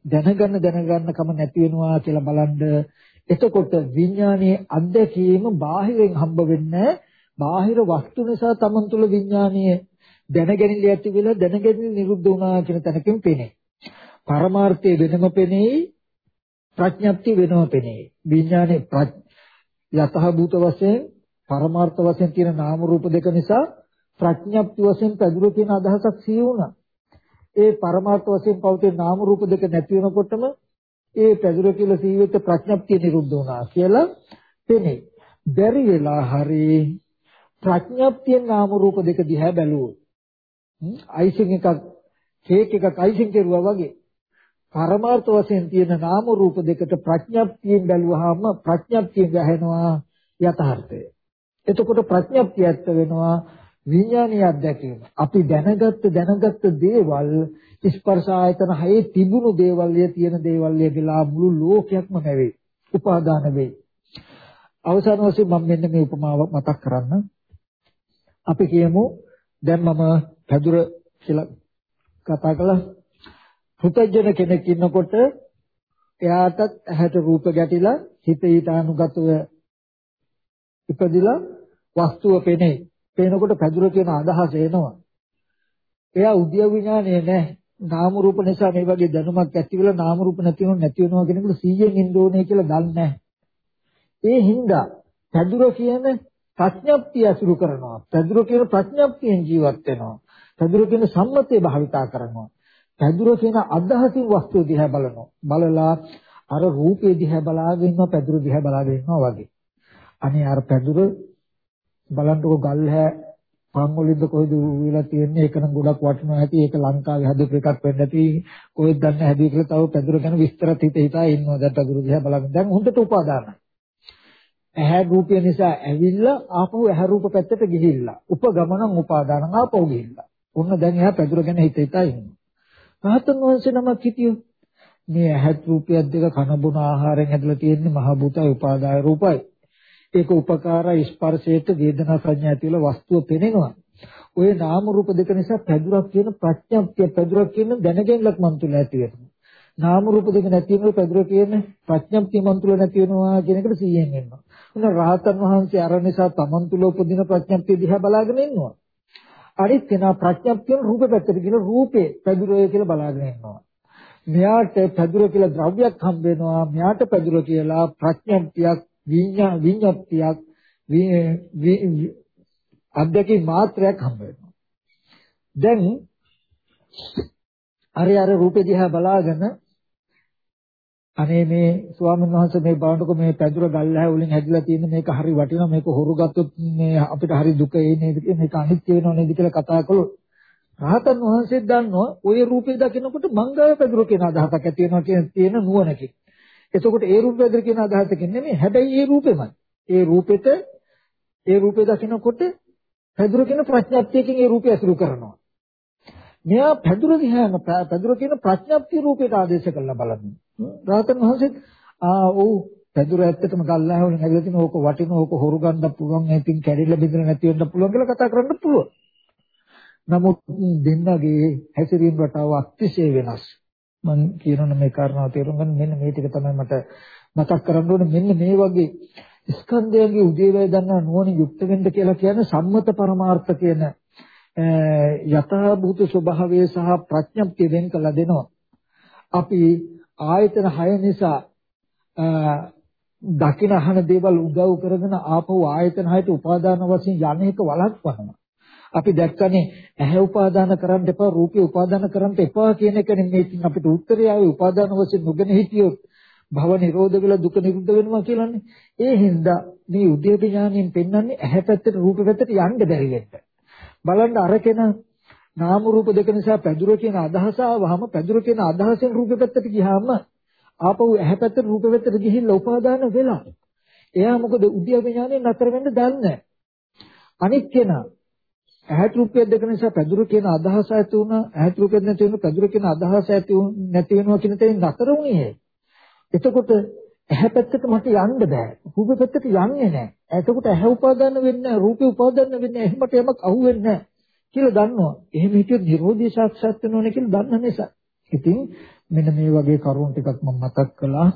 දැනගන්න දැනගන්න කම නැති වෙනවා කියලා බලන්න එතකොට විඥානයේ අධ්‍යක්ීම බාහිරෙන් හම්බ වෙන්නේ බාහිර වස්තු නිසා Taman තුල විඥානයේ දැනගැනිලි ඇති වෙලා දැනගැනිලි නිරුද්ධ වුණා කියන තැනකින් පෙනේ. පරමාර්ථය වෙනම පෙනේ ප්‍රඥප්තිය වෙනම පෙනේ. විඥානේ යතහ භූත වශයෙන් පරමාර්ථ වශයෙන් තියෙන නාම රූප දෙක නිසා ප්‍රඥප්ති වශයෙන් පැදුර කියන අදහසක් සිහි වුණා. ඒ පරමාර්ථ වශයෙන් පවතින නාම රූප දෙක නැති වෙනකොටම ඒ පැදුර කියලා සිහි වෙච්ච ප්‍රඥප්තිය නිරුද්ධ වුණා කියලා පෙනේ. බැරි වෙලා හරි ප්‍රඥප්තියෙන් නාම රූප දෙක දිහා බැලුවොත් අයිසින් එකක් කේක් එකක් අයිසින් කෙරුවා වගේ පරමාර්ථ වශයෙන් තියෙන නාම රූප දෙකට ප්‍රඥප්තියෙන් බැලුවාම ප්‍රඥප්තිය ගහනවා යථාර්ථය. එතකොට ප්‍රඥප්තිය ඇත්ත වෙනවා විඥානීය අත්දැකීම. අපි දැනගත්ත දැනගත්ත දේවල් ස්පර්ශ ආයතන හයේ තිබුණු දේවල් ය තියෙන දේවල් ය කියලා මුළු ලෝකයක්ම නැවේ. උපාදාන වෙයි. අවසාන වශයෙන් මම මෙන්න මේ උපමාව මතක් කරන්න. අපි කියමු දැන් මම පැදුර කියලා කතා කළා. පුතජන කෙනෙක් ඉන්නකොට එයාටත් ඇහැට රූප ගැටිලා හිත ඊට අනුගතව ඉපදිලා වස්තුව පෙනේ. පේනකොට පැදුර කියන අදහස එනවා. එයා උද්‍යව විඥානය නැහැ. නාම රූප නිසා මේ වගේ දැනුමක් ඇති වෙලා නාම රූප නැති වෙනව නැති වෙනවා කෙනෙකුට 100න් ඉන්න ඕනේ කියලා දන්නේ නැහැ. ඒ හින්දා පැදුර කියන ප්‍රඥප්තිය අසුරු කරනවා. පැදුර කියන ප්‍රඥප්තියෙන් ජීවත් වෙනවා. පැදුර කියන සම්මතය භාවිතා කරනවා. පැදුර කියන අදහසින් වස්තුව දිහා බලනවා. බලලා අර රූපේ දිහා බලාගෙන ඉන්නවා පැදුර දිහා බලාගෙන ඉන්නවා වගේ. අනේ අර පැදුර බලන්නකො ගල් හැ පන් වලින්ද කොහෙද උවිලා තියෙන්නේ? ඒක නම් ගොඩක් වටිනවා ඇති ඒක ලංකාවේ හදපු එකක් වෙන්න ඇති. කොහෙද දන්නේ හැදී කියලා තව පැදුර ගැන විස්තරත් හිත හිතා ඉන්නවා. දැන් පැදුර දිහා බලන්න. දැන් හොඳට උපාදානයි. ඇහැ රූපය නිසා ඇවිල්ලා ආපහු ඇහැ රූප පැත්තට ගිහිල්ලා. උපගමනං උපාදානං ආපහු ගිහිල්ලා. ඔන්න දැන් එයා පැදුර ගැන හිත හිතා ඉන්නවා. රහතන් වහන්සේ නමක් හිටියෝ. මේ ඇහත් රූපයක් දෙක කන බොන ආහාරයෙන් හැදලා තියෙන්නේ මහ භූතයි උපාදාය රූපයි. ඒක උපකාර ස්පර්ශයට වේදනා සංඥා ඇතිවල වස්තුව පෙනෙනවා. ওই නාම රූප දෙක නිසා පැදුරක් කියන ප්‍රඥාප්තිය පැදුරක් කියන දැනගැනලක් මන් තුල ඇති වෙනවා. නාම රූප දෙක නැති වෙනකොට පැදුර කියන ප්‍රඥාප්තිය මන් තුල නැති වෙනවා කියන එකට සීයෙන් ඉන්නවා. උන රහතන් වහන්සේ අර නිසා තමන් තුල උපදින ප්‍රඥාප්තිය දිහා බලාගෙන ඉන්නවා. අනිත් කෙනා ප්‍රඥාප්තිය රූප පැත්තට කියන රූපේ පැදුරය කියලා බලාගෙන ඉන්නවා. මෙයාට පැදුර කියලා ද්‍රව්‍යයක් හම්බ වෙනවා. මෙයාට පැදුර කියලා ප්‍රඥාප්තියක් විඤ්ඤා විඤ්ඤාප්තියක් අධ්‍යක්ෂ මාත්‍රයක් හම්බ වෙනවා. දැන් අර අර රූපේ දිහා බලාගෙන අනේ මේ ස්වාමීන් වහන්සේ මේ බලනකොට මේ පැදුර ගල්හැ වලින් හැදිලා තියෙන මේක හරි වටිනවා මේක හොරු ගත්තොත් මේ අපිට හරි දුක එන්නේ නේද මේක අනිත්‍ය වෙනව නේද කියලා කතා කළොත් රහතන් වහන්සේ දන්නවා ওই රූපේ දකිනකොට මංගල පැදුර කියන අදහසක් ඇති වෙනවා කියන තියෙන නුවණකින් එතකොට ඒ රූප වැදර කියන අදහසකින් නෙමෙයි හැබැයි ඒ රූපෙමයි. ඒ රූපෙට ඒ රූපේ දකිනකොට පැදුර කියන ප්‍රඥාප්තියකින් ඒ රූපය අසුරු කරනවා. මෙයා පැදුර දිහාම පැදුර කියන ප්‍රඥාප්තිය රූපයට ආදේශ කරලා බලන්න. රාතන් වහන්සේ ආ ඔව් පැදුර ඇත්තටම ගල්ලා වලින් හැදලා තියෙන ඕක වටින ඕක හොරු ගන්න පුළුවන් ඒකින් කැඩිලා බිඳලා නැති වෙන්න පුළුවන් කියලා කතා කරන්න පුළුවන්. නමුත් දෙන්නගේ හැසිරීම රටාව අතිශය වෙනස්. මම කියනවා මේ කාරණාව තේරුම් ගන්න මෙන්න මේ ටික තමයි මට මතක් කරන්න ඕනේ මෙන්න මේ වගේ ස්කන්ධයන්ගේ උදේවැය දන්නා නුවණ යුක්ත වෙන්න කියලා කියන්නේ සම්මත පරමාර්ථ කියන යථාභූත ස්වභාවය සහ ප්‍රඥප්තිය වෙන් කළ දෙනවා. අපි ආයතන 6 නිසා දකින අහන දේවල් උදව් කරගෙන ආපහු ආයතන 6ට උපාදාන වශයෙන් යන්නේක වළක්වනවා. අපි දැක්කනේ ඇහැ උපාදාන කරන්න එපා රූපේ උපාදාන කරන්න එපා කියන එක නෙමෙයි අපිට උත්තරය ආවේ උපාදාන වශයෙන් නොගෙන හිටියොත් භව නිරෝධ වෙලා දුක නිරුද්ධ වෙනවා කියලානේ. ඒ හින්දා මේ උද්‍යප ඥාණයෙන් පෙන්වන්නේ ඇහැ පැත්තට රූප පැත්තට යන්න බැරි වෙන්න. බලන්න අරකෙන නාම රූප දෙක නිසා පැදුර කියන අදහස ආවහම පැදුර කියන අදහසෙන් රූප පැත්තට ගියාම ආපහු ඇහැ පැත්තට රූප පැත්තට ගිහිල්ලා උපාදාන වෙලා. එයා මොකද උද්‍යප ඥාණයෙන් නතර වෙන්න දන්නේ අනිත් කෙනා ඇහැට රූපය දෙක නිසා පැදුරු කියන අදහස ඇති වුණා. ඇහැට රූපය නැති වෙන පැදුරු කියන අදහස ඇති නැති වෙනවා කියන තැනින් නතර වුණේ එතකොට ඇහැ පැත්තට මට යන්න බෑ. රූප පැත්තට යන්නේ නැහැ එතකොට ඇහැ උපාදාන වෙන්නේ රූපේ උපාදාන වෙන්නේ එහෙමට යමක් අහුවෙන්නේ නැහැ කියලා දන්නවා. එහෙම හිතියොත් නිරෝධී සාක්ෂාත් වෙනවනේ කියලා දන්න නිසා. ඉතින් මෙන්න මේ වගේ කරුණු ටිකක් මම මතක් කළා.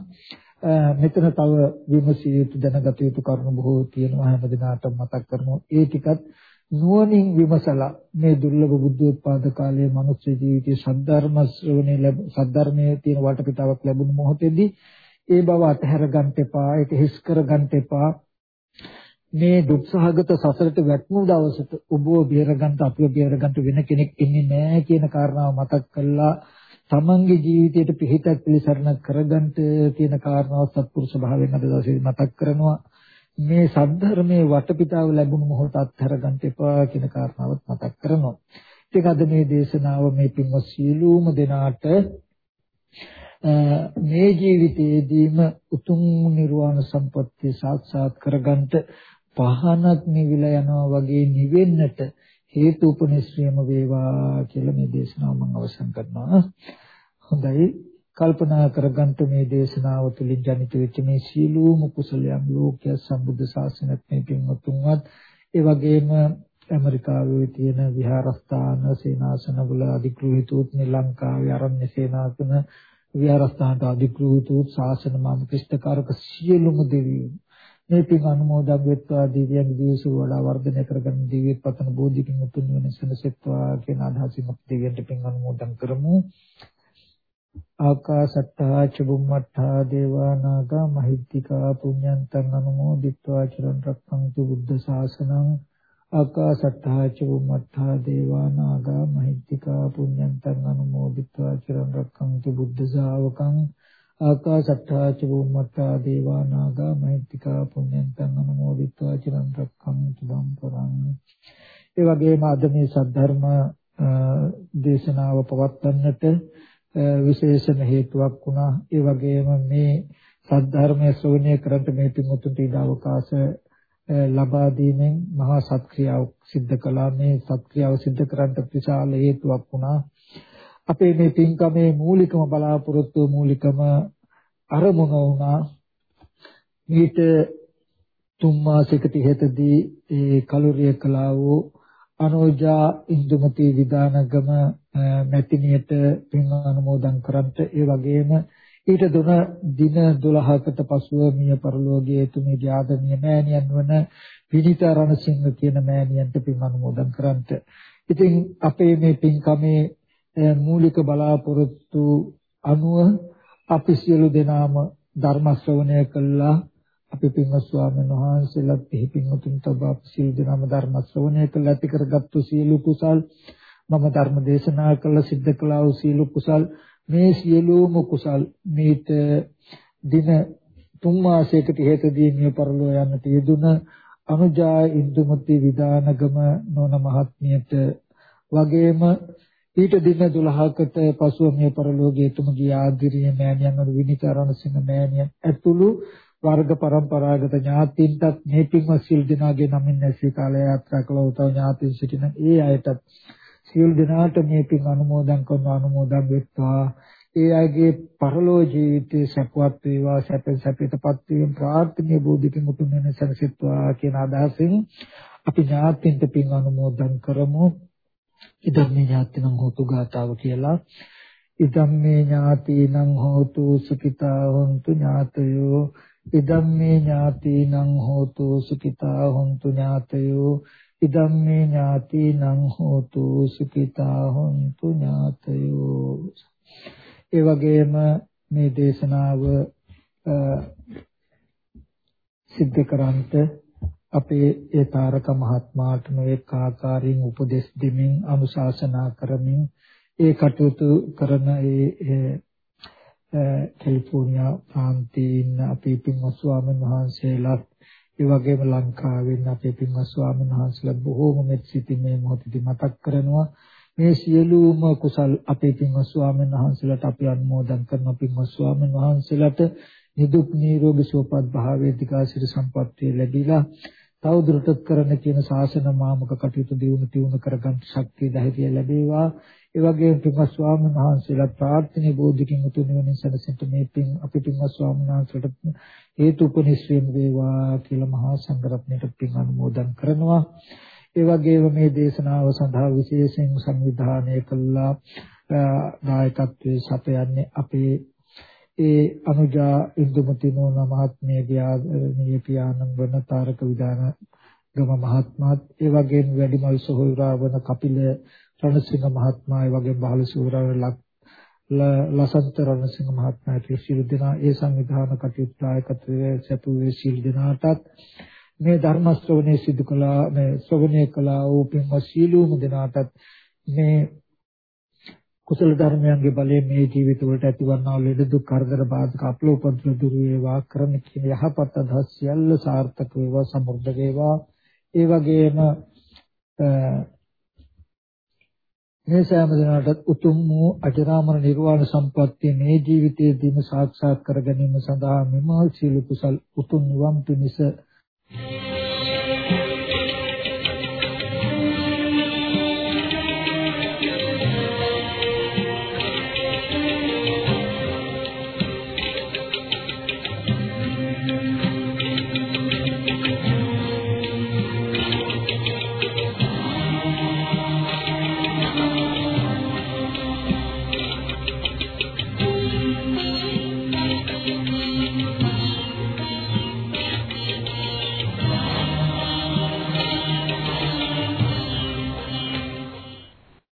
මෙතන තව විමසිය යුතු දැනගත යුතු කරුණු බොහෝ තියෙනවා. හැම දිනකටම මතක් කරනවා. ඒ ටිකත් නුවණින් විමසලා මේ දුර්ලභ බුද්ධෝත්පාද කාලයේ මනුෂ්‍ය ජීවිතයේ සද්ධර්ම ශ්‍රවණේ ලැබ සද්ධර්මයේ තියෙන වටපිටාවක් ලැබුණු මොහොතේදී ඒ බව අතහැර ගන්න එපා ඒක හිස් කර ගන්න එපා. මේ දුක්සහගත සසරට වැටුණු දවසට ඔබව බේර ගන්න අපිව බේර ගන්න වෙන කෙනෙක් ඉන්නේ නැහැ කියන කාරණාව මතක් කළා. තමන්ගේ ජීවිතයට පිහිටක් පිළිසරණ කරගන්න කියන කාරණාව සත්පුරුෂ භාවයෙන් අද දවසේ මතක් කරනවා. මේ සද්ධර්මයේ වටපිටාව ලැබුණු මොහොත අත්හැර ගන්න එපා කියන කාරණාවත් මතක් කරනවා. ඉතින් අද මේ දේශනාව මේ පින්වත් සීලූම දෙනාට මේ ජීවිතයේදීම උතුම් නිර්වාණ සම්පත්තිය සාක්ෂාත් කරගන්නට පහනක් නිවිලා යනවා වගේ නිවෙන්නට හේතු උපනිශ්‍රයම වේවා කියලා මේ දේශනාව මම අවසන් කරනවා. හොඳයි කල්පනා කරගන්න මේ දේශනාව තුළින් ජනිත වෙච්ච මේ සීලූම කුසලයන් ලෝකයේ සම්බුද්ධ ශාසනයත් මේ පින්වත්තුන්වත් ඒ වගේම ඇමරිකාවේ තියෙන විහාරස්ථාන සේනාසනවල අධිග්‍රහිතුත් ශ්‍රී ලංකාවේ ආරණ්‍ය සේනාසන විහාරස්ථානට අධිග්‍රහිතුත් ශාසන මාම ක්‍රිස්තකාරක සියලුම දෙවියෝ මේ පින් අනුමෝදන් වෙත්වා දිව්‍යයන් දිවිසු වඩා වර්ධනය කරගන්න දිව්‍යත් පතන බෝධිකින් උතුම් වෙන සනසෙත්වා කියන අදහසින් අපි දෙවියන්ට පින් අනුමෝදන් කරමු. ආකාසට්ටා චුම්මට්ටා දේවා නාග මහිත්‍තිකා පුඤ්ඤන්තං අනුමෝදිත්වා චිරන් රක්ඛන්තු බුද්ධ ශාසනං. ආකාසට්ටා චුම්මට්ටා දේවා නාග මහිත්‍තිකා පුඤ්ඤන්තං අනුමෝදිත්වා චිරන් රක්ඛන්තු බුද්ධ ශාවකං. ආකාසට්ටා ච බුම්මට්ටා දේවා නාග මහිත්‍තිකා පුඤ්ඤන්තං අනුමෝදිත්වා චිරන් රක්ඛන්තු ධම්පරං. ඒ වගේම අද මේ සද්ධර්ම දේශනාව පවත්වන්නට විශේෂම හේතුවක් වුණා. ඒ වගේම මේ සද්ධර්මය ශ්‍රවණය කරන්ට මේ පිමුතුන්ට ඉඩ අවකාශ ලබා දීමෙන් මහා සත්ක්‍රියාව සිද්ධ කළා. මේ සත්ක්‍රියාව සිද්ධ කරන්ට විශාල හේතුවක් වුණා. අපේ මේ පින්කමේ මූලිකම බලාපොරොත්තු මූලිකම අරමුණ වුණා. ඊට තුන් මාසයකට ඉහතදී ඒ කලුරිය කළා වූ අනෝජා ඉන්දුමති විදානගම මැතිණියට පින් අනුමෝදන් කරන්ට ඒ වගේම ඊට දුන දින 12කට පසුව මිය පරලෝකයේ තුමේ ආදරණීය මෑණියන් වන විනිත රණසිංහ කියන මෑණියන්ට පින් අනුමෝදන් කරන්ට. ඉතින් අපේ මේ පින්කමේ මූලික බලාපොරොත්තු අනුව අපි සියලු දෙනාම ධර්ම ශ්‍රවණය කළා. අපි පින්වත් ස්වාමීන් වහන්සේලාත් එහි පින්වතුන් තව අපි සියලු දෙනාම ධර්ම ශ්‍රවණය කළා ඇති කරගත්තු සියලු කුසල් මම ධර්ම දේශනා කළ සිද්ධ කළා වූ සියලු කුසල් මේ සියලුම කුසල් මේත දින තුන් මාසයකට හේතදී මිය පරලෝ යන්නට යෙදුන අනුජා ඉන්දුමති විදානගම නොන මහත්මියට වගේම ඊට දින 12කට පසුව මේ පරලෝකයේ තුමගේ ආදිරිය මෑණියන් වන විනිතරණ සිංහ මෑණියන් ඇතුළු වර්ග પરම්පරාගත ඥාතීන්ටත් මේ පින්වත් සිල් දිනාගේ නමින් ඇසී කාලය යාත්‍රා කළ. උතව ඥාතීන් සිටින ඒ අයටත් සිල් දිනාට මේ පින් අනුමෝදන් කරන අනුමෝදන් වෙත්වා. ඒ අයගේ පරලෝ ජීවිතයේ සපවත් වේවා සැප සැපයටපත් වීම ප්‍රාර්ථනීය බෝධිපින් උතුම් වෙන සනසිටවා කියන අදහසින් අපි ඥාතීන්ට පින් අනුමෝදන් කරමු. ඉදම්මේ ඥාතිනම් හෝතු ගාතාව කියලා. ඉදම්මේ ඥාතිනම් හෝතු සුඛිතා හොන්තු ඥාතයෝ. ඉදම්මේ ඥාතිනම් හෝතු සුඛිතා හොන්තු ඥාතයෝ ඉදම්මේ ඥාතිනම් හෝතු සුඛිතා හොන්තු ඥාතයෝ. ඒ වගේම මේ දේශනාව සිද්ධ කරන්ට අපේ ඒ තාරක මහත්මයාට නොඑක ආකාරයෙන් උපදෙස් දෙමින් අනුශාසනා කරමින් ඒ කටයුතු කරන ඒ කැලිෆෝනියා ප්‍රාන්තයේ ඉන්න අපේ පින්වත් ස්වාමීන් වහන්සේලාත් ඒ වගේම ලංකාවෙන් අපේ පින්වත් ස්වාමීන් වහන්සේලා බොහෝම මෙත් සිතින් මේ මොහොතේදී මතක් කරනවා. මේ සියලුම කුසල් අපේ පින්වත් ස්වාමීන් වහන්සේලාට අපි අනුමෝදන් කරන පින්වත් ස්වාමීන් වහන්සේලාට නිදුක් නිරෝගී සුවපත් භාවයේ දිගාසිර සම්පත්තිය ලැබිලා තව දුරටත් කරන්න කියන ශාසන මාමක කටයුතු දියුණු තියුණු කරගන්න ශක්තිය ධෛර්යය ලැබේවා. ඒ වගේම පින්වත් ස්වාමීන් වහන්සේලා ප්‍රාර්ථනීය බෝධිකින් උතුම් නිවනින් සැනසෙන්න මේ පින් අපි පින්වත් ස්වාමීන් වහන්සේට හේතු උපනිශ්‍රේම වේවා කියලා මහා සංඝරත්නයට පින් අනුමෝදන් කරනවා. ඒ වගේම මේ දේශනාව සඳහා විශේෂයෙන් සංවිධානය කළා දායකත්වයේ සපයන්නේ අපේ ඒ අනුජා ඉන්දුමති නෝන මහත්මියගේ ආදරණීය පියාණන් වන තාරක විදාන ගම මහත්මයාත් ඒ වගේම වැඩිමල් සොහොයුරා වන කපිල රණසිංහ මහත්මයා ඒ වගේම බහල සූරා ලසන්ත රණසිංහ මහත්මයාට සියලු දෙනා ඒ සංවිධාන කටයුතු දායකත්වයේ සැපුවේ සියලු දෙනාටත් මේ ධර්ම ශ්‍රවණය සිදු කළා මේ ශ්‍රවණය කළා වූ පින්වත් සීලූම දෙනාටත් මේ කුසල ධර්මයන්ගේ බලයෙන් මේ ජීවිත වලට ඇතිවන්නා වූ ලෙඩ දුක් කරදර බාධක අපලෝපද්‍ර දුරු වේවා කරන කියන යහපත් අදහස් සියල්ල සාර්ථක වේවා සමෘද්ධ වේවා. ඒ වගේම මේ සෑම දිනකටත් උතුම් වූ අජරාමර නිර්වාණ සම්පත්තිය මේ ජීවිතයේදීම සාක්ෂාත් කර ගැනීම සඳහා මෙම සීල කුසල් උතුම් නිවන් පිණිස